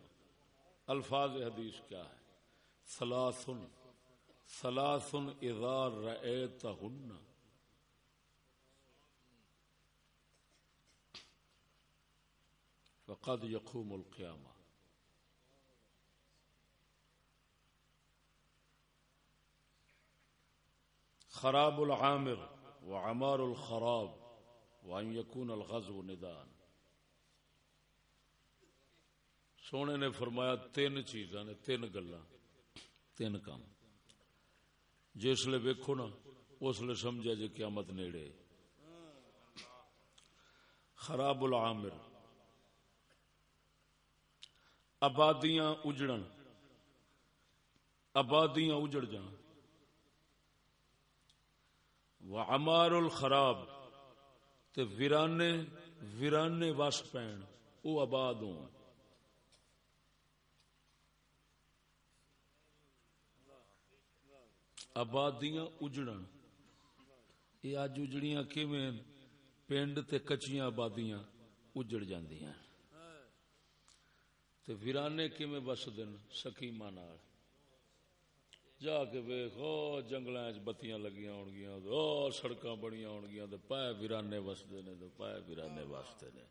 الفاظ حدیث کیا ہے؟ سلاسن سلاسن ادار رأیتہن۔ فقد یقوم القیامہ۔ خراب العامر وعمار الخراب وان يكون الغزو ندان سونے نے فرمایا، تین چیزاں نے، تین گلا تین کام جس لیے ویکھو نا اسلے سمجھا جی قیامت نیڑے۔ خراب العامر۔ آبادیاں اجڑن۔ آبادیاں اجڑ جان۔ وعمار الخراب تے ویرانے ویرانے وس پین او آباد ہوں۔ آبادیاں اجڑن۔ یہ اج اجڑیاں کیویں؟ پنڈ تے کچیاں آبادیاں اجڑ جاندیاں۔ تے ویرانے کیویں وسدن سکیماں نال۔ جا کے ویخ جنگل بتیاں لگیاں ہو گیا سڑک بنیا ہو گیا پائے ویرانے وستے نے پائے ویرانے وستے نے۔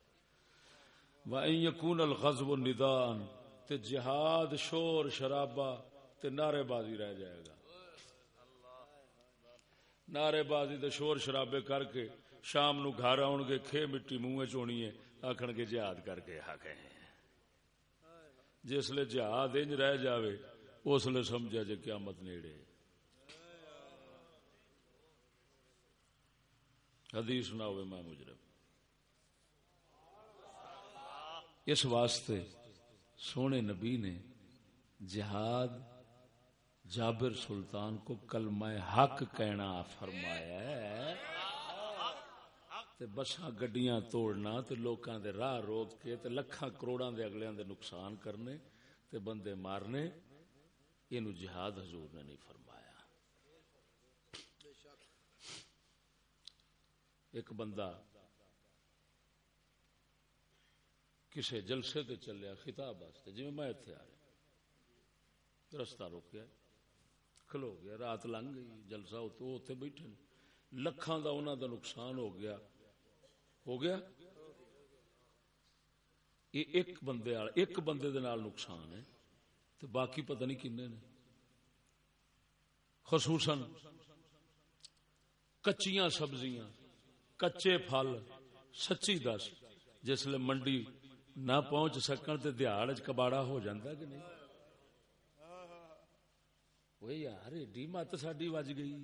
یقون الغزب ندان تے جہاد، شور شرابا تے نعرے بازی رہ جائے گا۔ نعرے بازی تے شور، شرابے کر کے شام نو گھر آن گے، کھے مٹی منہ چونی ہے آخر کے جہاد کر کے آ گئے جس لیے جہاد انج رہ جاوے اس لیے سمجھا جی قیامت نیڑے۔ حدیث نہ ہوئے میں مجرم۔ اس واسطے سونے نبی نے جہاد جابر سلطان کو کلمہ حق کہنا فرمایا ہے۔ بساں گڈیاں توڑنا تے لوکاں دے راہ روک کے تے لکھاں کروڑاں دے اگلیاں دے نقصان کرنے تے بندے مارنے۔ یہ جہاد حضور نے نہیں فرمایا۔ ایک بندہ کسی جلسے تے چلیا، خطاب واسطے جی میں اتنے آ رہا۔ رستہ روکیا، کھلو گیا، رات لنگ گئی، جلسہ اتنے بیٹھے لکھان دا انہوں دا نقصان ہو گیا۔ ہو گیا؟ یہ ایک بندے ایک بندے دے نال نقصان ہے۔ تو باقی پتہ نہیں کنے نے۔ خصوصاً کچیاں سبزیاں، کچے پھل، سچی دس جسل منڈی نہ پہنچ سکن تے دیہڑ کباڑا ہو جاندہ کہ نہیں۔ وہ یار، ایڈی مت ساڈی وج گئی۔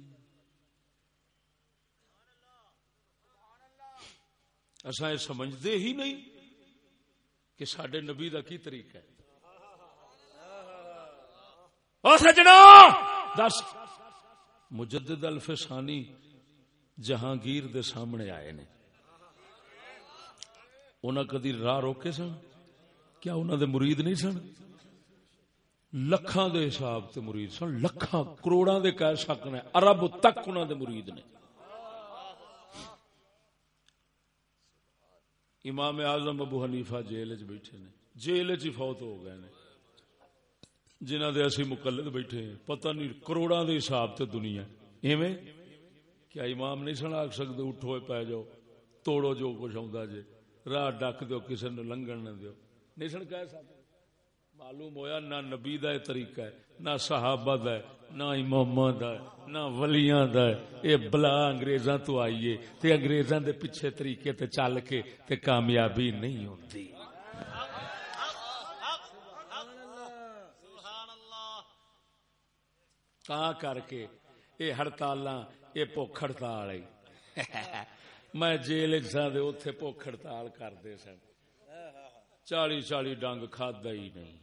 اصا یہ سمجھتے ہی نہیں کہ سڈے نبی کا کی طریقہ ہے۔ او سجنا دس۔ مجدد الفسانی جہانگیر دے سامنے آئے نے۔ انہاں کدی راہ روکے سن؟ کیا انہاں دے مرید نہیں سن؟ لکھاں دے حساب تے مرید سن۔ لکھاں کروڑاں دے کہہ سکنے عرب تک انہاں دے مرید نے۔ امام اعظم ابو حنیفہ جیل چ بیٹھے نے۔ جیل چ فوت ہو گئے نے۔ جنہ دے اسی مقلد بیٹھے ہیں۔ پتہ نہیں کروڑاں دے حساب تے دنیا ایویں کیا امام نہیں سنا سکتے اٹھو پی جاؤ، توڑو جو کچھ آ جے۔ راہ ڈک دو کسی نے لنگن نہ دیو۔ نہیں سن کہہ سکتے معلوم ہویا نہ نبی دا طریقہ ہے، نہ صحابہ دا ہے، نہ امامہ دا ہے، نہ ولیاں دا ہے۔ اے بلا انگریزاں تو آئیے تے انگریزاں دے پیچھے طریقے تے چل کے تے کامیابی نہیں کر کے اے ہڑتال اے بھوک ہڑتال میں جیل سا اتے بھوک ہڑتال کرتے سن چالی ہی نہیں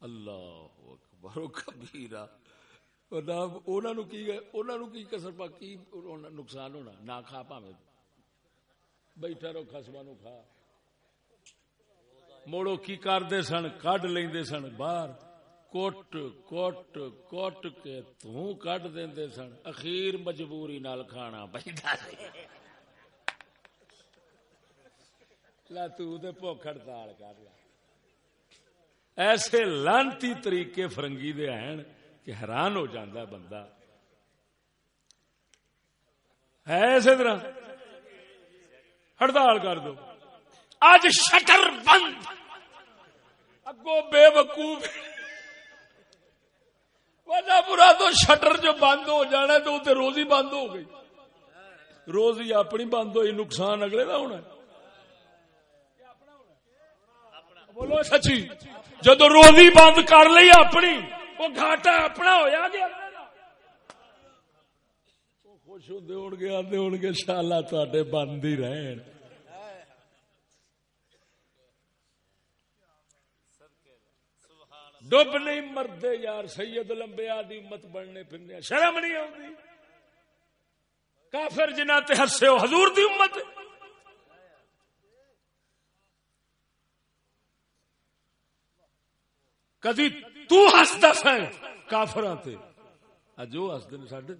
اللہ کی کسر نقصان ہونا نہ کھا پا بیٹھا رو خسما نو کھا موڑو کی کرتے سن کڈ لیندے سن باہر کوٹ کوٹ کوٹ کے توں کٹ دے سن۔ اخیر مجبوری نال کھانا پہنتا لا تک ہڑتال کر لا۔ ایسے لانتی طریقے فرنگی دے ہیں کہ حیران ہو جاندہ بندہ۔ ہے ایسے طرح۔ ہڑتال کر دو۔ آج شٹر بند۔ اگو بے وقوف۔ وجہ برا تو شٹر جو بند ہو جانا تو اتنے روزی بند ہو گئی۔ روزی اپنی بند ہوئی، نقصان اگلے کا ہونا بولو سچی، جدو روزی بند کر لی اپنی، وہ گھاٹا اپنا ہوا گیا۔ خوش ہوتے ہو گے آتے ہو گے شالا تے بند ہی رہن۔ ڈب نہیں مردے یار، سید لمبے آدی مت بننے پھرنے، شرم نہیں آتی کافر جنہ تے ہسے ہو، حضور دی امت۔ کدی تو ہستا کافر اج وہ ہستے نے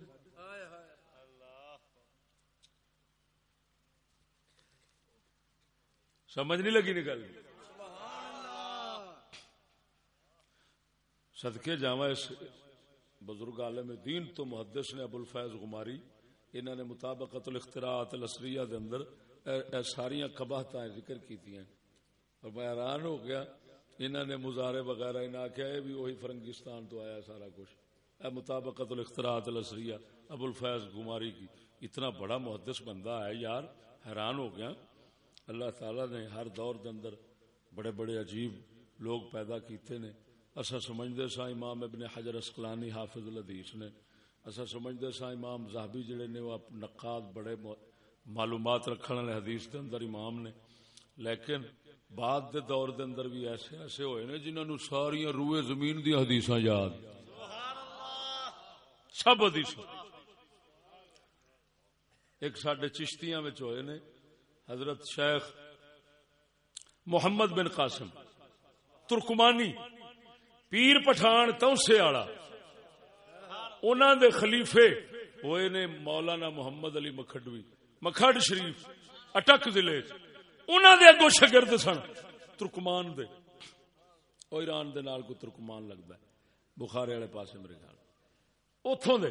سمجھ نہیں لگی نکل صدقے جاوا اس بزرگ عالم دین تو محدث نے ابو الفیض غماری انہوں نے مطابقت الاختراعات الاسریہ دے اندر ساریاں قباہتیں ذکر کی ہیں اور میں حیران ہو گیا انہوں نے مظاہرے وغیرہ انہیں آخیا ہے بھی وہی فرنگستان تو آیا سارا کچھ۔ اے مطابقت الاختراعات الاسریہ ابو الفیض غماری کی۔ اتنا بڑا محدث بندہ ہے یار، حیران ہو گیا۔ اللہ تعالی نے ہر دور دے اندر بڑے بڑے عجیب لوگ پیدا کیتے نے۔ اصا سمجھتے سا امام ابن حجر اسکلانی حافظ الحدیث نے۔ اصا سمجھتے سا امام زہبی جڑے نے، وہ نقاد بڑے معلومات رکھنے والے حدیث دے اندر امام نے۔ لیکن بعد دے دور دے اندر بھی ایسے ایسے ہوئے نے جنہوں نے ساری روئے زمین دی حدیث یاد۔ سب حدیث ایک سڈے چشتیاں ہوئے نے، حضرت شیخ محمد بن قاسم، ترکمانی۔ پیر پٹھان توسے والا۔ انہوں دے خلیفے، ہوئے نے مولانا محمد علی مکھڈوی، مکھڈ شریف، اٹک ضلع انہوں دے اگو شگرد سن ترکمان دے۔ او ایران دے نال کو ترکمان لگتا ہے۔ بخارے والے پاسے میرے خیال۔ اتوں دے۔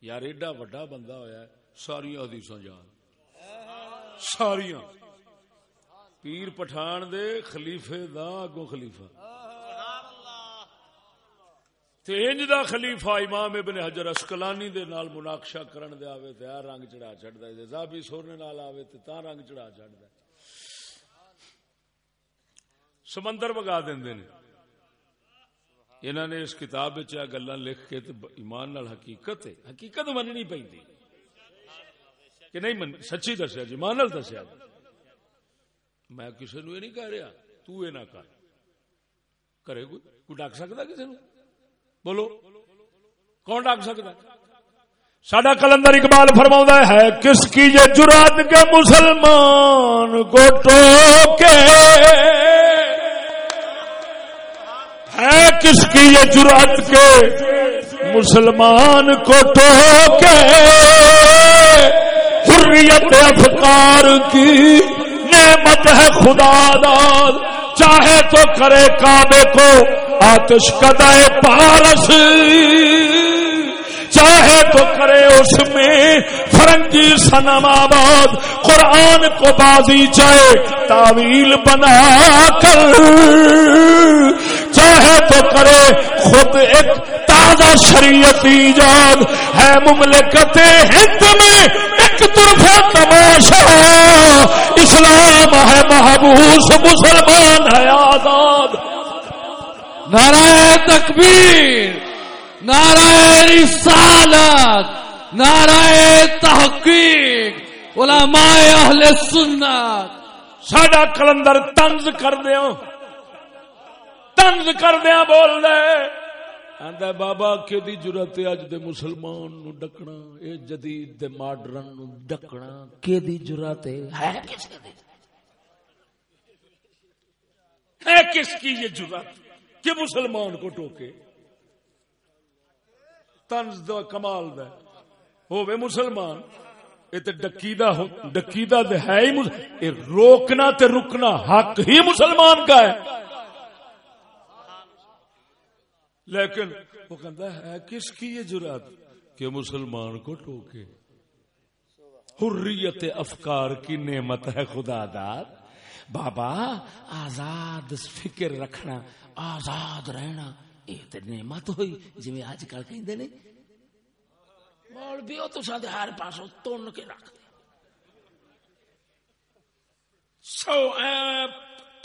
یار ایڈا وڈا بندہ ہویا ہے ساری حدیث یاد ساریاں۔ پیر پٹھان دے خلیفے دا اگو خلیفہ۔ تے انج دا خلیفہ امام ابن حجر اسکلانی دے نال مناقشہ کرن دے آوے تے آ رنگ چڑھا چھڑدا ہے زابی سورنے نال آوے تے تا رنگ چڑھا چھڑدا ہے۔ سمندر وگا دیندے نے انہوں نے اس کتاب وچ آ گلاں لکھ کے تے ایمان نال حقیقت ہے۔ حقیقت مننی پیندی کہ نہیں من سچی دسیا جی ایمان نال دسیا۔ میں کسی نو یہ نہیں کہہ رہا، تو یہ نہ کر۔ کرے کوئی؟ کوئی ڈاک سکتا کسی نو بولو، کون ڈاک سکتا سڈا کلندر اقبال فرما ہے، کس کی یہ جرات کے مسلمان کو ٹوکے ہے کس کی یہ جرات کے مسلمان کو ٹوکے حریت افکار کی نعمت ہے خدا داد چاہے تو کرے کعبے کو آتش کدائے پارس۔ چاہے تو کرے اس میں فرنگی سنم آباد، قرآن کو بازی چاہے تعویل بنا کر۔ چاہے تو کرے خود ایک تازہ شریعت ایجاد۔ ہے مملکت ہند میں ایک طرفہ تماشا۔ اسلام ہے محبوس، مسلمان ہے آزاد۔ نعرہ تکبیر، نعرہ رسالت، نعرہ تحقیق، علماء اہل سنت۔ ساڈا کلندر تنز کر دیا تنز کر دیا بول دے آندا بابا کہ دی جرت ہے اج دے مسلمان نو ڈکنا؟ اے جدید دے ماڈرن نو ڈکنا؟ کہ دی جرت ہے؟ ہے کس دی ہے کس کی یہ جرت کہ مسلمان کو ٹوکے۔ تنز دا کمال دا۔ ہوے مسلمان یہ تو ڈکیدہ ڈکیدہ دے ہے ہی اے روکنا تے رکنا حق ہی مسلمان کا ہے۔ لیکن وہ کہتا ہے، کس کی یہ جرات کہ مسلمان کو ٹوکے۔ حریت افکار کی نعمت ہے خدا داد بابا، آزاد فکر رکھنا۔ آزاد رہنا، یہ تو نعمت ہوئی جی اج کل کہ مولوی تو سارے ہر پاسوں تن کے رکھ دے۔ سو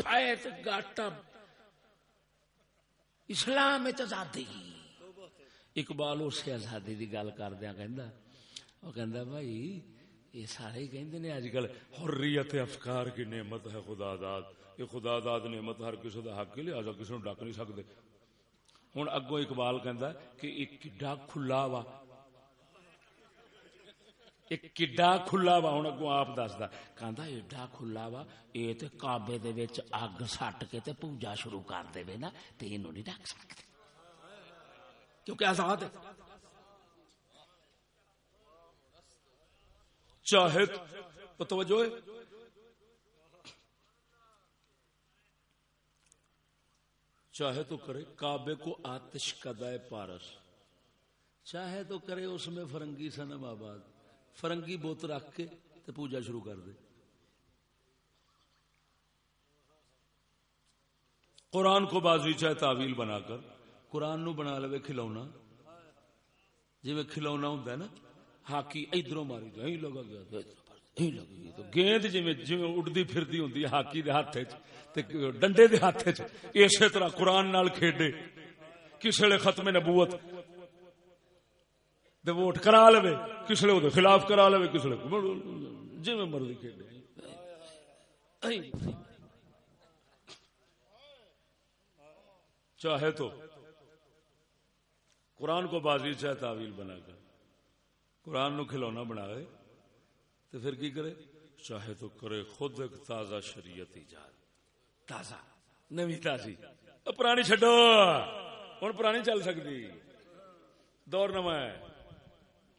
ایت گاٹا اسلام آزادی۔ اقبال اس آزادی کی گل کردیا کہ بھائی، یہ سارے ہی کہ اج کل، حریت افکار کی نعمت ہے خدا داد یہ خدا داد نعمت ہر کسی کا حق ہی لہٰذا کسی کو ڈک نہیں سکتے ہوں اگو اقبال کہ ایک کڈا کھلا وا۔ ایک کڈا کھلا وا ہوں اگو آپ دستا کہ ایڈا کھلا وا یہ تو کابے اگ سٹ کے تے پوجا شروع کر دے نا تو یہ نہیں ڈک سکتے کیونکہ آزاد ہے۔ چاہے توجہ چاہے تو کرے، کعبے کو آتش کدائے پارس۔ چاہے تو کرے اس میں فرنگی سنم آباد۔ فرنگی بوت رکھ کے تے پوجا شروع کر دے۔ قرآن کو بازی چاہے تعویل بنا کر، قرآن نو بنا لے کھلونا۔ جی میں کھلونا ہوں نا، ہاکی ادھر ماری تو لگا گیا تو گیند جی جی اڈتی پھرتی ہوں ہاکی دے ہاتھ ڈنڈے دے ہاتھ اسی طرح قرآن نال کھیڈے۔ کسی ختم نبوت دے ووٹ کرا لے کس لے وہ خلاف کرا لے کس لے جی مرضی کھیڈے۔ چاہے تو قرآن کو بازی چاہے تعویل بنا کر قرآن نو کھلونا بنا تو پھر کی کرے؟ چاہے تو کرے خود ایک تازہ شریعت ایجاد۔ تازہ نوی تازی پرانی چڈو ہوں پرانی چل سکتی دور نو ہے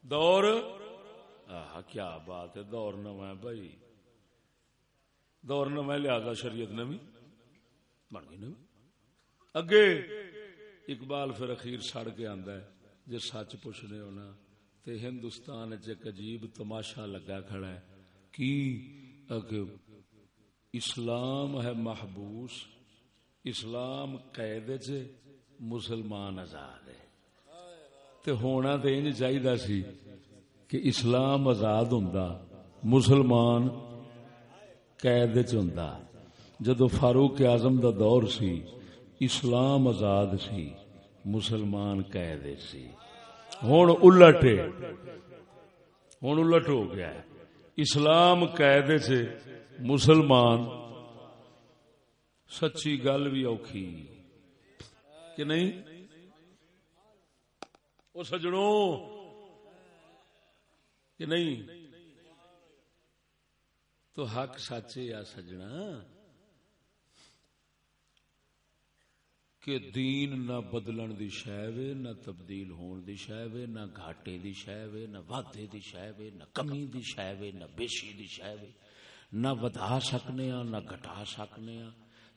دور کیا بات ہے دور نو ہے بھائی دور نو ہے لہذا شریعت نوی بن گئی نوی اگے اقبال پھر اخیر سڑ کے آندا ہے جے سچ پوچھنے ہونا تے ہندوستان ایک عجیب تماشا لگا کھڑا ہے کی اسلام ہے محبوس، اسلام قید چ مسلمان آزاد ہے۔ تے ہونا تے انج چاہیے سی کہ اسلام آزاد ہوں مسلمان قید ہوں جدو فاروق اعظم دا دور سی، اسلام آزاد سی، مسلمان قید سی۔ ہوں الٹ ہوں الٹ ہو گیا ہے۔ اسلام قید مسلمان، سچی گل بھی اوکھی۔ کہ نہیں؟ وہ سجڑوں کہ نہیں؟ تو حق سچ یا سجنا؟ کہ دین نہ بدلن دی شہ نہ تبدیل ہون دی شہ نہ گھاٹے دی شہ نہ وعدے دی شہ نہ کمی دی شہ نہ بیشی دی شہ نہ ودا سکنے نہ گھٹا سکنے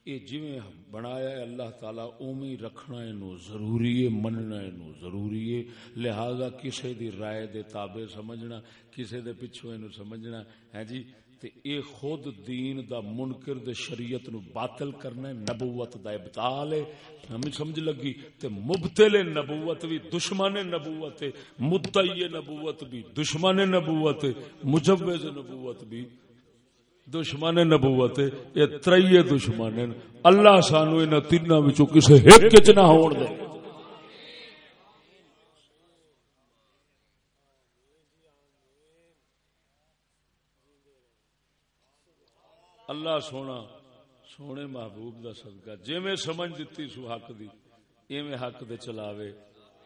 یہ جی بنایا ہے، اللہ تعالی اومی رکھنا اینو ضروری ہے، مننا اینو ضروری ہے۔ لہذا کسے دی رائے دے تابع سمجھنا، کسے دے پچھو اینو سمجھنا۔ ہے جی تے اے خود دین دا منکر دے شریعت نو باطل کرنا ہے، نبوت دا ابطال ہے۔ ہمیں سمجھ لگی تے مبتل نبوت بھی دشمن نبوت ہے۔ مدعی نبوت بھی دشمن نبوت ہے۔ مجوز نبوت بھی دشمن نبوت ہے۔ یہ تریے دشمن اللہ سانو انہاں تیناں وچوں کسے ہک وچ نہ ہون دے۔ اللہ سونا، سونے محبوب دا صدقہ۔ جی میں سمجھ دیتی سو حق دی، ایویں حق دے چلاوے،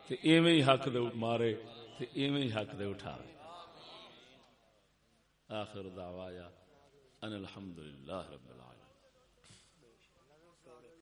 تے ایویں ہی حق دے مارے، تے ایویں ہی حق دے اٹھاوے۔ آخر دعوایا، ان الحمدللہ رب العالمین۔